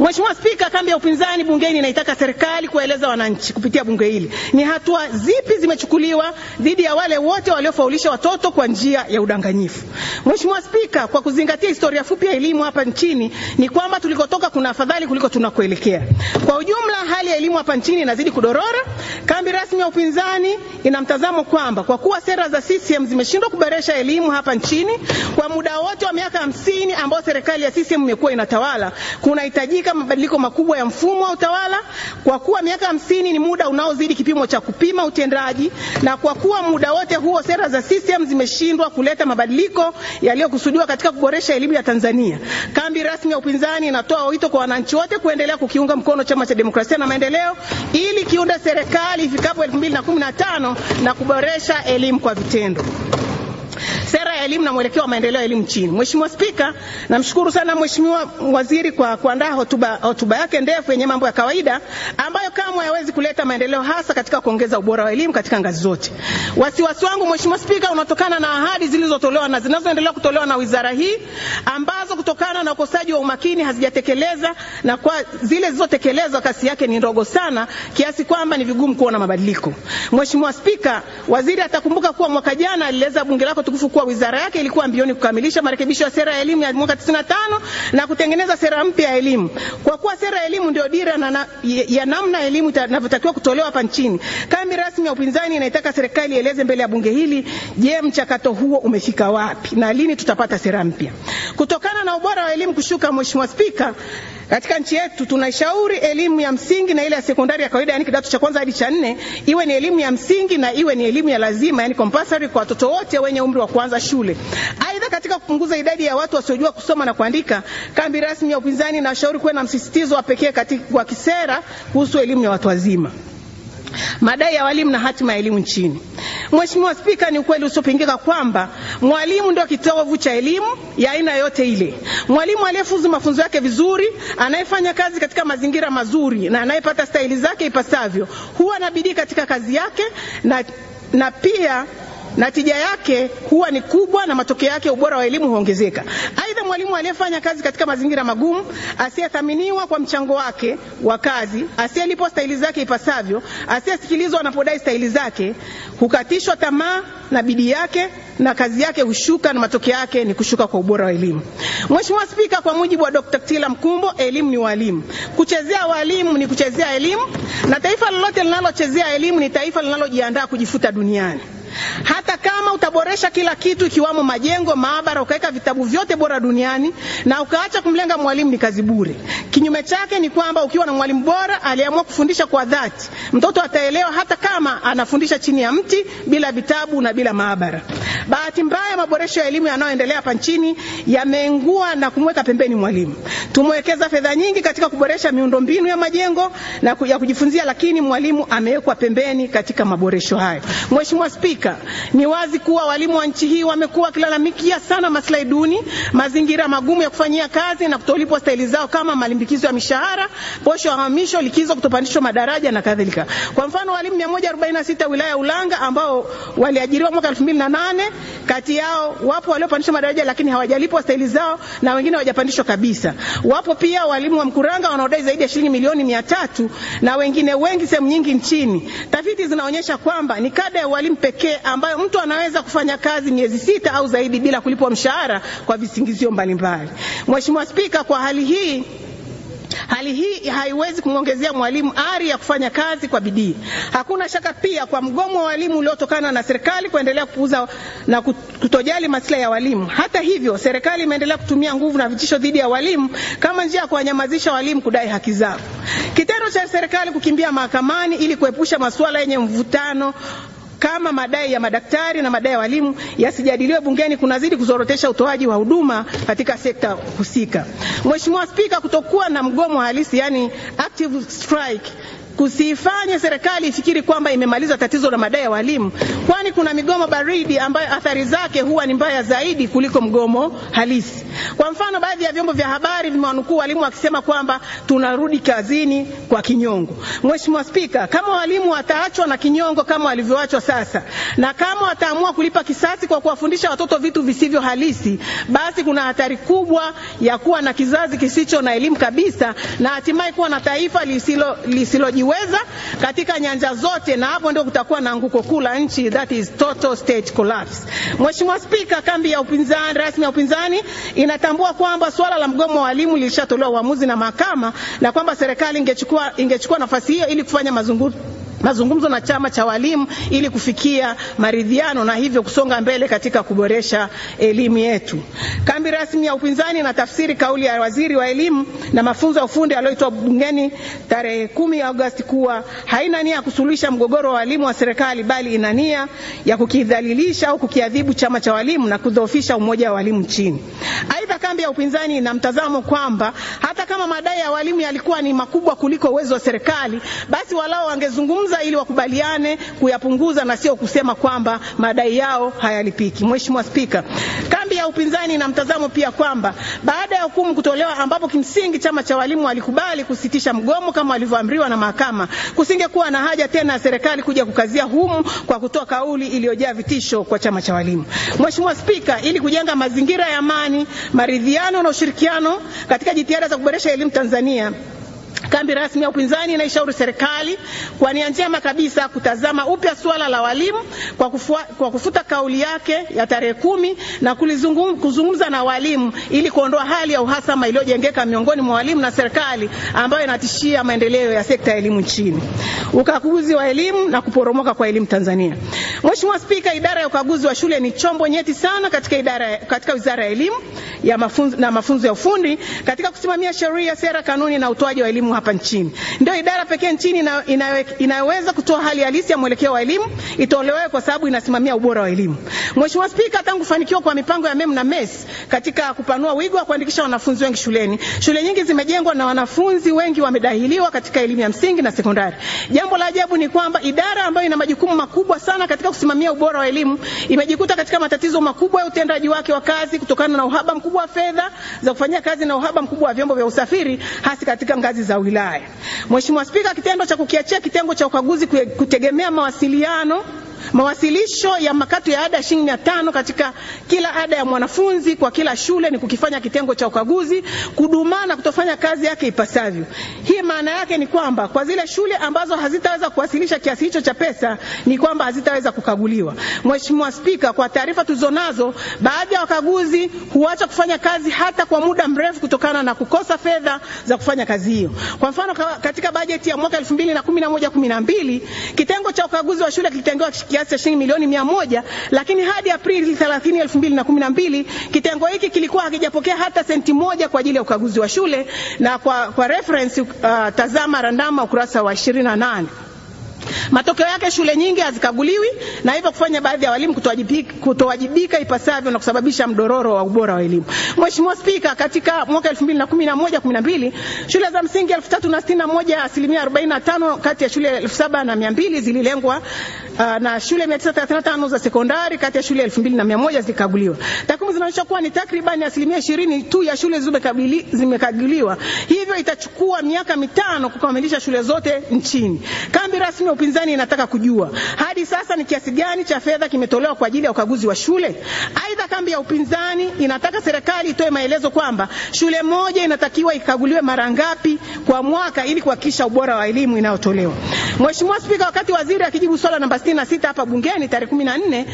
Speaker 5: Mheshimiwa Spika, kambi ya upinzani bungeni inaitaka serikali kueleza wananchi kupitia bunge hili ni hatua zipi zimechukuliwa dhidi ya wale wote waliofaulisha watoto kwa njia ya udanganyifu. Mheshimiwa Spika, kwa kuzingatia historia fupi ya elimu hapa nchini ni kwamba tulikotoka kuna afadhali kuliko tunakoelekea. Kwa ujumla, hali ya elimu hapa nchini inazidi kudorora. Kambi rasmi ya upinzani ina mtazamo kwamba kwa kuwa sera za CCM zimeshindwa kuboresha elimu hapa nchini kwa muda wote wa miaka hamsini ambao serikali ya CCM imekuwa inatawala, kunahitajika mabadiliko makubwa ya mfumo wa utawala. Kwa kuwa miaka hamsini ni muda unaozidi kipimo cha kupima utendaji, na kwa kuwa muda wote huo sera za CCM zimeshindwa kuleta mabadiliko yaliyokusudiwa katika kuboresha elimu ya Tanzania, kambi rasmi ya upinzani inatoa wito kwa wananchi wote kuendelea kukiunga mkono Chama cha Demokrasia na Maendeleo ili kiunde serikali ifikapo 2015 na kuboresha elimu kwa vitendo. Sera ya elimu na mwelekeo wa maendeleo ya elimu nchini. Mheshimiwa Spika, namshukuru sana Mheshimiwa Waziri kwa kuandaa hotuba, hotuba yake ndefu yenye mambo ya kawaida ambayo kamwe hayawezi kuleta maendeleo hasa katika kuongeza ubora wa elimu katika ngazi zote. Wasiwasi wangu Mheshimiwa Spika unatokana na ahadi zilizotolewa na zinazoendelea kutolewa na wizara hii ambazo kutokana na ukosaji wa umakini hazijatekeleza na kwa zile zilizotekelezwa kasi yake ni ndogo sana kiasi kwamba ni vigumu kuona mabadiliko. Mheshimiwa Spika, waziri atakumbuka kuwa mwaka jana alieleza bunge lako tukufu kuwa wizara yake ilikuwa mbioni kukamilisha marekebisho ya sera ya elimu ya mwaka 95 na kutengeneza sera mpya ya elimu. Kwa kuwa sera ya elimu ndio dira na, na, ya namna elimu inavyotakiwa kutolewa hapa nchini, kambi rasmi ya upinzani inaitaka serikali ieleze mbele ya bunge hili, je, mchakato huo umefika wapi na lini tutapata sera mpya? Kutokana na ubora wa elimu kushuka, Mheshimiwa Spika, katika nchi yetu tunaishauri elimu ya msingi na ile ya sekondari ya kawaida, yani kidato cha kwanza hadi cha nne, iwe ni elimu ya msingi na iwe ni elimu ya lazima, yani compulsory kwa watoto wote wenye umri wa kuanza shule. Aidha, katika kupunguza idadi ya watu wasiojua kusoma na kuandika, kambi rasmi ya upinzani inashauri kuwe na msisitizo wa pekee wa kisera kuhusu elimu ya watu wazima madai ya walimu na hatima ya elimu nchini. Mheshimiwa Spika, ni ukweli usiopingika kwamba mwalimu ndio kitovu cha elimu ya aina yote ile. Mwalimu aliyefuzu mafunzo yake vizuri, anayefanya kazi katika mazingira mazuri na anayepata stahili zake ipasavyo, huwa na bidii katika kazi yake na, na pia na tija yake huwa ni kubwa na matokeo yake ubora wa elimu huongezeka. Aidha, mwalimu aliyefanya kazi katika mazingira magumu, asiyethaminiwa kwa mchango wake wa kazi, asiyelipwa stahili zake ipasavyo, asiyesikilizwa anapodai stahili zake, hukatishwa tamaa na bidii yake na kazi yake hushuka na matokeo yake ni kushuka kwa ubora wa elimu. Mheshimiwa Spika, kwa mujibu wa Dr. Tila Mkumbo, elimu ni walimu. Kuchezea walimu ni kuchezea elimu, na taifa lolote linalochezea elimu ni taifa linalojiandaa kujifuta duniani. Hata kama utaboresha kila kitu ikiwamo majengo, maabara, ukaweka vitabu vyote bora duniani na ukaacha kumlenga mwalimu, ni kazi bure. Kinyume chake ni kwamba ukiwa na mwalimu bora aliamua kufundisha kwa dhati, mtoto ataelewa hata kama anafundisha chini ya mti bila vitabu na bila maabara. Bahati mbaya, maboresho ya elimu yanayoendelea hapa nchini yameengua na kumweka pembeni mwalimu. Tumewekeza fedha nyingi katika kuboresha miundombinu ya majengo na ya kujifunzia, lakini mwalimu amewekwa pembeni katika maboresho hayo. Mheshimiwa Spika, ni wazi kuwa walimu wa nchi hii wamekuwa wakilalamikia sana maslahi duni, mazingira magumu ya kufanyia kazi na kutolipwa stahili zao kama malimbikizo ya mishahara, posho ya hamisho, likizo, kutopandishwa madaraja na kadhalika. Kwa mfano, walimu 146 wilaya ya Ulanga ambao waliajiriwa mwaka 2008 kati yao wapo waliopandishwa madaraja lakini hawajalipwa stahili zao na wengine hawajapandishwa kabisa. Wapo pia walimu wa Mkuranga wanaodai zaidi ya shilingi milioni mia tatu na wengine wengi sehemu nyingi nchini. Tafiti zinaonyesha kwamba ni kada ya walimu pekee ambayo mtu anaweza kufanya kazi miezi sita au zaidi bila kulipwa mshahara kwa visingizio mbalimbali. Mheshimiwa Spika, kwa hali hii Hali hii haiwezi kumwongezea mwalimu ari ya kufanya kazi kwa bidii. Hakuna shaka pia kwa mgomo wa walimu uliotokana na serikali kuendelea kupuuza na kutojali maslahi ya walimu. Hata hivyo, serikali imeendelea kutumia nguvu na vitisho dhidi ya walimu kama njia ya kuwanyamazisha walimu kudai haki zao. Kitendo cha serikali kukimbia mahakamani ili kuepusha masuala yenye mvutano kama madai ya madaktari na madai ya walimu yasijadiliwe bungeni kunazidi kuzorotesha utoaji wa huduma katika sekta husika. Mheshimiwa Spika, kutokuwa na mgomo halisi, yani active strike kusiifanye serikali ifikiri kwamba imemaliza tatizo la madai ya walimu, kwani kuna migomo baridi ambayo athari zake huwa ni mbaya zaidi kuliko mgomo halisi. Kwa mfano, baadhi ya vyombo vya habari vimewanukuu walimu wakisema kwamba tunarudi kazini kwa kinyongo. Mheshimiwa Spika, kama walimu wataachwa na kinyongo kama walivyoachwa sasa, na kama wataamua kulipa kisasi kwa kuwafundisha watoto vitu visivyo halisi, basi kuna hatari kubwa ya kuwa na kizazi kisicho na elimu kabisa na hatimaye kuwa na taifa lisilo lisilojiweza katika nyanja zote, na hapo ndio kutakuwa na anguko kuu la nchi, that is total state collapse. Mheshimiwa Spika, kambi ya upinzani rasmi ya upinzani inatambua kwamba swala la mgomo wa walimu lilishatolewa uamuzi na mahakama na kwamba serikali ingechukua, ingechukua nafasi hiyo ili kufanya mazungumzo mazungumzo na chama cha walimu ili kufikia maridhiano na hivyo kusonga mbele katika kuboresha elimu yetu. Kambi rasmi ya upinzani na tafsiri kauli ya waziri wa elimu na mafunzo ya ufundi aliyoitoa bungeni tarehe kumi Agosti kuwa haina nia ya kusuluhisha mgogoro wa walimu wa serikali, bali ina nia ya kukidhalilisha au kukiadhibu chama cha walimu na kudhoofisha umoja wa walimu nchini. Aidha, kambi ya upinzani ina mtazamo kwamba hata kama madai ya walimu yalikuwa ni makubwa kuliko uwezo wa serikali, basi walao wangezungumza kuyazungumza ili wakubaliane kuyapunguza na sio kusema kwamba madai yao hayalipiki. Mheshimiwa Spika, kambi ya upinzani ina mtazamo pia kwamba baada ya hukumu kutolewa, ambapo kimsingi chama cha walimu walikubali kusitisha mgomo kama walivyoamriwa na mahakama, kusingekuwa na haja tena ya serikali kuja kukazia humu kwa kutoa kauli iliyojaa vitisho kwa chama cha walimu. Mheshimiwa Spika, ili kujenga mazingira ya amani, maridhiano na ushirikiano katika jitihada za kuboresha elimu Tanzania Kambi rasmi ya upinzani inaishauri serikali kwa nia njema kabisa kutazama upya suala la walimu kwa, kufua, kwa kufuta kauli yake ya tarehe kumi na kuzungumza na walimu ili kuondoa hali ya uhasama iliyojengeka miongoni mwa walimu na serikali ambayo inatishia maendeleo ya sekta ya elimu nchini, ukaguzi wa elimu na kuporomoka kwa elimu Tanzania. Mheshimiwa Spika, idara ya ukaguzi wa shule ni chombo nyeti sana katika, idara, katika Wizara ya Elimu ya mafunzo, na mafunzo ya ufundi katika kusimamia sheria, sera, kanuni na utoaji wa elimu hapa nchini. Ndio idara pekee nchini inayoweza kutoa hali halisi ya mwelekeo wa elimu itolewe, kwa sababu inasimamia ubora wa elimu. Mheshimiwa Spika, tangu kufanikiwa kwa mipango ya MEM na MES katika kupanua wigo wa kuandikisha wanafunzi wengi shuleni, shule nyingi zimejengwa na wanafunzi wengi wamedahiliwa katika elimu ya msingi na sekondari. Jambo la ajabu ni kwamba idara ambayo ina majukumu makubwa sana katika kusimamia ubora wa elimu imejikuta katika matatizo makubwa ya utendaji wake wa kazi kutokana na uhaba mkubwa wa fedha za kufanyia kazi na uhaba mkubwa wa vyombo vya usafiri hasi katika ngazi za wilaya. Mheshimiwa Spika, kitendo cha kukiachia kitengo cha ukaguzi kutegemea mawasiliano mawasilisho ya makato ya ada ya shilingi mia tano katika kila ada ya mwanafunzi kwa kila shule ni kukifanya kitengo cha ukaguzi kudumaa na kutofanya kazi yake ipasavyo. Hii maana yake ni kwamba kwa zile shule ambazo hazitaweza kuwasilisha kiasi hicho cha pesa ni kwamba hazitaweza kukaguliwa. Mheshimiwa Spika, kwa taarifa tulizonazo, baadhi ya wakaguzi huacha kufanya kazi hata kwa muda mrefu kutokana na kukosa fedha za kufanya kazi hiyo. Kwa mfano, katika bajeti ya mwaka 2011 12 kitengo cha ukaguzi wa shule kilitengewa kiasi cha shilingi milioni mia moja lakini hadi Aprili 30, 2012 kitengo hiki kilikuwa hakijapokea hata senti moja kwa ajili ya ukaguzi wa shule, na kwa, kwa reference uh, tazama randama ukurasa wa 28. Matokeo yake shule nyingi hazikaguliwi na hivyo kufanya baadhi ya walimu kutowajibika, kutowajibika ipasavyo na kusababisha mdororo wa ubora wa elimu. Mheshimiwa Spika, katika mwaka 2011 12 shule za msingi 3061 asilimia 45 kati ya shule 7200 zililengwa uh, na shule 935 za sekondari kati ya shule 2100 zilikaguliwa. Takwimu zinaonyesha kuwa ni takriban asilimia 20 tu ya shule zimekaguliwa, hivyo itachukua miaka mitano kukamilisha shule zote nchini. Kambi rasmi ya upinzani inataka kujua hadi sasa ni kiasi gani cha fedha kimetolewa kwa ajili ya ukaguzi wa shule. Aidha, kambi ya upinzani inataka serikali itoe maelezo kwamba shule moja inatakiwa ikaguliwe mara ngapi kwa mwaka ili kuhakikisha ubora wa elimu inayotolewa. Mheshimiwa Spika, wakati waziri akijibu swala namba 66 hapa bungeni tarehe 14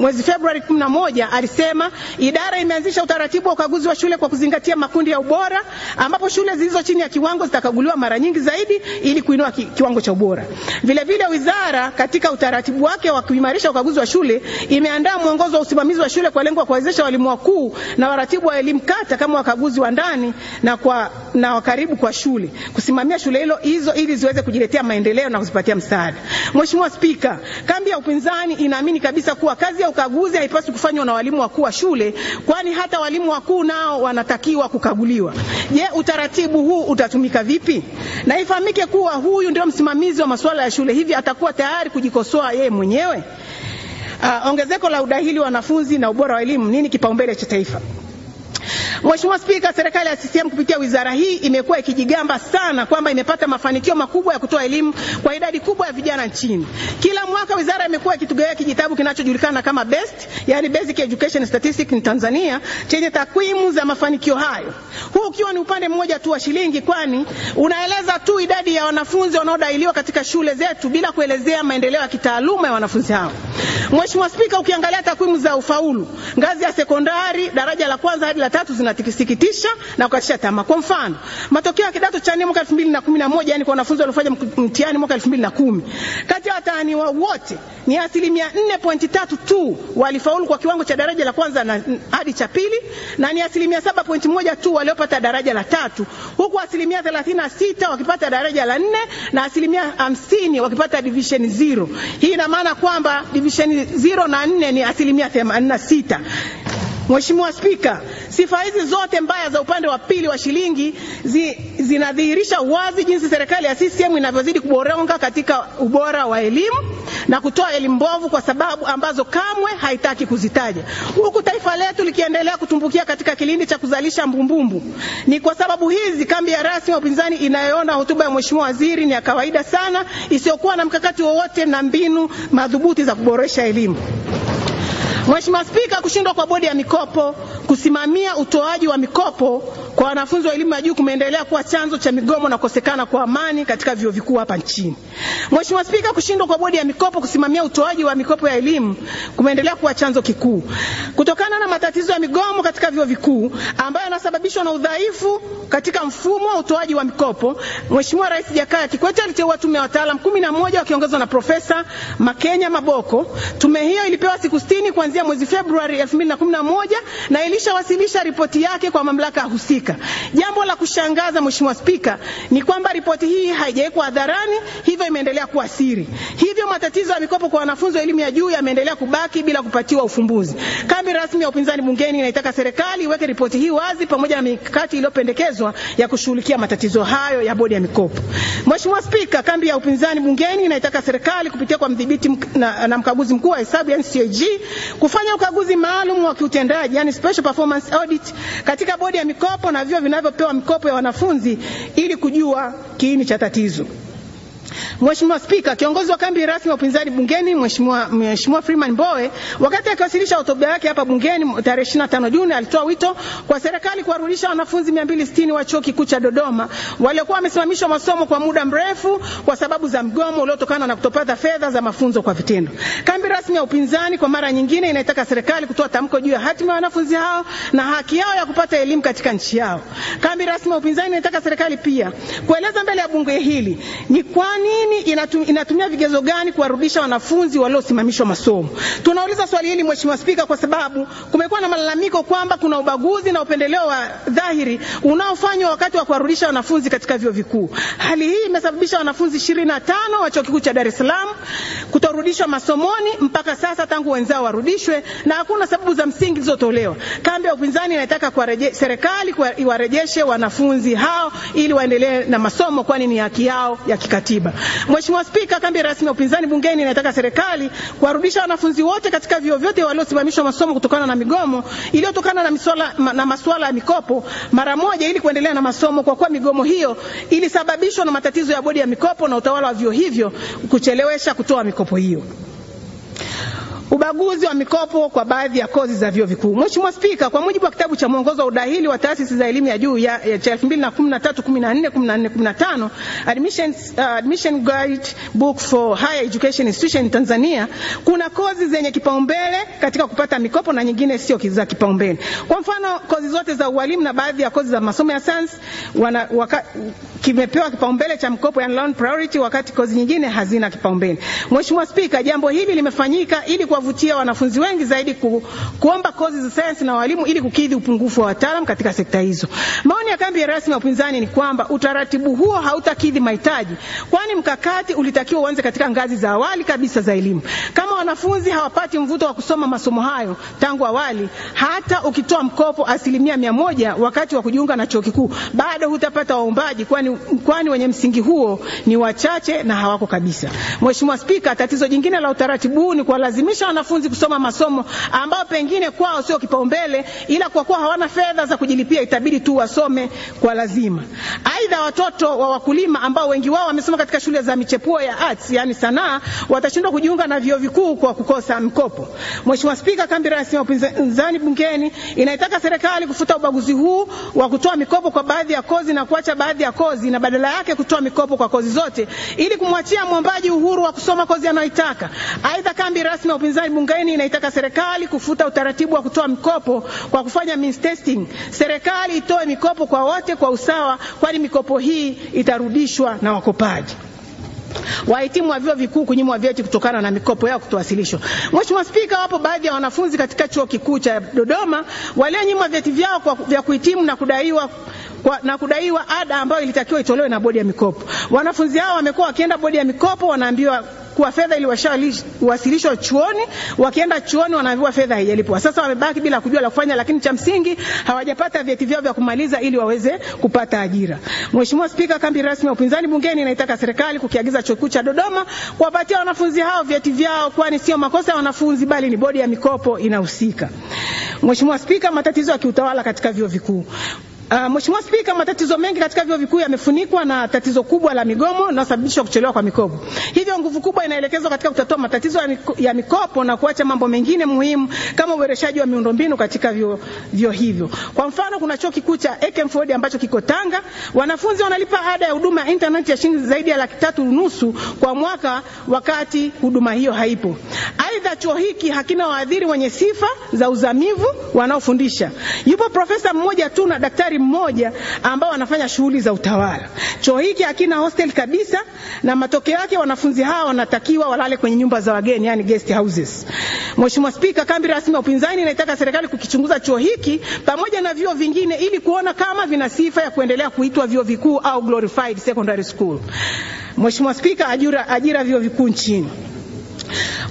Speaker 5: mwezi Februari 11 alisema idara imeanzisha utaratibu wa ukaguzi wa shule kwa kuzingatia makundi ya ubora, ambapo shule zilizo chini ya kiwango zitakaguliwa mara nyingi zaidi ili kuinua ki, kiwango cha ubora. Vile vile wizara katika utaratibu wake wa kuimarisha ukaguzi wa shule imeandaa mwongozo wa usimamizi wa shule kwa lengo la kuwawezesha walimu wakuu na waratibu wa elimu kata kama wakaguzi wa ndani na kwa na wakaribu kwa shule kusimamia shule hilo hizo ili ziweze kujiletea maendeleo na kuzipatia msaada. Mheshimiwa Spika, kambi ya upinzani inaamini kabisa kuwa kazi ya ukaguzi haipaswi kufanywa na walimu wakuu wa shule, kwani hata walimu wakuu nao wanatakiwa kukaguliwa. Je, utaratibu huu utatumika vipi? Na ifahamike kuwa huyu ndio msimamizi wa masuala ya shule, hivi atakuwa tayari kujikosoa yeye mwenyewe? Uh, ongezeko la udahili wa wanafunzi na ubora wa elimu, nini kipaumbele cha taifa? Mheshimiwa Spika, serikali ya CCM kupitia wizara hii imekuwa ikijigamba sana kwamba imepata mafanikio makubwa ya kutoa elimu kwa idadi kubwa ya vijana nchini. Kila mwaka wizara imekuwa ikitugawia kijitabu kinachojulikana kama BEST, yani Basic Education Statistics in Tanzania, chenye takwimu za mafanikio hayo, huu ukiwa ni upande mmoja tu wa shilingi, kwani unaeleza tu idadi ya wanafunzi wanaodahiliwa katika shule zetu bila kuelezea maendeleo ya kitaaluma ya wanafunzi hao. Mheshimiwa Spika, ukiangalia takwimu za ufaulu ngazi ya sekondari daraja la kwanza hadi la tatu zinasikitisha na kukatisha tamaa. Kwa mfano, matokeo ya kidato cha nne mwaka 2011 yani kwa wanafunzi waliofanya mtihani mwaka 2010, kati ya watahiniwa wote ni asilimia 4.3 tu walifaulu kwa kiwango cha daraja la kwanza na hadi cha pili, na ni asilimia 7.1 tu waliopata daraja la tatu, huku asilimia 36 wakipata daraja la nne na asilimia 50 wakipata division 0. Hii ina maana kwamba division 0 na 4 ni asilimia 86. Mheshimiwa Spika, sifa hizi zote mbaya za upande wa pili wa shilingi zi, zinadhihirisha wazi jinsi serikali ya CCM inavyozidi kuboronga katika ubora wa elimu na kutoa elimu mbovu kwa sababu ambazo kamwe haitaki kuzitaja, huku taifa letu likiendelea kutumbukia katika kilindi cha kuzalisha mbumbumbu. Ni kwa sababu hizi kambi ya rasmi ya upinzani inayoona hotuba ya Mheshimiwa Waziri ni ya kawaida sana, isiyokuwa na mkakati wowote na mbinu madhubuti za kuboresha elimu. Mheshimiwa Spika, kushindwa kwa bodi ya mikopo kusimamia utoaji wa mikopo kwa wanafunzi wa elimu ya juu kumeendelea kuwa chanzo cha migomo na kukosekana kwa amani katika vyuo vikuu hapa nchini. Mheshimiwa Spika, kushindwa kwa bodi ya mikopo kusimamia utoaji wa mikopo ya elimu kumeendelea kuwa chanzo kikuu kutokana na matatizo ya migomo katika vyuo vikuu ambayo yanasababishwa na udhaifu katika mfumo wa utoaji wa mikopo. Mheshimiwa Rais Jakaya Kikwete aliteua tume ya wataalamu kumi na moja wakiongozwa na Profesa Makenya Maboko. Tume hiyo ilipewa siku sitini kuanzia mwezi Februari 2011 na ilishawasilisha ripoti yake kwa mamlaka husika. Jambo la kushangaza Mheshimiwa Spika ni kwamba ripoti hii haijawekwa hadharani, hivyo imeendelea kuwa siri. Hivyo matatizo ya mikopo kwa wanafunzi wa elimu ya juu yameendelea kubaki bila kupatiwa ufumbuzi. Kambi rasmi ya upinzani bungeni inaitaka serikali iweke ripoti hii wazi pamoja na mikakati iliyopendekezwa ya kushughulikia matatizo hayo ya bodi ya mikopo. Mheshimiwa Spika, kambi ya upinzani bungeni inaitaka serikali kupitia kwa mdhibiti na, na mkaguzi mkuu wa hesabu yani CAG kufanya ukaguzi maalum wa kiutendaji yani special performance audit katika bodi ya mikopo na vyuo vinavyopewa mikopo ya wanafunzi ili kujua kiini cha tatizo. Mheshimiwa Spika, kiongozi wa kambi rasmi ya upinzani bungeni Mheshimiwa Mheshimiwa Freeman Mbowe wakati akiwasilisha hotuba yake hapa bungeni tarehe 25 Juni alitoa wito kwa serikali kuwarudisha wanafunzi 260 wa chuo kikuu cha Dodoma waliokuwa wamesimamishwa masomo kwa muda mrefu kwa sababu za mgomo uliotokana na kutopata fedha za mafunzo kwa vitendo. Kambi rasmi ya upinzani kwa mara nyingine inaitaka serikali kutoa tamko juu ya hatima ya wanafunzi hao na haki yao ya kupata elimu katika nchi yao. Kambi rasmi ya upinzani inaitaka serikali pia kueleza mbele ya bunge hili ni kwa nini inatumia, inatumia vigezo gani kuwarudisha wanafunzi waliosimamishwa masomo. Tunauliza swali hili Mheshimiwa Spika, kwa sababu kumekuwa na malalamiko kwamba kuna ubaguzi na upendeleo wa dhahiri unaofanywa wakati wa kuwarudisha wanafunzi katika vyuo vikuu. Hali hii imesababisha wanafunzi ishirini na tano wa chuo kikuu cha Dar es Salaam kutorudishwa masomoni mpaka sasa tangu wenzao warudishwe na hakuna sababu za msingi zilizotolewa. Kambi ya upinzani inataka serikali iwarejeshe wanafunzi hao ili waendelee na masomo, kwani ni haki yao ya kikatiba. Mheshimiwa Spika, kambi rasmi ya upinzani bungeni inataka serikali kuwarudisha wanafunzi wote katika vyuo vyote waliosimamishwa masomo kutokana na migomo iliyotokana na, misuala na masuala ya mikopo mara moja ili kuendelea na masomo, kwa kuwa migomo hiyo ilisababishwa na matatizo ya bodi ya mikopo na utawala wa vyuo hivyo kuchelewesha kutoa mikopo hiyo. Ubaguzi wa mikopo kwa baadhi ya kozi za vyuo vikuu. Mheshimiwa Spika, kwa mujibu wa kitabu cha mwongozo wa udahili wa taasisi za elimu ya juu ya, ya cha 2013 14 14 15 admission, uh, admission guide book for higher education institution in Tanzania, kuna kozi zenye kipaumbele katika kupata mikopo na nyingine sio za kipaumbele. Kwa mfano, kozi zote za ualimu na baadhi ya kozi za masomo ya sayansi wana waka, kimepewa kipaumbele cha mkopo yani loan priority, wakati kozi nyingine hazina kipaumbele. Mheshimiwa Spika, jambo hili limefanyika ili kuwavutia wanafunzi wengi zaidi ku, kuomba kozi za sayansi na walimu ili kukidhi upungufu wa wataalamu katika sekta hizo. Maoni ya kambi ya rasmi ya upinzani ni kwamba utaratibu huo hautakidhi mahitaji, kwani mkakati ulitakiwa uanze katika ngazi za awali kabisa za elimu. Kama wanafunzi hawapati mvuto wa kusoma masomo hayo tangu awali, hata ukitoa mkopo asilimia mia moja wakati wa kujiunga na chuo kikuu, bado hutapata waombaji, kwani kwani wenye msingi huo ni wachache na hawako kabisa. Mheshimiwa Spika, tatizo jingine la utaratibu huu ni kuwalazimisha wanafunzi kusoma masomo ambao pengine kwao sio kipaumbele, ila kwa kuwa hawana fedha za kujilipia itabidi tu wasome kwa lazima. Aidha, watoto wa wakulima ambao wengi wao wamesoma katika shule za michepuo ya arts, yani sanaa, watashindwa kujiunga na vyuo vikuu kwa kukosa mkopo. Mheshimiwa Spika, kambi rasmi ya upinzani bungeni inaitaka serikali kufuta ubaguzi huu wa kutoa mikopo kwa baadhi ya kozi na kuacha baadhi ya kozi na badala yake kutoa mikopo kwa kozi zote ili kumwachia mwombaji uhuru wa kusoma kozi anayoitaka. Aidha, kambi rasmi ya upinzani bungeni inaitaka serikali kufuta utaratibu wa kutoa mikopo kwa kufanya means testing. Serikali itoe mikopo kwa wote kwa usawa, kwani mikopo hii itarudishwa na wakopaji. Wahitimu wa vyuo vikuu kunyimwa vyeti kutokana na mikopo yao kutowasilishwa. Mheshimiwa Spika, wapo baadhi ya wanafunzi katika chuo kikuu cha Dodoma walionyimwa vyeti vyao vya kuhitimu na kudaiwa kwa, na kudaiwa ada ambayo ilitakiwa itolewe na bodi ya mikopo. Wanafunzi hao wamekuwa wakienda bodi ya mikopo, wanaambiwa kuwa fedha iliwasilishwa chuoni, wakienda chuoni wanaambiwa fedha haijalipwa. Sasa wamebaki bila kujua la kufanya, lakini cha msingi hawajapata vyeti vyao vya kumaliza ili waweze kupata ajira. Mheshimiwa Spika, kambi rasmi ya upinzani bungeni inaitaka serikali kukiagiza chuo kikuu cha Dodoma kuwapatia wanafunzi hao vyeti vyao, kwani sio makosa ya wanafunzi bali ni bodi ya mikopo inahusika. Mheshimiwa Spika, matatizo ya kiutawala katika vyuo vikuu Uh, Mheshimiwa Spika, matatizo mengi katika vyuo vikuu yamefunikwa na tatizo kubwa la migomo linalosababisha kuchelewa kwa mikopo. Hivyo nguvu kubwa inaelekezwa katika kutatua matatizo ya, mikopo na kuacha mambo mengine muhimu kama uboreshaji wa miundombinu katika vyuo vyuo hivyo. Kwa mfano, kuna chuo kikuu cha Ekenford Ford ambacho kiko Tanga, wanafunzi wanalipa ada ya huduma ya internet ya shilingi zaidi ya laki tatu nusu kwa mwaka, wakati huduma hiyo haipo. Aidha, chuo hiki hakina waadhiri wenye sifa za uzamivu wanaofundisha. Yupo profesa mmoja tu na daktari mmoja ambao wanafanya shughuli za utawala. Chuo hiki hakina hostel kabisa, na matokeo yake wanafunzi hawa wanatakiwa walale kwenye nyumba za wageni, yani guest houses. Mheshimiwa Spika, kambi rasmi ya upinzani inaitaka serikali kukichunguza chuo hiki pamoja na vyuo vingine ili kuona kama vina sifa ya kuendelea kuitwa vyuo vikuu au glorified secondary school. Mheshimiwa Spika, ajira, ajira vyuo vikuu nchini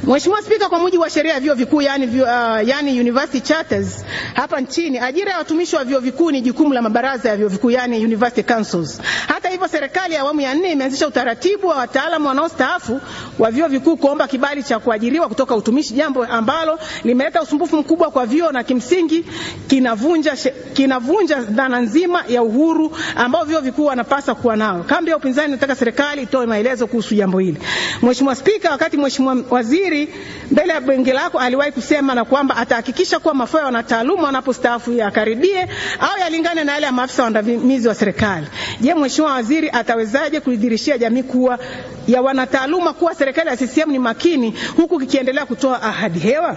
Speaker 5: Mheshimiwa Spika, kwa mujibu wa sheria ya vyuo vikuu yani, uh, yani university charters hapa nchini, ajira ya watumishi wa vyuo vikuu ni jukumu la mabaraza ya vyuo vikuu yani university councils. Hata hivyo, serikali ya awamu ya nne imeanzisha utaratibu wa wataalamu wanaostaafu wa vyuo vikuu kuomba kibali cha kuajiriwa kutoka utumishi, jambo ambalo limeleta usumbufu mkubwa kwa vyuo na kimsingi kinavunja kinavunja dhana nzima ya uhuru ambao vyuo vikuu wanapaswa kuwa nao. Kambi ya upinzani inataka serikali itoe maelezo kuhusu jambo hili. Mheshimiwa Spika, wakati Mheshimiwa waziri mbele ya bunge lako aliwahi kusema na kwamba atahakikisha kuwa mafao ya wanataaluma wanapostaafu yakaribie au yalingane na yale ya maafisa waandamizi wa serikali. Je, Mheshimiwa waziri atawezaje kuidhirishia jamii kuwa ya wanataaluma kuwa serikali ya CCM ni makini huku kikiendelea kutoa ahadi hewa?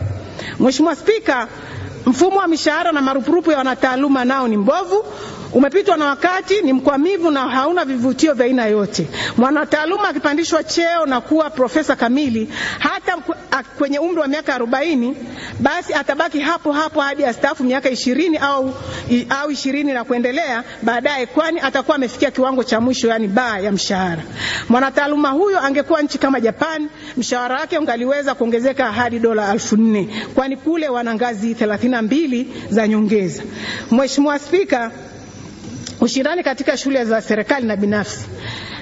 Speaker 5: Mheshimiwa Spika, mfumo wa mishahara na marupurupu ya wanataaluma nao ni mbovu umepitwa na wakati, ni mkwamivu na hauna vivutio vya aina yote. Mwanataaluma akipandishwa cheo na kuwa profesa kamili, hata kwenye umri wa miaka arobaini, basi atabaki hapo hapo hadi astaafu miaka ishirini au, au ishirini na kuendelea baadaye, kwani atakuwa amefikia kiwango cha mwisho, yani baa ya mshahara. Mwanataaluma huyo angekuwa nchi kama Japan, mshahara wake ungaliweza kuongezeka hadi dola elfu nne kwani kule wana ngazi thelathini na mbili za nyongeza. Mheshimiwa Spika, ushindani katika shule za serikali na binafsi.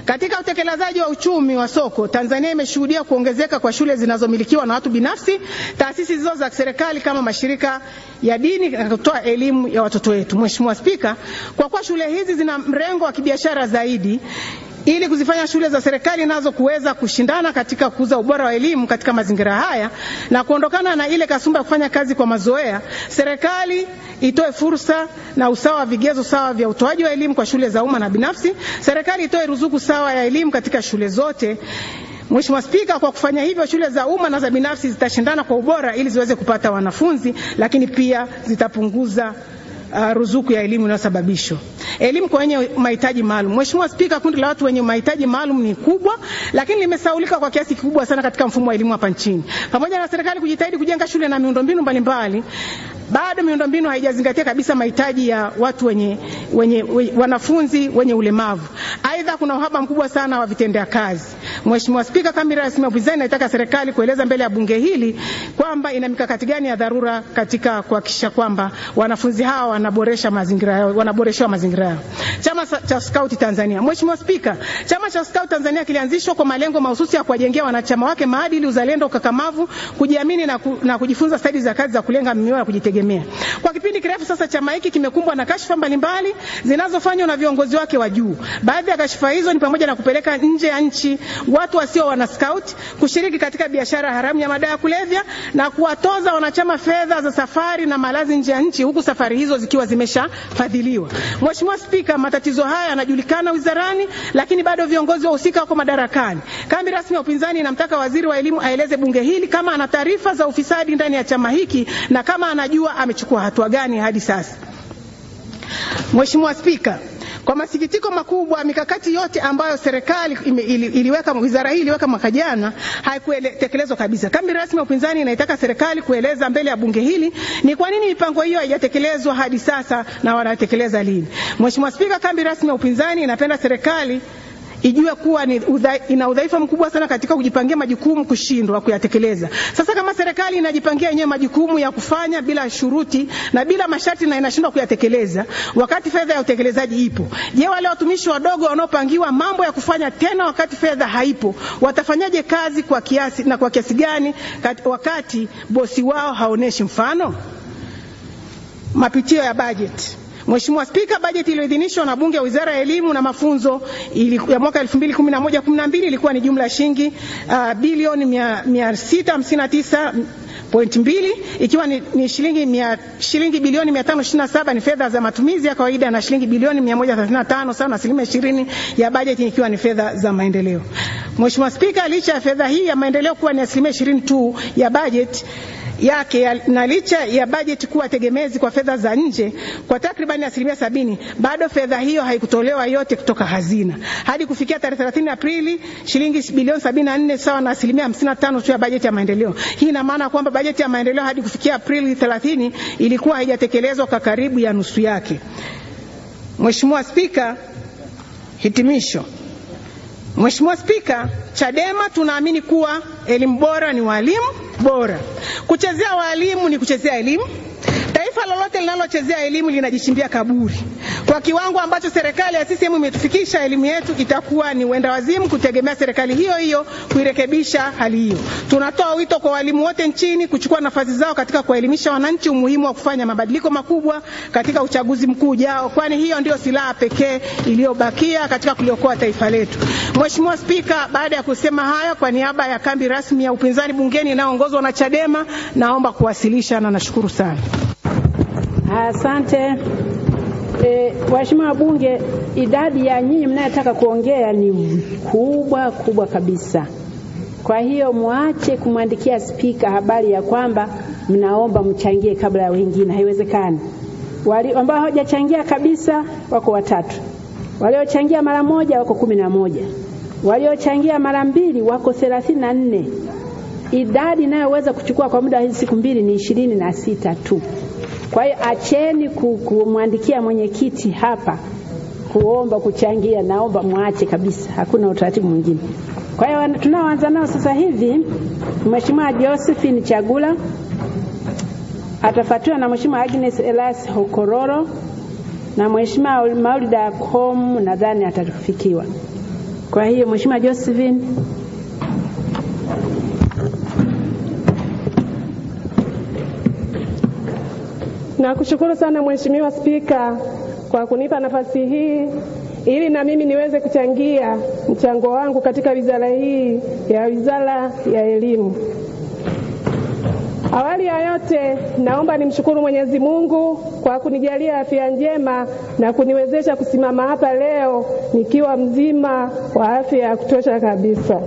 Speaker 5: Katika utekelezaji wa uchumi wa soko, Tanzania imeshuhudia kuongezeka kwa shule zinazomilikiwa na watu binafsi, taasisi zisizo za serikali kama mashirika ya dini na kutoa elimu ya watoto wetu. Mheshimiwa Spika, kwa kuwa shule hizi zina mrengo wa kibiashara zaidi ili kuzifanya shule za serikali nazo kuweza kushindana katika kukuza ubora wa elimu katika mazingira haya na kuondokana na ile kasumba ya kufanya kazi kwa mazoea, serikali itoe fursa na usawa wa vigezo sawa vya utoaji wa elimu kwa shule za umma na binafsi. Serikali itoe ruzuku sawa ya elimu katika shule zote. Mheshimiwa Spika, kwa kufanya hivyo shule za umma na za binafsi zitashindana kwa ubora ili ziweze kupata wanafunzi, lakini pia zitapunguza uh, ruzuku ya elimu inayosababishwa. Elimu kwa wenye mahitaji maalum. Mheshimiwa Spika, kundi la watu wenye mahitaji maalum ni kubwa, lakini limesaulika kwa kiasi kikubwa sana katika mfumo wa elimu hapa nchini. Pamoja na serikali kujitahidi kujenga shule na miundombinu mbalimbali, bado miundombinu haijazingatia kabisa mahitaji ya watu wenye, wenye, wenye wanafunzi wenye ulemavu. Aidha, kuna uhaba mkubwa sana wa vitendea kazi. Mheshimiwa Spika, kambi rasmi ya upinzani naitaka serikali kueleza mbele ya bunge hili kwamba ina mikakati gani ya dharura katika kuhakikisha kwamba wanafunzi hawa wanaboresha mazingira yao, wanaboreshewa mazingira yao. Chama cha Scout Tanzania. Mheshimiwa Spika, chama cha Scout Tanzania kilianzishwa kwa malengo mahususi ya kuwajengea wanachama wake maadili, uzalendo, ukakamavu, kujiamini na, ku, na kujifunza stadi za kazi za kulenga mioyo ya kujitegemea. Kwa kipindi kirefu sasa chama hiki kimekumbwa na kashfa mbalimbali zinazofanywa na viongozi wake wa juu. Baadhi ya kashfa hizo ni pamoja na kupeleka nje ya nchi watu wasio wana scout, kushiriki katika biashara haramu ya madawa ya kulevya na kuwatoza wanachama fedha za safari na malazi nje ya nchi huku safari hizo zikiwa zimeshafadhiliwa. Mheshimiwa Spika, matatizo haya yanajulikana wizarani, lakini bado viongozi wahusika wako madarakani. Kambi rasmi ya upinzani inamtaka waziri wa elimu aeleze bunge hili kama ana taarifa za ufisadi ndani ya chama hiki na kama anajua amechukua hatua gani hadi sasa. Mheshimiwa Spika, kwa masikitiko makubwa, mikakati yote ambayo serikali ili, iliweka wizara hii iliweka mwaka jana haikutekelezwa kabisa. Kambi rasmi ya upinzani inaitaka serikali kueleza mbele ya bunge hili ni kwa nini mipango hiyo haijatekelezwa hadi sasa na wanatekeleza lini. Mheshimiwa Spika, kambi rasmi ya upinzani inapenda serikali ijue kuwa ni udha, ina udhaifu mkubwa sana katika kujipangia majukumu kushindwa kuyatekeleza. Sasa kama serikali inajipangia yenyewe majukumu ya kufanya bila shuruti na bila masharti na inashindwa kuyatekeleza wakati fedha ya utekelezaji ipo, je, wale watumishi wadogo wanaopangiwa mambo ya kufanya tena wakati fedha haipo watafanyaje kazi kwa kiasi na kwa kiasi gani wakati bosi wao haoneshi mfano? Mapitio ya bajeti. Mheshimiwa Spika, bajeti iliyoidhinishwa na Bunge ya Wizara ya Elimu na Mafunzo ya mwaka 2011 12 ilikuwa ni jumla ya shilingi uh, bilioni 659.2 ikiwa ni, ni shilingi, mia, shilingi bilioni 527 ni fedha za matumizi ya kawaida na shilingi bilioni 135 sawa na asilimia 20 ya bajeti ikiwa ni fedha za maendeleo. Mheshimiwa Spika, licha ya fedha hii ya maendeleo kuwa ni asilimia 20 tu ya bajeti yake na licha ya bajeti kuwa tegemezi kwa fedha za nje kwa takribani asilimia sabini, bado fedha hiyo haikutolewa yote kutoka hazina. Hadi kufikia tarehe 30 Aprili, shilingi bilioni 74 sawa na asilimia 55 tu ya bajeti ya maendeleo. Hii ina maana kwamba bajeti ya maendeleo hadi kufikia Aprili 30 ilikuwa haijatekelezwa kwa karibu ya nusu yake. Mheshimiwa Spika, hitimisho. Mheshimiwa Spika, Chadema tunaamini kuwa elimu bora ni walimu bora. Kuchezea walimu ni kuchezea elimu. Taifa lolote linalochezea elimu linajichimbia kaburi. Kwa kiwango ambacho serikali ya CCM imetufikisha, elimu yetu itakuwa ni uenda wazimu kutegemea serikali hiyo hiyo kuirekebisha hali hiyo. Tunatoa wito kwa walimu wote nchini kuchukua nafasi zao katika kuwaelimisha wananchi umuhimu wa kufanya mabadiliko makubwa katika uchaguzi mkuu ujao, kwani hiyo ndio silaha pekee iliyobakia katika kuliokoa taifa letu. Mheshimiwa Spika, baada ya kusema haya, kwa niaba ya kambi rasmi ya upinzani bungeni inayoongozwa na Chadema, naomba kuwasilisha na nashukuru sana.
Speaker 1: Asante. E, waheshimiwa wabunge, idadi ya nyinyi mnayotaka kuongea ni kubwa kubwa kabisa. Kwa hiyo mwache kumwandikia spika habari ya kwamba mnaomba mchangie kabla ya wengine, haiwezekani. Wali ambao hawajachangia kabisa wako watatu, waliochangia mara moja wako kumi na moja, waliochangia mara mbili wako thelathini na nne. Idadi inayoweza kuchukua kwa muda wa hizi siku mbili ni ishirini na sita tu. Kwa hiyo acheni kumwandikia mwenyekiti hapa kuomba kuchangia, naomba mwache kabisa, hakuna utaratibu mwingine. Kwa hiyo tunaoanza nao sasa hivi, Mheshimiwa Josephine Chagula atafuatiwa na Mheshimiwa Agnes Elas Hokororo na Mheshimiwa Maulida Kom, nadhani atafikiwa. Kwa hiyo Mheshimiwa Josephine
Speaker 6: Nakushukuru sana Mheshimiwa Spika kwa kunipa nafasi hii ili na mimi niweze kuchangia mchango wangu katika wizara hii ya Wizara ya Elimu. Awali ya yote, naomba nimshukuru Mwenyezi Mungu kwa kunijalia afya njema na kuniwezesha kusimama hapa leo nikiwa mzima wa afya ya kutosha kabisa.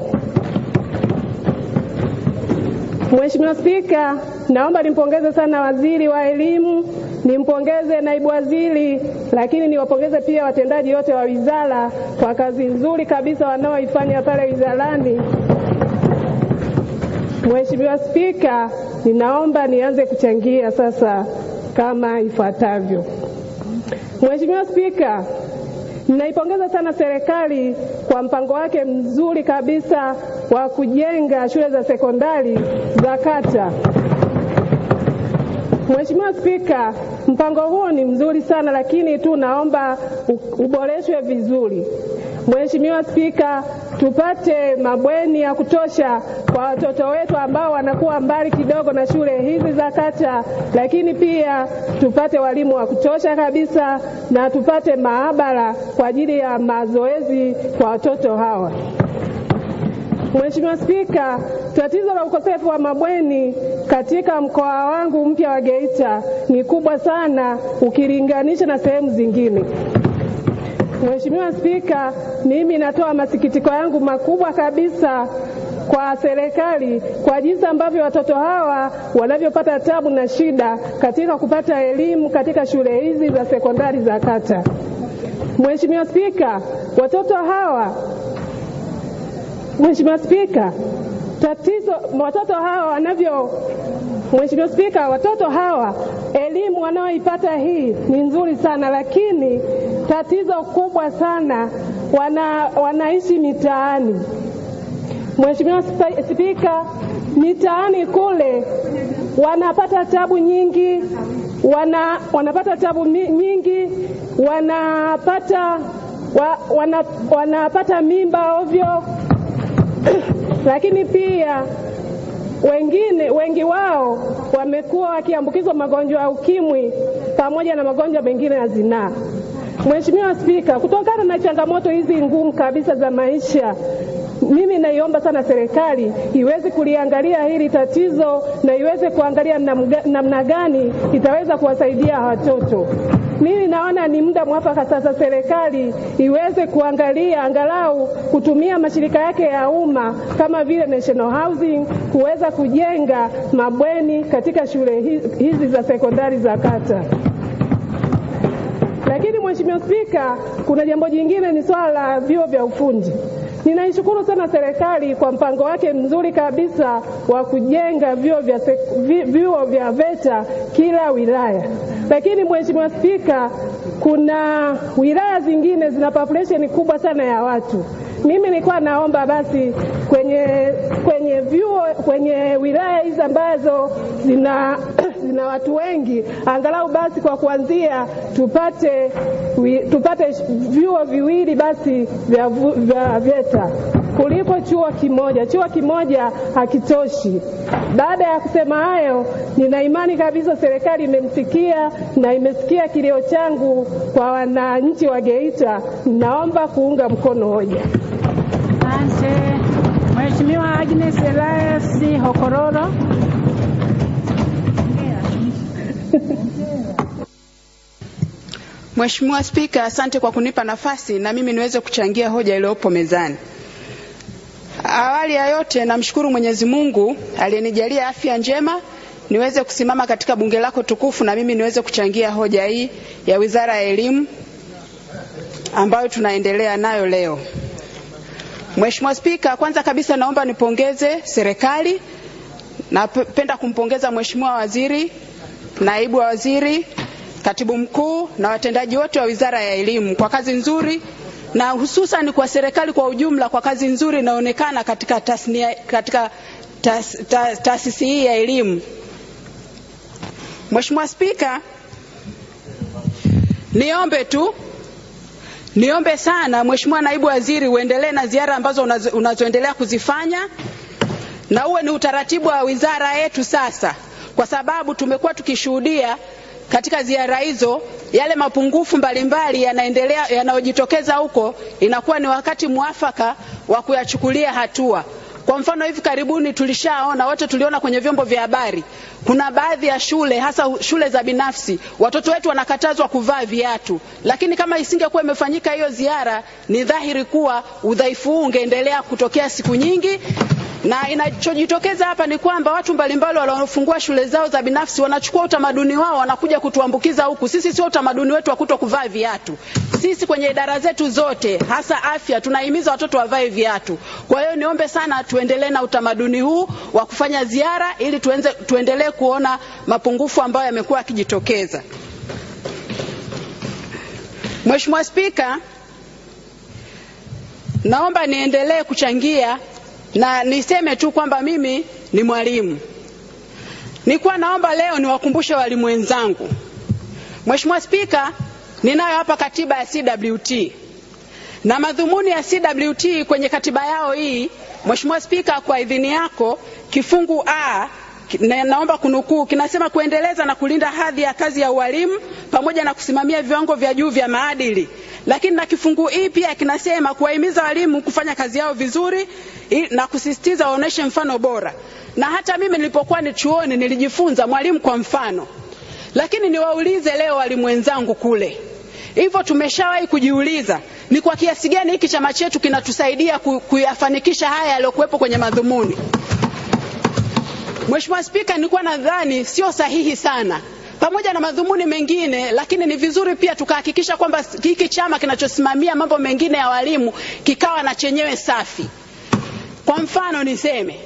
Speaker 6: Mheshimiwa Spika, naomba nimpongeze sana waziri wa elimu, nimpongeze naibu waziri, lakini niwapongeze pia watendaji wote wa wizara kwa kazi nzuri kabisa wanaoifanya pale wizarani. Mheshimiwa Spika, ninaomba nianze kuchangia sasa kama ifuatavyo. Mheshimiwa Spika, Ninaipongeza sana serikali kwa mpango wake mzuri kabisa wa kujenga shule za sekondari za kata. Mheshimiwa Spika, mpango huo ni mzuri sana lakini tu naomba uboreshwe vizuri. Mheshimiwa Spika, tupate mabweni ya kutosha kwa watoto wetu ambao wanakuwa mbali kidogo na shule hizi za kata, lakini pia tupate walimu wa kutosha kabisa na tupate maabara kwa ajili ya mazoezi kwa watoto hawa. Mheshimiwa Spika, tatizo la ukosefu wa mabweni katika mkoa wangu mpya wa Geita ni kubwa sana ukilinganisha na sehemu zingine. Mheshimiwa Spika, mimi natoa masikitiko yangu makubwa kabisa kwa serikali kwa jinsi ambavyo watoto hawa wanavyopata tabu na shida katika kupata elimu katika shule hizi za sekondari za kata. Mheshimiwa Spika, watoto hawa Mheshimiwa Spika, tatizo watoto hawa wanavyo Mheshimiwa Spika, watoto hawa elimu wanaoipata hii ni nzuri sana, lakini tatizo kubwa sana, wana, wanaishi mitaani. Mheshimiwa Spika, mitaani kule wanapata tabu nyingi, wana, wanapata tabu nyingi, wanapata wa, wana, wanapata mimba ovyo lakini pia wengine wengi wao wamekuwa wakiambukizwa magonjwa ya ukimwi pamoja na magonjwa mengine ya zinaa. Mheshimiwa Spika, kutokana na changamoto hizi ngumu kabisa za maisha, mimi naiomba sana serikali iweze kuliangalia hili tatizo na iweze kuangalia namna gani itaweza kuwasaidia watoto. Mimi naona ni muda mwafaka sasa serikali iweze kuangalia angalau kutumia mashirika yake ya umma kama vile National Housing kuweza kujenga mabweni katika shule hizi za sekondari za kata. Lakini Mheshimiwa Spika, kuna jambo jingine ni swala la vyuo vya ufundi. Ninaishukuru sana serikali kwa mpango wake mzuri kabisa wa kujenga vyuo vya, vyuo vya VETA kila wilaya, lakini Mheshimiwa Spika, kuna wilaya zingine zina population kubwa sana ya watu. Mimi nilikuwa naomba basi kwenye kwenye vyuo kwenye wilaya hizi ambazo zina zina watu wengi, angalau basi kwa kuanzia tupate tupate vyuo viwili basi vya, vya VETA kuliko chuo kimoja. Chuo kimoja hakitoshi. Baada ya kusema hayo, nina imani kabisa serikali imemsikia na imesikia kilio changu kwa wananchi wa Geita. Naomba kuunga mkono hoja.
Speaker 1: Asante. Mheshimiwa Agnes Elias Hokororo.
Speaker 4: Mheshimiwa Spika, asante kwa kunipa nafasi na mimi niweze kuchangia hoja iliyopo mezani. Awali ya yote namshukuru Mwenyezi Mungu aliyenijalia afya njema niweze kusimama katika bunge lako tukufu na mimi niweze kuchangia hoja hii ya Wizara ya Elimu ambayo tunaendelea nayo leo. Mheshimiwa Spika, kwanza kabisa naomba nipongeze serikali. Napenda kumpongeza Mheshimiwa Waziri, Naibu wa Waziri, Katibu Mkuu na watendaji wote wa Wizara ya Elimu kwa kazi nzuri na hususan kwa serikali kwa ujumla kwa kazi nzuri inaonekana katika tasnia, katika tas, tas, taasisi hii ya elimu. Mheshimiwa Spika, niombe tu niombe sana Mheshimiwa Naibu Waziri uendelee na ziara ambazo unazo, unazoendelea kuzifanya na uwe ni utaratibu wa wizara yetu sasa, kwa sababu tumekuwa tukishuhudia katika ziara hizo yale mapungufu mbalimbali yanaendelea yanayojitokeza huko, inakuwa ni wakati mwafaka wa kuyachukulia hatua. Kwa mfano hivi karibuni tulishaona wote, tuliona kwenye vyombo vya habari, kuna baadhi ya shule hasa shule za binafsi, watoto wetu wanakatazwa kuvaa viatu, lakini kama isingekuwa imefanyika hiyo ziara, ni dhahiri kuwa udhaifu huu ungeendelea kutokea siku nyingi na inachojitokeza hapa ni kwamba watu mbalimbali wanaofungua shule zao za binafsi wanachukua utamaduni wao wanakuja kutuambukiza huku. Sisi sio utamaduni wetu wa kuto kuvaa viatu. Sisi kwenye idara zetu zote, hasa afya, tunahimiza watoto wavae viatu. Kwa hiyo niombe sana tuendelee na utamaduni huu wa kufanya ziara ili tuenze, tuendelee kuona mapungufu ambayo yamekuwa yakijitokeza. Mheshimiwa Spika, naomba niendelee kuchangia na niseme tu kwamba mimi ni mwalimu. Nilikuwa naomba leo niwakumbushe walimu wenzangu. Mheshimiwa Spika, ninayo hapa katiba ya CWT na madhumuni ya CWT kwenye katiba yao hii, Mheshimiwa Spika, kwa idhini yako, kifungu A na, naomba kunukuu, kinasema kuendeleza na kulinda hadhi ya kazi ya ualimu pamoja na kusimamia viwango vya juu vya maadili. Lakini na kifungu hii pia kinasema kuwahimiza walimu kufanya kazi yao vizuri na kusisitiza waoneshe mfano bora. Na hata mimi nilipokuwa ni chuoni nilijifunza mwalimu kwa mfano. Lakini niwaulize leo walimu wenzangu kule, hivyo tumeshawahi kujiuliza ni kwa kiasi gani hiki chama chetu kinatusaidia kuyafanikisha haya yaliyokuwepo kwenye madhumuni? Mheshimiwa Spika, nilikuwa nadhani sio sahihi sana pamoja na madhumuni mengine, lakini ni vizuri pia tukahakikisha kwamba hiki chama kinachosimamia mambo mengine ya walimu kikawa na chenyewe safi. Kwa mfano niseme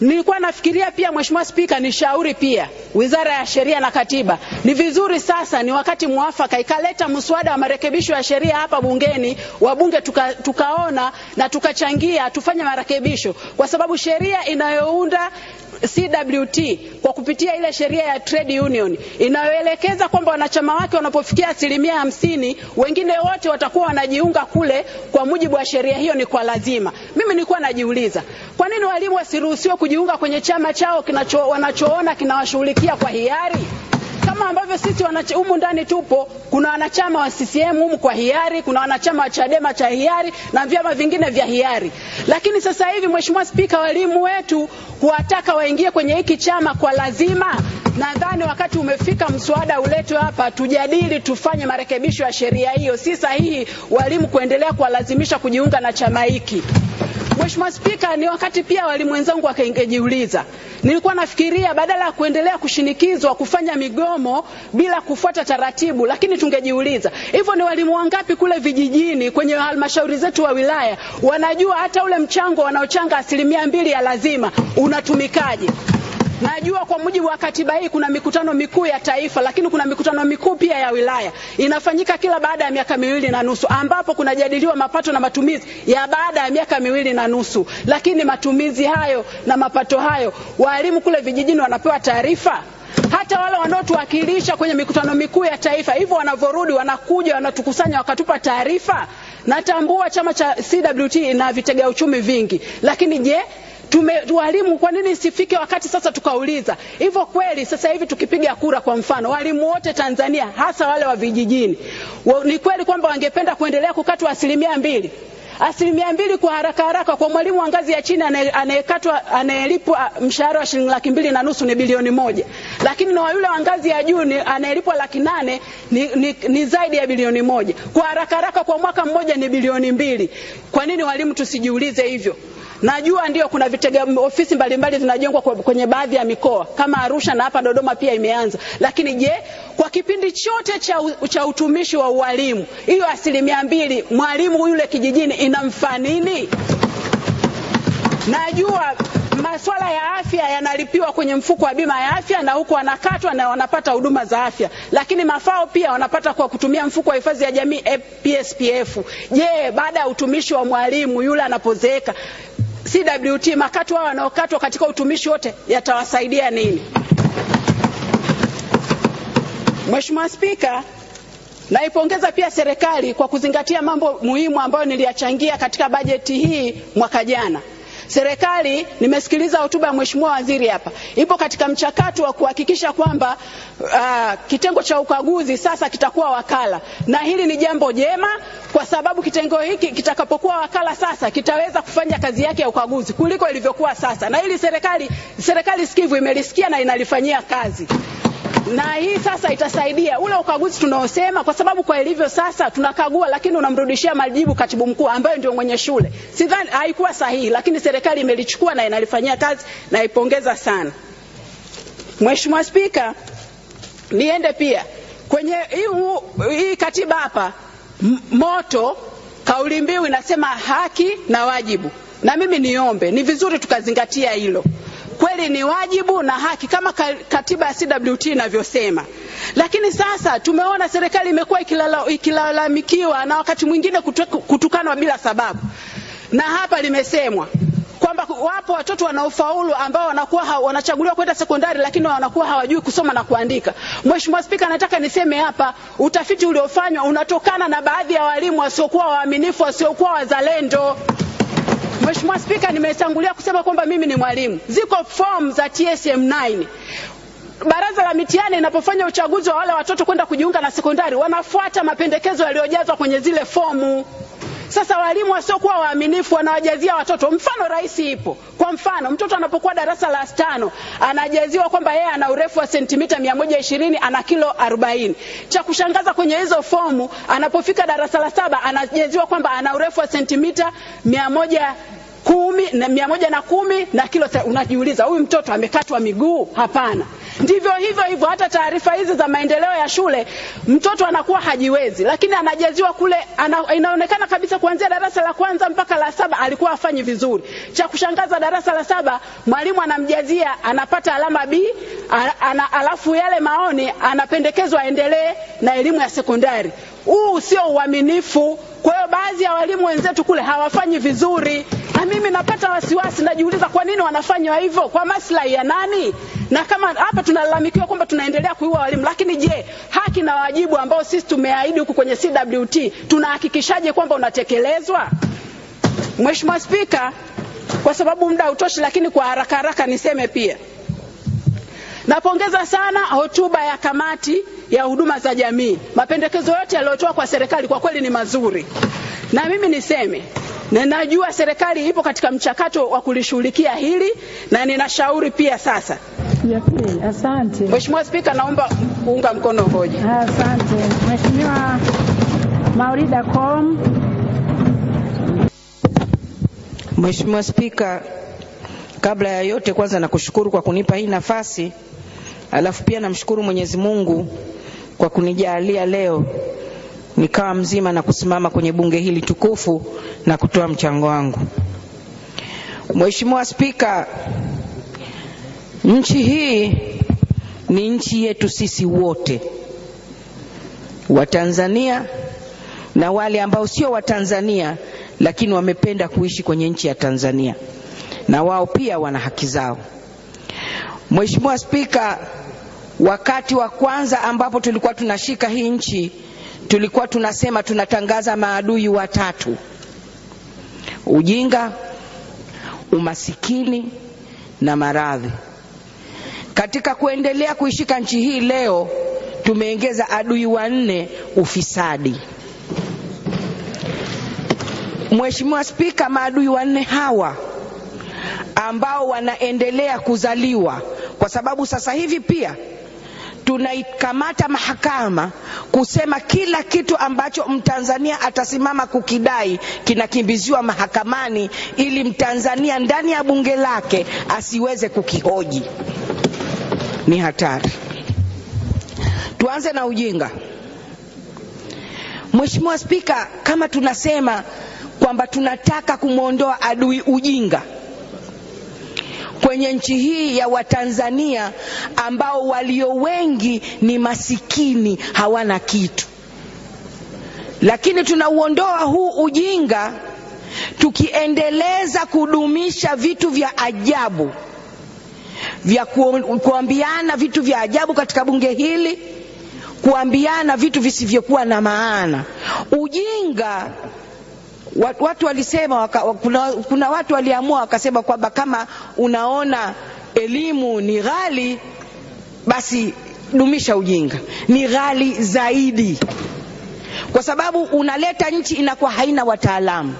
Speaker 4: Nilikuwa nafikiria pia, Mheshimiwa Spika, ni shauri pia Wizara ya Sheria na Katiba, ni vizuri sasa, ni wakati mwafaka ikaleta mswada wa marekebisho ya sheria hapa bungeni, wabunge tuka, tukaona na tukachangia tufanye marekebisho, kwa sababu sheria inayounda CWT kwa kupitia ile sheria ya trade union inayoelekeza kwamba wanachama wake wanapofikia asilimia hamsini wengine wote watakuwa wanajiunga kule kwa mujibu wa sheria hiyo, ni kwa lazima. Mimi nilikuwa najiuliza kwa nini walimu wasiruhusiwe kujiunga kwenye chama chao kinacho, wanachoona kinawashughulikia kwa hiari kama ambavyo sisi humu ndani tupo, kuna wanachama wa CCM humu kwa hiari, kuna wanachama wa Chadema cha hiari na vyama vingine vya hiari. Lakini sasa hivi, Mheshimiwa Spika, walimu wetu huwataka waingie kwenye hiki chama kwa lazima. Nadhani wakati umefika mswada uletwe hapa tujadili, tufanye marekebisho ya sheria hiyo. Si sahihi walimu kuendelea kuwalazimisha kujiunga na chama hiki. Mheshimiwa Spika, ni wakati pia walimu wenzangu wakaingejiuliza. Nilikuwa nafikiria badala ya kuendelea kushinikizwa kufanya migomo bila kufuata taratibu, lakini tungejiuliza hivyo, ni walimu wangapi kule vijijini kwenye halmashauri zetu wa wilaya wanajua hata ule mchango wanaochanga asilimia mbili ya lazima unatumikaje? Najua kwa mujibu wa katiba hii kuna mikutano mikuu ya taifa, lakini kuna mikutano mikuu pia ya wilaya inafanyika kila baada ya miaka miwili na nusu, ambapo kunajadiliwa mapato na matumizi ya baada ya miaka miwili na nusu. Lakini matumizi hayo na mapato hayo, walimu kule vijijini wanapewa taarifa? hata wale wanaotuwakilisha kwenye mikutano mikuu ya taifa, hivyo wanavyorudi, wanakuja wanatukusanya, wakatupa taarifa. Natambua chama cha CWT na vitega uchumi vingi, lakini je, tume walimu, kwa nini isifike wakati sasa tukauliza hivyo kweli? Sasa hivi tukipiga kura, kwa mfano, walimu wote Tanzania, hasa wale wa vijijini, ni kweli kwamba wangependa kuendelea kukatwa asilimia mbili asilimia mbili kwa haraka haraka kwa mwalimu wa ngazi ya chini anayekatwa anayelipwa mshahara wa shilingi laki mbili na nusu ni bilioni moja, lakini na yule wa ngazi ya juu anayelipwa laki nane ni, ni, ni zaidi ya bilioni moja. Kwa haraka haraka kwa mwaka mmoja ni bilioni mbili. Kwa nini walimu tusijiulize hivyo? Najua ndio kuna vitega ofisi mbalimbali zinajengwa kwenye baadhi ya mikoa kama Arusha na hapa Dodoma pia imeanza, lakini je, kwa kipindi chote cha, cha utumishi wa ualimu hiyo asilimia mbili mwalimu yule kijijini inamfaa nini? Najua masuala ya afya yanalipiwa kwenye mfuko wa bima ya afya na huko wanakatwa na wanapata huduma za afya, lakini mafao pia wanapata kwa kutumia mfuko wa hifadhi ya jamii PSPF. Je, baada ya utumishi wa mwalimu yule anapozeeka CWT makato hao wanaokatwa katika utumishi wote yatawasaidia nini? Mheshimiwa Spika, naipongeza pia serikali kwa kuzingatia mambo muhimu ambayo niliyachangia katika bajeti hii mwaka jana. Serikali, nimesikiliza hotuba ya Mheshimiwa Waziri hapa, ipo katika mchakato wa kuhakikisha kwamba uh, kitengo cha ukaguzi sasa kitakuwa wakala, na hili ni jambo jema kwa sababu kitengo hiki kitakapokuwa wakala sasa kitaweza kufanya kazi yake ya ukaguzi kuliko ilivyokuwa sasa, na hili serikali serikali sikivu imelisikia na inalifanyia kazi na hii sasa itasaidia ule ukaguzi tunaosema, kwa sababu kwa ilivyo sasa tunakagua, lakini unamrudishia majibu katibu mkuu ambaye ndio mwenye shule. Sidhani haikuwa sahihi, lakini serikali imelichukua na inalifanyia kazi, naipongeza sana. Mheshimiwa Spika, niende pia kwenye hii, katiba hapa moto, kauli mbiu inasema haki na wajibu, na mimi niombe, ni vizuri tukazingatia hilo kweli ni wajibu na haki kama katiba ya CWT inavyosema, lakini sasa tumeona serikali imekuwa ikilalamikiwa na wakati mwingine kutukanwa bila sababu, na hapa limesemwa kwamba wapo watoto wanaofaulu ambao wanakuwa wanachaguliwa kwenda sekondari lakini wanakuwa hawajui kusoma na kuandika. Mheshimiwa Spika, nataka niseme hapa, utafiti uliofanywa unatokana na baadhi ya walimu wasiokuwa waaminifu, wasiokuwa wazalendo. Mheshimiwa Spika, nimetangulia kusema kwamba mimi ni mwalimu. Ziko form za TSM9. Baraza la mitihani inapofanya uchaguzi wa wale watoto kwenda kujiunga na sekondari, wanafuata mapendekezo yaliyojazwa kwenye zile fomu. Sasa walimu wasiokuwa waaminifu wanawajazia watoto, mfano rahisi ipo. Kwa mfano, mtoto anapokuwa darasa la tano anajaziwa kwamba yeye ana urefu wa sentimita 120 ana kilo 40. Cha kushangaza kwenye hizo fomu, anapofika darasa la saba anajaziwa kwamba ana urefu wa sentimita 100 kumi na mia moja na kumi na kilo. Unajiuliza, huyu mtoto amekatwa miguu? Hapana. Ndivyo hivyo hivyo, hata taarifa hizi za maendeleo ya shule, mtoto anakuwa hajiwezi, lakini anajaziwa kule ana, inaonekana kabisa kuanzia darasa la kwanza mpaka la saba alikuwa afanyi vizuri. Cha kushangaza, darasa la saba mwalimu anamjazia anapata alama B, ana, alafu yale maoni anapendekezwa aendelee na elimu ya sekondari. Huu sio uaminifu. Kwa hiyo baadhi ya walimu wenzetu kule hawafanyi vizuri, na mimi napata wasiwasi, najiuliza kwa nini wanafanywa hivyo, kwa maslahi ya nani? Na kama hapa tunalalamikiwa kwamba tunaendelea kuiua walimu, lakini je, haki na wajibu ambao sisi tumeahidi huku kwenye CWT tunahakikishaje kwamba unatekelezwa? Mheshimiwa Spika, kwa sababu muda hautoshi, lakini kwa haraka haraka niseme pia Napongeza sana hotuba ya kamati ya huduma za jamii. Mapendekezo yote yaliyotoa kwa serikali kwa kweli ni mazuri, na mimi niseme na najua serikali ipo katika mchakato wa kulishughulikia hili, na ninashauri pia sasa.
Speaker 1: Asante.
Speaker 4: Mheshimiwa Spika, naomba kuunga mkono hoja.
Speaker 1: Asante. Mheshimiwa Maurida Kom.
Speaker 7: Mheshimiwa Spika, kabla ya yote kwanza nakushukuru kwa kunipa hii nafasi, alafu pia namshukuru Mwenyezi Mungu kwa kunijalia leo nikawa mzima na kusimama kwenye bunge hili tukufu na kutoa mchango wangu. Mheshimiwa Spika, nchi hii ni nchi yetu sisi wote Watanzania na wale ambao sio Watanzania lakini wamependa kuishi kwenye nchi ya Tanzania na wao pia wana haki zao. Mheshimiwa Spika, wakati wa kwanza ambapo tulikuwa tunashika hii nchi tulikuwa tunasema tunatangaza maadui watatu: ujinga, umasikini na maradhi. Katika kuendelea kuishika nchi hii leo tumeongeza adui wanne, ufisadi. mweshimiwa Spika, maadui wanne hawa ambao wanaendelea kuzaliwa kwa sababu sasa hivi pia tunaikamata mahakama kusema kila kitu ambacho Mtanzania atasimama kukidai kinakimbiziwa mahakamani ili Mtanzania ndani ya bunge lake asiweze kukihoji. Ni hatari. Tuanze na ujinga. Mheshimiwa Spika, kama tunasema kwamba tunataka kumwondoa adui ujinga kwenye nchi hii ya Watanzania ambao walio wengi ni masikini, hawana kitu, lakini tunauondoa huu ujinga tukiendeleza kudumisha vitu vya ajabu vya ku, kuambiana vitu vya ajabu katika bunge hili, kuambiana vitu visivyokuwa na maana. Ujinga watu walisema waka, kuna, kuna watu waliamua wakasema kwamba kama unaona elimu ni ghali basi dumisha ujinga. Ni ghali zaidi, kwa sababu unaleta nchi inakuwa haina wataalamu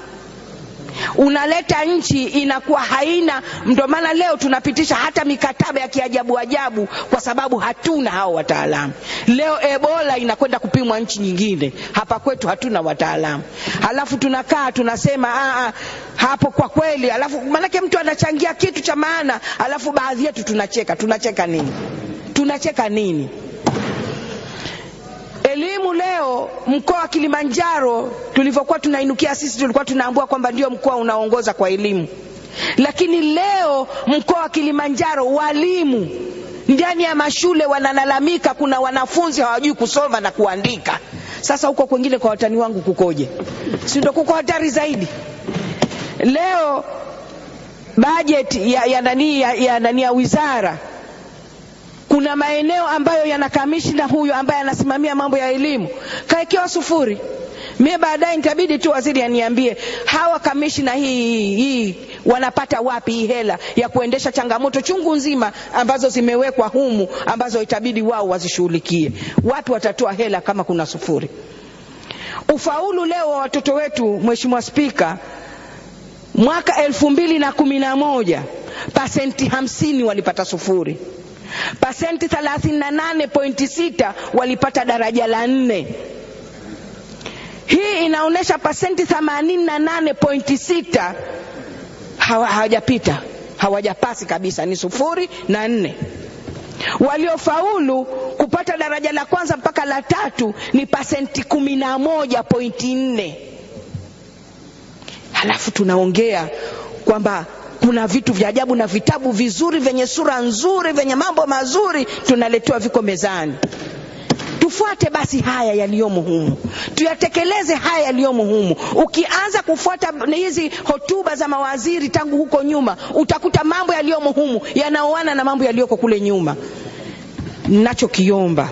Speaker 7: unaleta nchi inakuwa haina. Ndio maana leo tunapitisha hata mikataba ya kiajabu ajabu, kwa sababu hatuna hao wataalamu. Leo Ebola inakwenda kupimwa nchi nyingine, hapa kwetu hatuna wataalamu. Halafu tunakaa tunasema aa, hapo kwa kweli, halafu maanake mtu anachangia kitu cha maana, halafu baadhi yetu tunacheka. Tunacheka nini? Tunacheka nini? Elimu leo, mkoa wa Kilimanjaro tulivyokuwa tunainukia sisi, tulikuwa tunaambua kwamba ndio mkoa unaongoza kwa elimu, lakini leo mkoa wa Kilimanjaro walimu ndani ya mashule wanalalamika, kuna wanafunzi hawajui kusoma na kuandika. Sasa huko kwengine kwa watani wangu kukoje? Si ndio kuko hatari zaidi? Leo bajeti ya, ya nani ya, ya, nani ya wizara kuna maeneo ambayo yana kamishna huyu ambaye anasimamia mambo ya elimu kaekewa sufuri. Mie baadaye nitabidi tu waziri aniambie hawa kamishna hii, hii wanapata wapi hii hela ya kuendesha changamoto chungu nzima ambazo zimewekwa humu ambazo itabidi wao wazishughulikie. Wapi watatoa hela kama kuna sufuri. Ufaulu leo wa watoto wetu, Mheshimiwa Spika, mwaka elfu mbili na kumi na moja pasenti hamsini walipata sufuri pasenti 38.6 walipata daraja la nne. Hii inaonyesha pasenti 88.6 hawajapita, hawajapasi kabisa, ni sufuri na nne. waliofaulu kupata daraja la kwanza mpaka la tatu ni pasenti kumi na moja pointi nne halafu tunaongea kwamba kuna vitu vya ajabu na vitabu vizuri vyenye sura nzuri vyenye mambo mazuri tunaletewa viko mezani. Tufuate basi haya yaliyomo humu. Tuyatekeleze haya yaliyomo humu. Ukianza kufuata hizi hotuba za mawaziri tangu huko nyuma utakuta mambo yaliyomo humu yanaoana na mambo yaliyoko kule nyuma. Ninachokiomba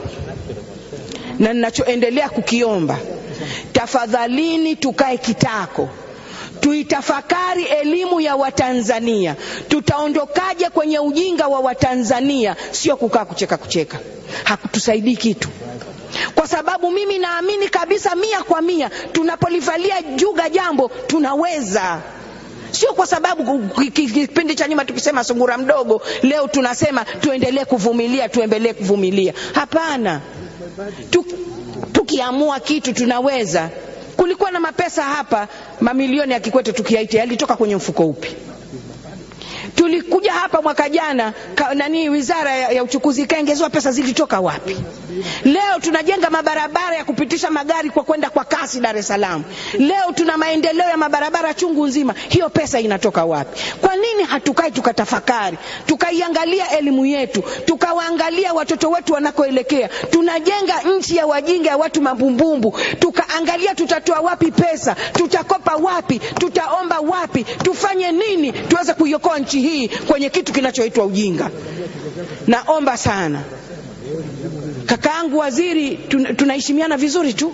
Speaker 7: na ninachoendelea kukiomba tafadhalini tukae kitako tuitafakari elimu ya watanzania. Tutaondokaje kwenye ujinga wa watanzania? Sio kukaa kucheka kucheka. Hakutusaidii kitu. Kwa sababu mimi naamini kabisa mia kwa mia tunapolivalia juga jambo tunaweza. Sio kwa sababu kipindi cha nyuma tukisema sungura mdogo leo tunasema tuendelee kuvumilia tuendelee kuvumilia. Hapana. Tukiamua kitu tunaweza kulikuwa na mapesa hapa mamilioni ya kikwete tukiaita yalitoka kwenye mfuko upi tulikuja hapa mwaka jana nani wizara ya, ya uchukuzi ikaongezewa pesa zilitoka wapi? Leo tunajenga mabarabara ya kupitisha magari kwa kwenda kwa kasi dar es salaam. Leo tuna maendeleo ya mabarabara chungu nzima hiyo pesa inatoka wapi? Kwa nini hatukai tukatafakari tukaiangalia elimu yetu tukawaangalia watoto wetu wanakoelekea? Tunajenga nchi ya wajinga ya watu mabumbumbu, tukaangalia tutatoa wapi pesa tutakopa wapi tutaomba wapi tufanye nini tuweze kuiokoa nchi hii kwenye kitu kinachoitwa ujinga. Naomba sana. Kakaangu waziri tunaheshimiana vizuri tu.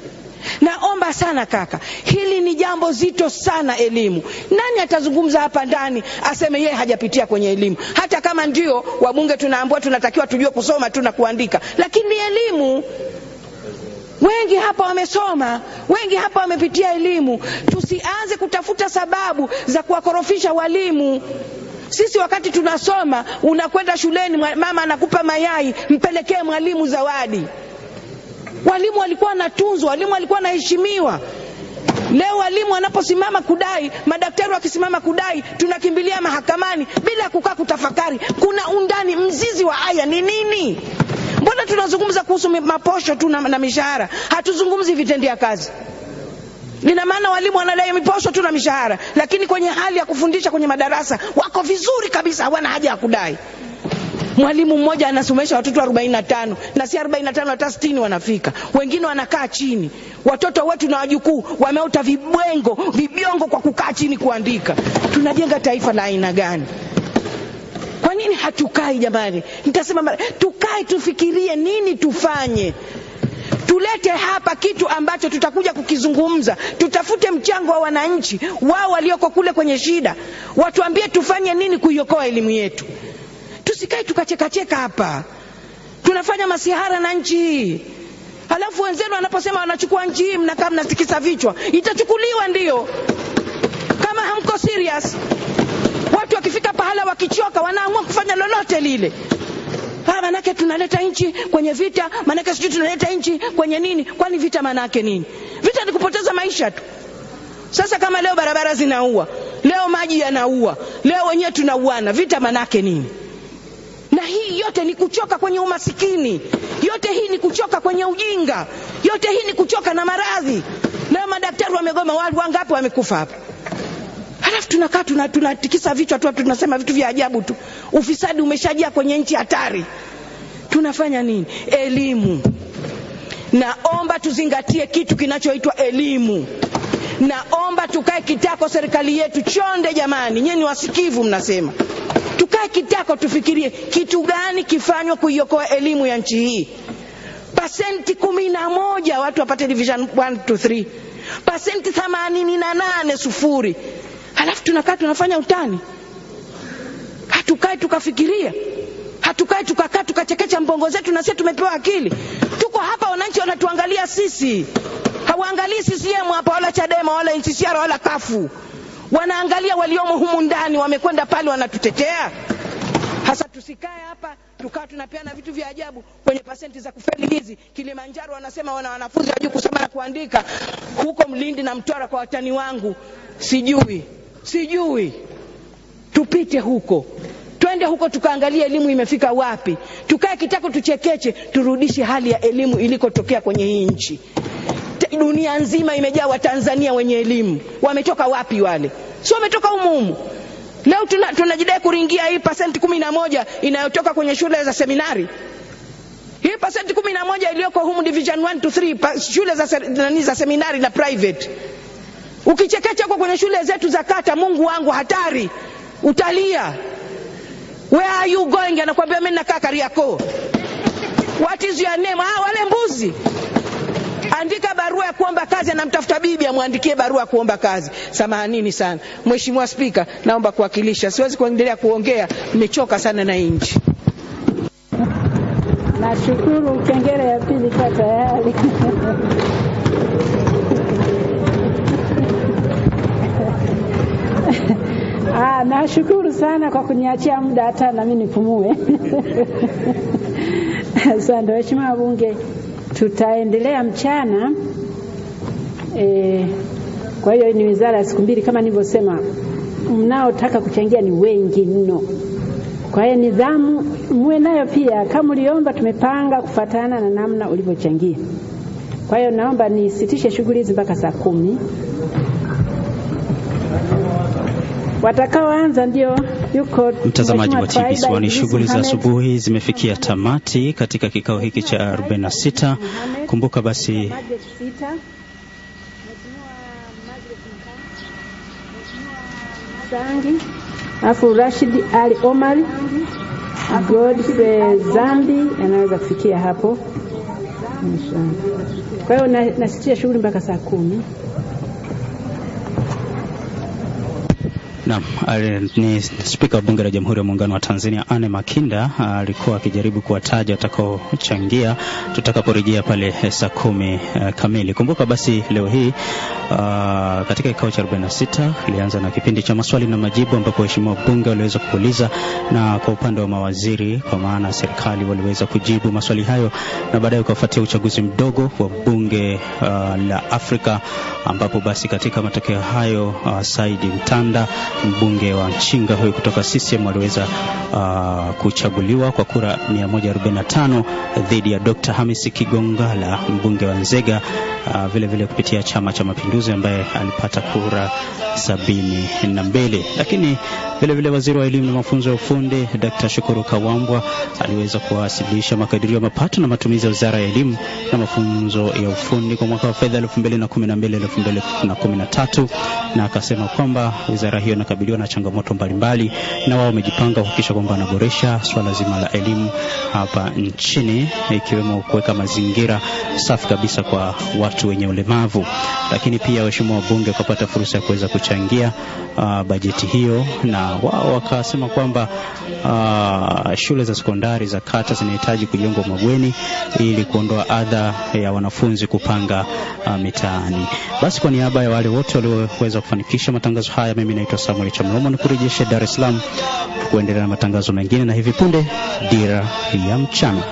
Speaker 7: Naomba sana kaka hili ni jambo zito sana elimu. Nani atazungumza hapa ndani aseme yeye hajapitia kwenye elimu? Hata kama ndio wabunge tunaambua tunatakiwa tujue kusoma tu na kuandika. Lakini elimu wengi hapa wamesoma wengi hapa wamepitia elimu. Tusianze kutafuta sababu za kuwakorofisha walimu sisi wakati tunasoma unakwenda shuleni mama anakupa mayai mpelekee mwalimu zawadi. Walimu walikuwa wanatunzwa walimu walikuwa wanaheshimiwa. Leo walimu wanaposimama kudai madaktari wakisimama kudai tunakimbilia mahakamani bila kukaa kutafakari kuna undani mzizi wa aya ni nini? Mbona tunazungumza kuhusu maposho tu na, na mishahara? Hatuzungumzi vitendea kazi lina maana walimu wanadai miposho tu na mishahara lakini kwenye hali ya kufundisha kwenye madarasa wako vizuri kabisa hawana haja ya kudai. Mwalimu mmoja anasomesha watoto 45 na si 45 hata 60 wanafika. Wengine wanakaa chini. Watoto wetu na wajukuu wameota vibwengo vibiongo kwa kukaa chini kuandika. Tunajenga taifa la aina gani? Kwa nini hatukai jamani? Nitasema tukae tufikirie nini tufanye tulete hapa kitu ambacho tutakuja kukizungumza. Tutafute mchango wa wananchi wao walioko kule kwenye shida. Watuambie tufanye nini kuiokoa elimu yetu. Tusikae tukachekacheka hapa. Tunafanya masihara na nchi hii. Halafu wenzenu wanaposema wanachukua nchi hii mnakaa mnatikisa vichwa. Itachukuliwa ndio. Kama hamko serious watu wakifika pahala wakichoka wanaamua kufanya lolote lile ha, manake tunaleta nchi kwenye vita manake sijui tunaleta nchi kwenye nini? Kwani vita manake nini? Vita ni kupoteza maisha tu. Sasa kama leo barabara zinaua leo maji yanaua leo wenyewe tunauana vita manake nini? Na hii yote ni kuchoka kwenye umasikini. Yote hii ni kuchoka kwenye ujinga. Yote hii ni kuchoka na maradhi. Leo madaktari wamegoma wangapi wamekufa hapa halafu tunakaa tunatikisa tuna vichwa tu tunasema vitu vya ajabu tu. Ufisadi umeshajia kwenye nchi hatari. Tunafanya nini? Elimu. Naomba tuzingatie kitu kinachoitwa elimu. Naomba tukae kitako serikali yetu chonde jamani. Nyie ni wasikivu mnasema. Tukae kitako tufikirie kitu gani kifanywa kuiokoa elimu ya nchi hii. Pasenti kumi na moja watu wapate division 1 to 3 pasenti themanini na nane sufuri halafu tunakaa tunafanya utani. Hatukae tukafikiria. Hatukae tukakaa tukachekecha mbongo zetu na sisi tumepewa akili. Tuko hapa wananchi wanatuangalia sisi. Hawaangalii CCM hapa wala Chadema wala NCCR wala kafu. Wanaangalia waliomo humu ndani wamekwenda pale wanatutetea. Hasa tusikae hapa tukawa tunapeana vitu vya ajabu kwenye pasenti za kufeli hizi. Kilimanjaro wanasema wana wanafunzi wajui kusoma na kuandika. Huko mlindi na mtwara kwa watani wangu sijui sijui. Tupite huko. Twende huko tukaangalia elimu imefika wapi. Tukae kitako tuchekeche turudishe hali ya elimu ilikotokea kwenye hii nchi. Dunia nzima imejaa watanzania wenye elimu. Wametoka wapi wale? Si wametoka humuhumu leo tunajidai tuna kuringia hii pasenti kumi na moja inayotoka kwenye shule za seminari. Hii pasenti kumi na moja iliyoko humu division 1 to 3 shule za, nani za seminari na private ukichekecha huko kwenye shule zetu za kata mungu wangu hatari. Utalia. Where are you going? Anakuambia mimi nakaa kariakoo. What is your name? Ah wale mbuzi. Andika barua ya kuomba kazi anamtafuta bibi amwandikie barua ya kuomba kazi. Samahanini sana. Mheshimiwa spika naomba kuwakilisha. Siwezi kuendelea kuongea nimechoka sana na nchi.
Speaker 1: Nashukuru. Kengele ya pili kwa tayari. <laughs> <laughs> Ah, nashukuru sana kwa kuniachia muda hata nami nipumue. <laughs> Asante waheshimiwa wabunge, tutaendelea mchana e, kwa hiyo ni wizara ya siku mbili kama nilivyosema, mnaotaka kuchangia ni wengi mno. Kwa hiyo nidhamu muwe nayo pia, kama uliomba, tumepanga kufatana na namna ulivyochangia. Kwa hiyo naomba nisitishe shughuli hizi mpaka saa kumi. Watakaoanza ndio yuko
Speaker 8: Mtazamaji wa TV Swahili, shughuli za asubuhi zimefikia tamati katika kikao hiki cha 46. Kumbuka basi
Speaker 1: alafu Rashid Ali Omar, Godfrey Zambi anaweza kufikia hapo. Kwa hiyo nasitia shughuli mpaka saa kumi.
Speaker 8: Naam, ni Spika wa Bunge la Jamhuri ya Muungano wa Tanzania Anne Makinda alikuwa akijaribu kuwataja watakaochangia tutakaporejea pale saa kumi uh, kamili. Kumbuka basi leo hii uh, katika kikao cha 46 ilianza na kipindi cha maswali na majibu ambapo waheshimiwa bunge waliweza kuuliza na kwa upande wa mawaziri kwa maana serikali waliweza kujibu maswali hayo na baadaye ukafuatia uchaguzi mdogo wa bunge uh, la Afrika ambapo basi katika matokeo hayo uh, Saidi Mtanda mbunge wa Nchinga huyu kutoka CCM aliweza uh, kuchaguliwa kwa kura 145 dhidi ya Dr. Hamis Kigongala mbunge wa Nzega uh, vile vile kupitia Chama cha Mapinduzi ambaye alipata kura sabini na mbili lakini vile vile waziri wa elimu na mafunzo ya ufundi Dr. Shukuru Kawambwa aliweza kuwasilisha makadirio ya mapato na matumizi ya wizara ya elimu na mafunzo ya ufundi kwa mwaka wa fedha 2012 2013 na akasema kwamba wizara hiyo inakabiliwa na changamoto mbalimbali na wao wamejipanga kuhakikisha kwamba wanaboresha swala zima la elimu hapa nchini ikiwemo kuweka mazingira safi kabisa kwa watu wenye ulemavu lakini pia waheshimiwa wabunge wakapata fursa ya kuweza kuchangia uh, bajeti hiyo na wao wakasema kwamba uh, shule za sekondari za kata zinahitaji kujengwa mabweni ili kuondoa adha ya wanafunzi kupanga uh, mitaani. Basi kwa niaba ya wale wote walioweza kufanikisha matangazo haya, mimi naitwa Samuel Chamlomo, nikurejeshe Dar es Salaam kuendelea na matangazo mengine, na hivi punde dira ya mchana.